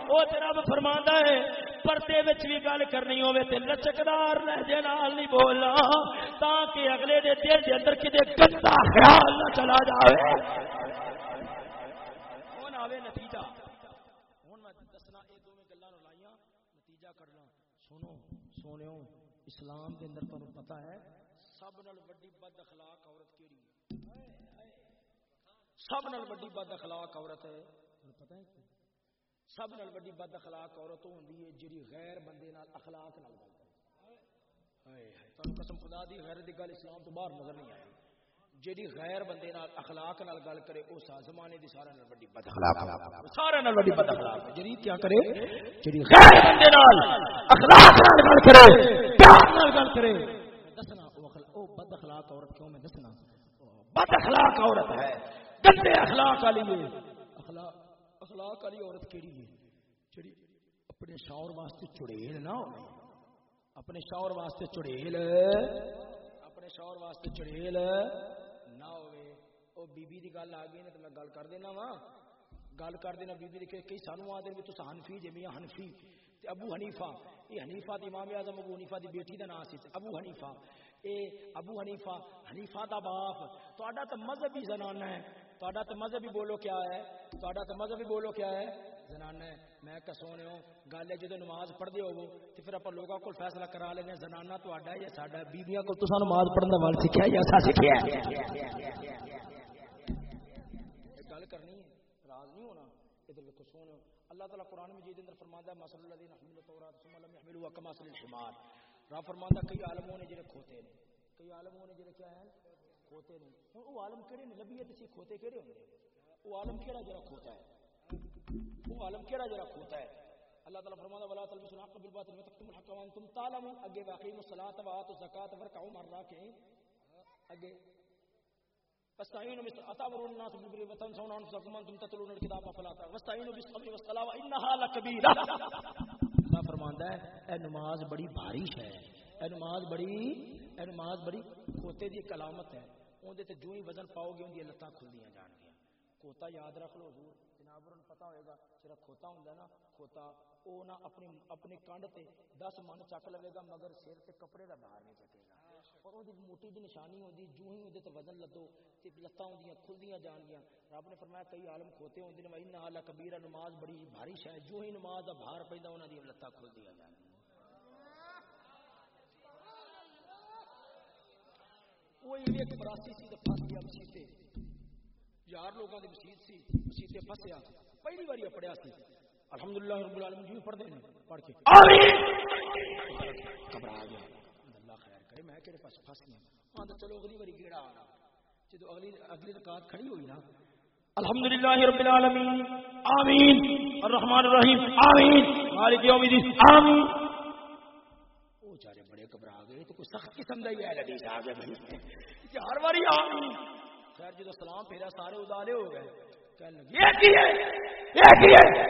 Speaker 1: او تے رب فرماندا ہے پردے وچ بھی گل کرنی ہوے تے لچکدار لہجے نال نہیں بولنا، تاکہ اگلے دے دل دے اندر کتے گندا خیال نہ چلا جاوے۔ ہن آوے نتیجہ؟ ہن میں دسنا، اے دوویں گلاں نو لائیاں، نتیجہ کڈنا سنو سونیو اسلام دے اندر تانوں پتہ ہے، سب نال وڈی بد اخلاق عورت کیڑی ہے؟ سب نال وڈی بد اخلاق عورت ہے پتہ ہے سب نال وڈی بد اخلاق عورت وہ ہوندی ہے، جڑی غیر بندے نال اخلاق نال گل کرے ہائے ہائے، تانوں قسم خدا دی غیرت دی گل اسلام تو باہر نظر نہیں آئی۔ جیڑی غیر بندے نال اخلاق نال گل کرے، او زمانے دی سارے نال وڈی بد اخلاق سارے نال وڈی بد اخلاق ہے۔ کیا کرے؟ جیڑی غیر بندے نال اخلاق نال گل کرے، پیار نال گل کرے۔ دسنا، او او بد اخلاق عورت کیوں میں دسنا؟ بد اخلاق عورت ہے، گندے اخلاق والی ہے۔ اخلاق والی عورت کیڑی ہے؟ جیڑی اپنے شوہر واسطے چڑیل نہ ہوے اپنے شوہر واسطے چڑیل، اپنے شوہر واسطے چڑیل نہ ہوے او بی بی دی گل آ گئی نے تے میں گل کر دینا وا۔ گل کر دینا بی بی دی کئی سانو آ دے بھی تساں حنفی، جے میاں حنفی۔ تے ابو حنیفہ یہ حنیفہ دی امام اعظم ابو حنیفہ دی بیٹی دا نام سی ابو حنیفہ۔ اے ابو حنیفہ حنیفہ دا باپ۔ تہاڈا تے مذہبی زنانہ ہے۔ تہاڈا تے مذہبی بولو کیا ہے تہاڈا تے مذہبی بولو کیا ہے زنانہ میں کہ سونے ہوں گل ہے جدو نماز پڑھ دے ہوو تے پھر اپا لوگاں کول فیصلہ کرا لینے زنانہ تہاڈا ہے یا ساڈا بیبییاں کول تساں نماز پڑھن دا ول سکھیا یا اسا سکھیا ہے ایک گل کرنی ہے راز نہیں ہونا ادھر دیکھو سونے اللہ تعالیٰ قرآن مجید اندر فرماتا ہے مسل اللہ دین حمل التورات ثم لم يحملوا كما مثل الحمار رب فرماتا کئی عالموں نے جڑے کھوتے نے کئی عالموں نے جڑے کیا ہیں کھوتے نے ہن او عالم کہڑے نے نبی تے کھوتے کہڑے ہوندے او عالم کیڑا جڑا کھوتا ہے۔ وہ عالم کیڑا جڑا کھوتا ہے۔ اللہ تعالیٰ فرماتا ولا تلبسوا الحق بالباطل وتكتموا الحق وانتم تعلمون۔ اگے واقعی الصلاۃ واتوا الزکات ورکعوا مع الراکعين اگے۔ واستعينوا بس اتامرون الناس بالبر وتنسون انفسكم وانتم تتلون الكتاب فلا تعقلون واستعينوا بالصبر والصلاه وانها لكبيره اللہ فرماندا ہے اے نماز بڑی بھاری ہے اے نماز بڑی اے نماز بڑی کھوتے دی ایک علامت ہے اون دے تے جو ہی وزن پاؤ گے اون دی لتاں کھلدیاں جان گیاں۔ کھوتا یاد رکھ لو حضور، جناب نوں پتہ ہوئے گا، جڑا کھوتا ہوندا نا، کھوتا او نہ اپنی اپنی کنڈ تے 10 من چک لوے گا، مگر سر تے کپڑے دا باہر نہیں چکے گا۔ اور وہ موٹی جی نشانی ہوندی جو ہی اودے تے وزن لدو، تے لتاں ہوندیاں کھلدیاں جان گیاں۔ رب نے فرمایا، کئی عالم کھوتے ہوندے نے وإن علی کبیرہ نماز، بڑی بھاری شے جو ہی نماز دا بھار پیندا انہاں دی لتاں کھلدیاں جان گیاں۔ کوئی ایک براسی سی پھس گیا مسیتے یار لوگوں دی مسجد سی مسیتے پھسیا پہلی باری پڑھیا سی۔ الحمدللہ رب العالمین جو پڑھ نے پڑھ کے۔ گھبرا گیا۔ اللہ خیر کرے میں کہڑے پاس پھس گیا ہاں تو چلو اگلی باری گیڑا آنا۔ جدو اگلی اگلی رکعت کھڑی ہوئی نا الحمد للہ رب العالمین آمین! الرحمن الرحیم آمین! مالک یوم الدین آمین! وہ بڑے گھبرا گئے تو کوئی سخت قسم کا ہی ہے، حدیث آ گیا بھائی۔ کہ ہر باری آمین خیر جب سلام پھیرا، سارے ادارے ہو گئے۔ کہنے لگے، یہ کی ہے؟ یہ کی ہے؟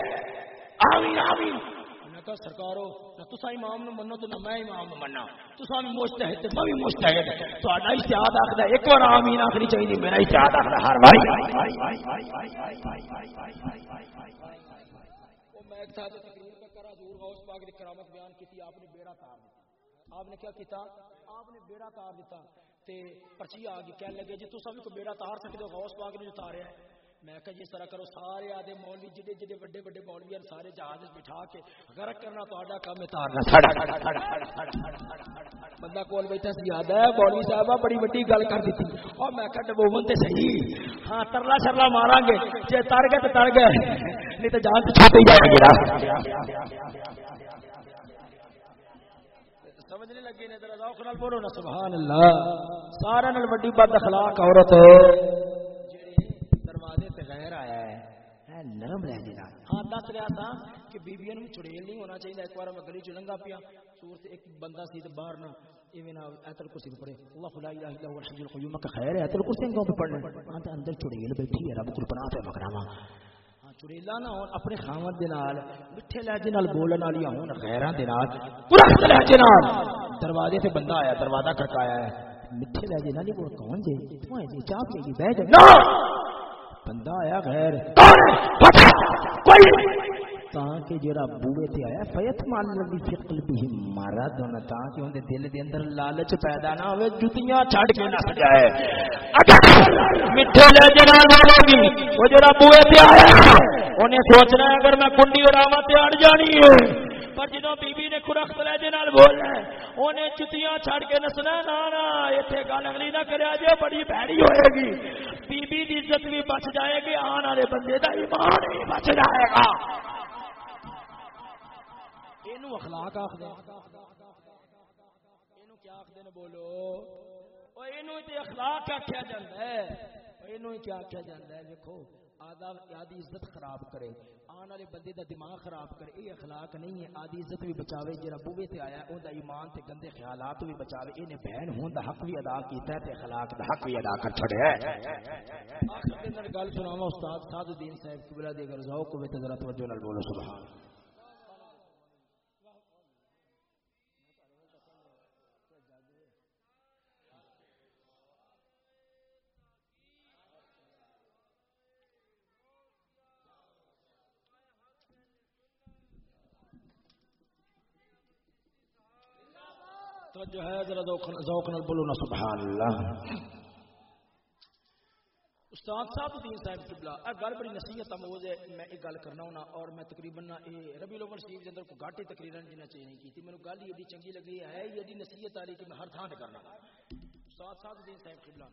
Speaker 1: آمین آمین۔ میں کہا، سرکارو، نہ تسا امام نو منو تو نہ میں امام نو مننا تسا بھی مجتہد تے میں بھی مجتہد تہاڈا اجتہاد آکھدا ایک بار آمین آخری چاہیے میرا اجتہاد آکھدا ہر باری میں ایک تھا تقریر کا کرا، حضور غوث پاک دی کرامت بیان کی آپ نے بیڑا تار دتا۔ آپ نے کیا کیتا؟ آپ نے بیڑا تار دیتا تے پرچی آ گئی، کہنے لگے جی تسا بھی کوئی بیڑا تار سکتے ہو؟ غوث پاک نے جو تاریا ہے میں کہا جی جس طرح کرو، سارے آدھے مولوی جڑے جڑے بڑے بڑے مولوی ہیں، سارے جہاز بٹھا کے غرق کرنا تہاڈا کام ہے تارنا بندہ کول بیٹھا سی یاد ہے، مولوی صاحب بڑی بڑی گل کر دیتی۔ اور میں کہا، ڈبوون تے صحیح۔ ہاں ترلا شرلا ماراں گے جے تر گئے تے تر گئے، نہیں تے جان تے چھوٹے ہی جائیں نے ذرا ذوق نال بولو نا سبحان اللہ سارے نال بڑی بد اخلاق عورت۔ جڑی دروازے تے غیر آیا ہے ہے نرم لہجے نال۔ ہاں دس رہا تھا کہ بیبیاں نوں چڑیل نہیں ہونا چاہیے ایک بار میں گلی چ لنگا پیا۔ سور سے ایک بندہ سی تے باہر نہ ایویں نہ ایت الکرسی پڑھے۔ اللہ لا الہ الا هو الحي القيوم کا خیر ہے ایت الکرسی کو پڑھنا ہاں تے اندر چڑیل بیٹھی ہے، رب کو پناہ تے مکراوا چڑیلا نہ ہون اپنے خاوند دے نال میٹھے لہجے نال بولن والی ہون غیراں دے نال پرخت لہجے نال۔ دروازے سے بندہ آیا دروازہ کھڑکایا ہے۔ میٹھے لہجے نال بول کون جے؟ تو ہے جی؟ چاہ پی گی بیٹھ جا بندہ آیا غیر۔ کوئی تاں کہ جڑا بوئے تے آیا، فیت مان لگی فی قلبہ مرض ہونا تاں کہ اون دے دل دے اندر لالچ پیدا نہ ہوے جوتیاں چھڑ کے نس جائے۔ اگر میٹھے لے جنا والے بھی وہ جڑا بوئے تے آیا، اونے سوچنا ہے اگر میں کنڈی اڑاواں تے جانی ہے۔ پر جدو بی بی نے خرخت لہجے بولنا ہے، اونے چھڑ کے نسنا نا نا گل اگلی نہ کریا جے بڑی بھڑی ہوئے گی۔ بی بی دی عزت بھی بچ جائے گی، آن والے بندے دا ایمان بھی بچ جائے گا۔ اینو اخلاق آخدے۔ اینو کیا آخدے نے بولو؟ او اینو تے اخلاق آکھیا جاندا ہے۔ او اینو کیا آکھیا جاندا ہے؟ دیکھو آداب آدھی عزت خراب کرے۔ آن والے بندے دا دماغ خراب کرے۔ یہ اخلاق نہیں ہے۔ آدھی عزت بھی بچاوے۔ جرا بوے تے آیا اون ایمان تے گندے خیالات بھی بچاوے۔ اینے بہن ہون دا حق بھی ادا کیتا ہے تے اخلاق دا حق بھی ادا کر چھڑیا ہے۔ آخر دے اندر گل سناواں، استاد سعد الدین صاحب قبلہ دے اگر ذوق ہوے تے ذرا توجہ نال بولو، سبحان اللہ۔ توجہ ہے، ذرا ذوق نال بولو نا، سبحان اللہ۔ استاد صاحب دین صاحب قبلہ، اے گل بڑی نصیحت اموز ہے، میں ایک گل کرنا ہونا، اور میں تقریباً نہ اے ربی الاول شریف دے اندر کو گھاٹی تقریرا جنہ چاہیے نہیں کیتی، مینوں گل ایڈی چنگی لگی ہے ایڈی نصیحت آ رہی کہ میں ہر تھان تے کرنا۔ استاد صاحب دین صاحب قبلہ۔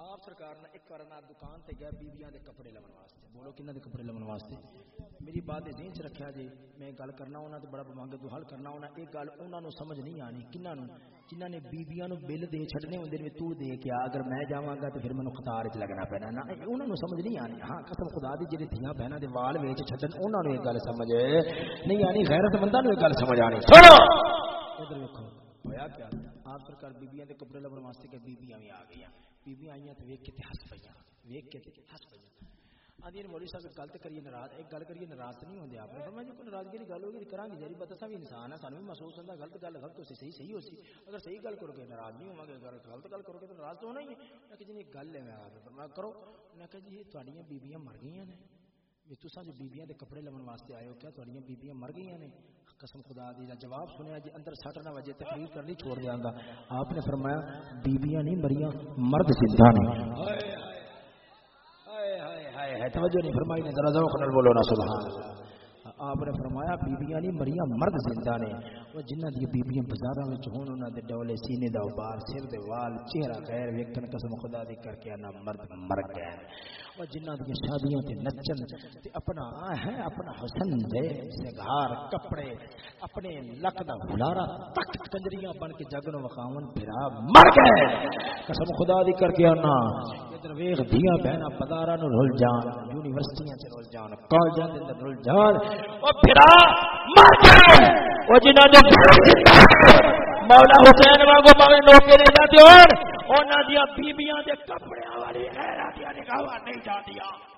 Speaker 1: آپ سرکار نے ایک بار دکان تے گئے بیبییاں دے کپڑے لون واسطے۔ بولو دے کپڑے لون واسطے؟ میری بات ذہن چ رکھیا جی میں گل کرنا ہونا تے بڑا بمانگ تو حل کرنا ہونا ایک گل انہاں نو سمجھ نہیں آنی کنہاں نو جنہاں نے بیبییاں نو بل دے چھڈنے ہوندے نے تو دے کے اگر میں جاواں گا تے پھر مینوں قطار وچ لگنا پینا۔ نا انہاں نو سمجھ نہیں آنی۔ ہاں قسم خدا دی جڑے تھیاں بہناں دے وال ویچ چھڈن انہاں نو ایک گل سمجھ نہیں آنی غیرت منداں نو ایک گل سمجھ آنی۔ سنو! ادھر دیکھو ہویا کیا؟ آپ سرکار بیبییاں دے کپڑے لبن واسطے کہ بیبییاں بھی آ گئیاں بیبییاں آئیاں تے ویکھ کے تے ہس پئیاں ویکھ کے تے ہس پئیاں آدھی مولوی صاحب گل تے کریے ناراض ایک گل کریے ناراض نہیں ہوندے آپ نے فرمایا جو کوئی ناراضگی دی گل ہوگی کراں گے جاری پتہ سا بھی انسان ہے سانو بھی محسوس ہوندا غلط گل غلط ہو سی صحیح صحیح ہو سی اگر صحیح گل کرو گے ناراض نہیں ہوواں گے اگر غلط گل کرو گے تو ناراض تو ہونا ہی ہے میں کہ جی ایک گل ہے میں فرمایا کرو میں کہ جی تہاڈیاں بیبییاں مر گئیاں نے بھی تساں جو بیبییاں دے کپڑے لون واسطے آئے ہو کیا تہاڈیاں بیبییاں مر گئیاں نے قسم خدا دی جواب سنیا جی اندر سٹ نہ وجے تقریر کرنی چھوڑ دیاں گا آپ نے فرمایا بیبییاں نہیں مریاں مرد زندہ نے۔ توجہ نہیں فرمائی نے ذرا ذوق نال بولو نا سبحان آپ نے فرمایا بیبیاں نہیں مریاں مرد زندہ نے۔ وہ جنہ دی بیبیاں بازاراں وچ ہون انہاں دے ڈولے سینے دا بار سر دے وال چہرہ غیر ویکھن قسم خدا دی کر کے نہ مرد مر گئے اور جنہ دی شادیاں تے نچن تے اپنا ہے اپنا حسن دے سگار کپڑے اپنے لک دا ہلارا تک کنجریاں بن کے جگ نو وکھاون پھرا مر گئے قسم خدا دی کر کے انا ادھر ویکھ دیاں بہنا بازاراں نو رل جان یونیورسٹیاں چ رل جان کالجاں دے اندر رل جان او پھرا مر گئے او جنہ دے مولا حسین واگو پاوے نوکے لے جاتے ہون۔ انہاں دیاں بیبییاں دے کپڑیاں والی غیرہ دیاں نگاہاں نہیں جاندیاں۔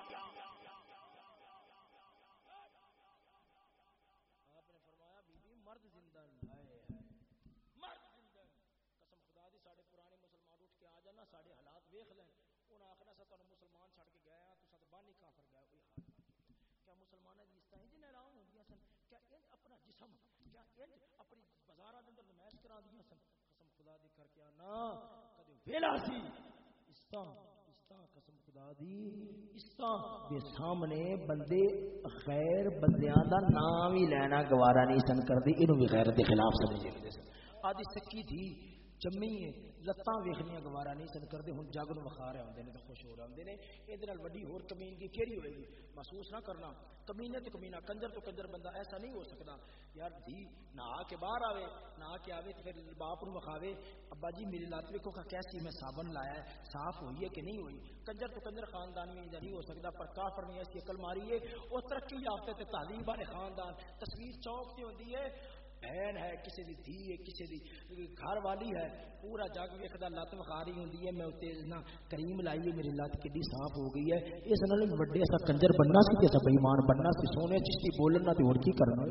Speaker 1: ویلا سی استا استا قسم خدا دی استا دے سامنے بندے، غیر بندیاں دا نام ہی لینا گوارا نہیں سن کردی اینو بھی غیرت دے خلاف سمجھے دے آدھی سکی تھی جمی ہے لتاں ویکھنیاں گوارا نہیں سن کردے، ہن جگ نو وکھا رہے ہوندے نے تے خوش ہو رہے ہوندے نے۔ ایں نال وڈی ہور کمینگی کیڑی ہوئے گی؟ محسوس نہ کرنا۔ کمینے تو کمینہ، کنجر تو کنجر بندہ ایسا نہیں ہو سکتا یار دھی نہ آ کے باہر آوے نہ آ کے آوے تے پھر باپ نو وکھاوے، ابا جی میری لات ویکھو کہ کیسی میں صابن لایا ہے، صاف ہوئی ہے کہ نہیں ہوئی؟ کنجر تو کنجر خاندان میں نہیں ہو سکتا، پر کافر نے ایسی عقل ماری ہے۔ وہ ترقی یافتہ تعلیم والے خاندان، تصویر چوک تے ہوندی ہے۔ بہن ہے، کسی دی دھی ہے، کسی دی گھر والی ہے۔ پورا جگ ویکھدا لت وخاری ہوندی ہے، میں تے نہ کریم لائی میری لت کڈی صاف ہو گئی ہے۔ اس نال وڈے ایسا کنجر بننا سی تے بے بننا سی، سونے چشتی بولن نہ تے ہور کی کرنا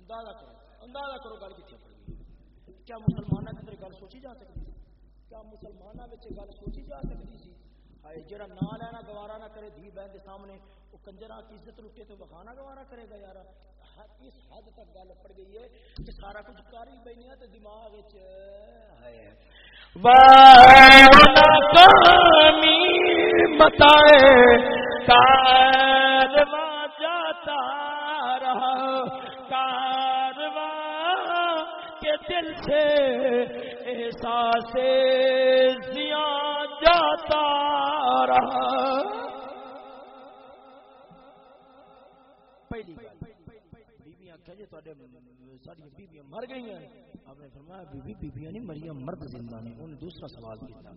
Speaker 1: اندازہ کرو اندازہ کرو گل کتنے پڑ کیا مسلمانوں کے اندر گل سوچی جا سکتی کیا مسلمانوں میں گل سوچی جا سکتی سی؟ ہائے جڑا نہ لینا گوارا نہ کرے، دھی بہن کے سامنے وہ کنجرا کی عزت لٹے تو بخانا گوارا کرے گا یار اس حد تک گل پڑ گئی ہے کہ سارا کچھ کر ہی بہنی تو دماغ ہے۔ بتائے، کارواں جاتا رہا۔ کارواں کے دل سے احساس جاتا رہا۔ ساری بیبیاں مر گئی ہیں آپ نے فرمایا بیبی بیبیاں نہیں مریاں مرد زندہ نے انہوں نے دوسرا سوال کیا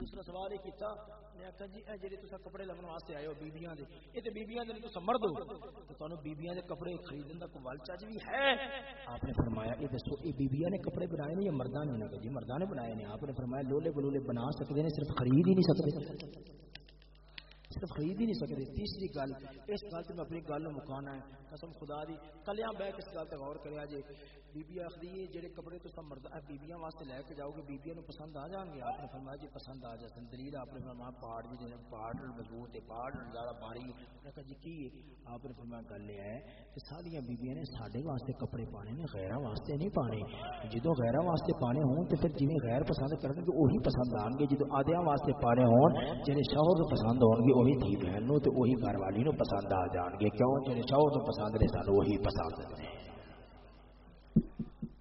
Speaker 1: دوسرا سوال یہ کیتا میں آخیا جی اے جڑے تسا کپڑے لگن واسطے آئے ہو بیبیاں دے یہ تے بیبیاں دے تسا مرد ہو تو تانوں بیبیاں دے کپڑے خریدن دا کوئی ول چج بھی ہے آپ نے فرمایا یہ دسو یہ بیبیاں نے کپڑے بنائے نے یا مرداں نے جی مرداں نے بنائے نے آپ نے فرمایا لولے بلولے بنا سکتے ہیں صرف خرید ہی نہیں سکتے صرف خرید ہی نہیں سکتے تیسری گل، اس گل سے میں اپنی گل مکانا ہے۔ قسم خدا دی، کلیاں بہ کے اس گل تک غور کریا جی بیبی آخری ہے جڑے کپڑے تو سب مرد بیبیاں واسطے لے کے جاؤ گے بیبیاں نو پسند آ جان گے؟ آپ نے فرمایا جی پسند آ جاتے دلیل آپ نے فرمایا پہاڑ بھی جی پہاڑ مضبوط ہے، پہاڑ زیادہ بھاری میں کہا جی کی آپ نے فرمایا گل یہ ہے کہ ساری بیبیاں نے سارے واسطے کپڑے پانے نے غیرہ واسطے نہیں پانے۔ جدو غیرہ واسطے پانے ہون تو پھر جی غیر پسند کرنے گے وہی پسند آن گے جدو آدھیا واسطے پانے ہون، جنہیں شوہر پسند ہون گے وہی دھی بہن نو تو وہی گھر والی نو پسند آ جان گے۔ کیوں؟ جنہیں شوہر پسند نے سانو وہی پسند نے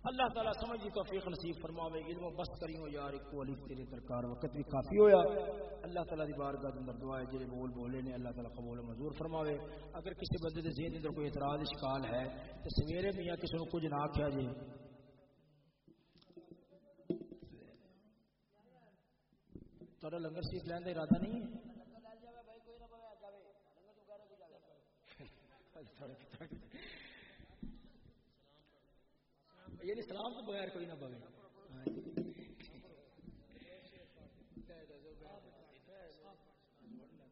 Speaker 1: اللہ تعالیٰ سمجھ کی توفیق نصیب فرماوے علم و بس کریو یار کو علی تیرے درکار وقت بھی کافی ہویا۔ اللہ تعالیٰ دی بارگاہ اندر دعا ہے، جڑے بول بولے نے، اللہ تعالیٰ قبول و منظور فرماوے۔ اگر کسی بندے دے ذہن اندر کوئی اعتراض، اشکال ہے، تو سویرے میاں کسی نو کچھ نہ آکھیا جی تھوڑا لنگر سیٹ لین کا ارادہ نہیں ہے؟ یعنی سلام تو بغیر کوئی نہ بغیر۔ ہاں جی۔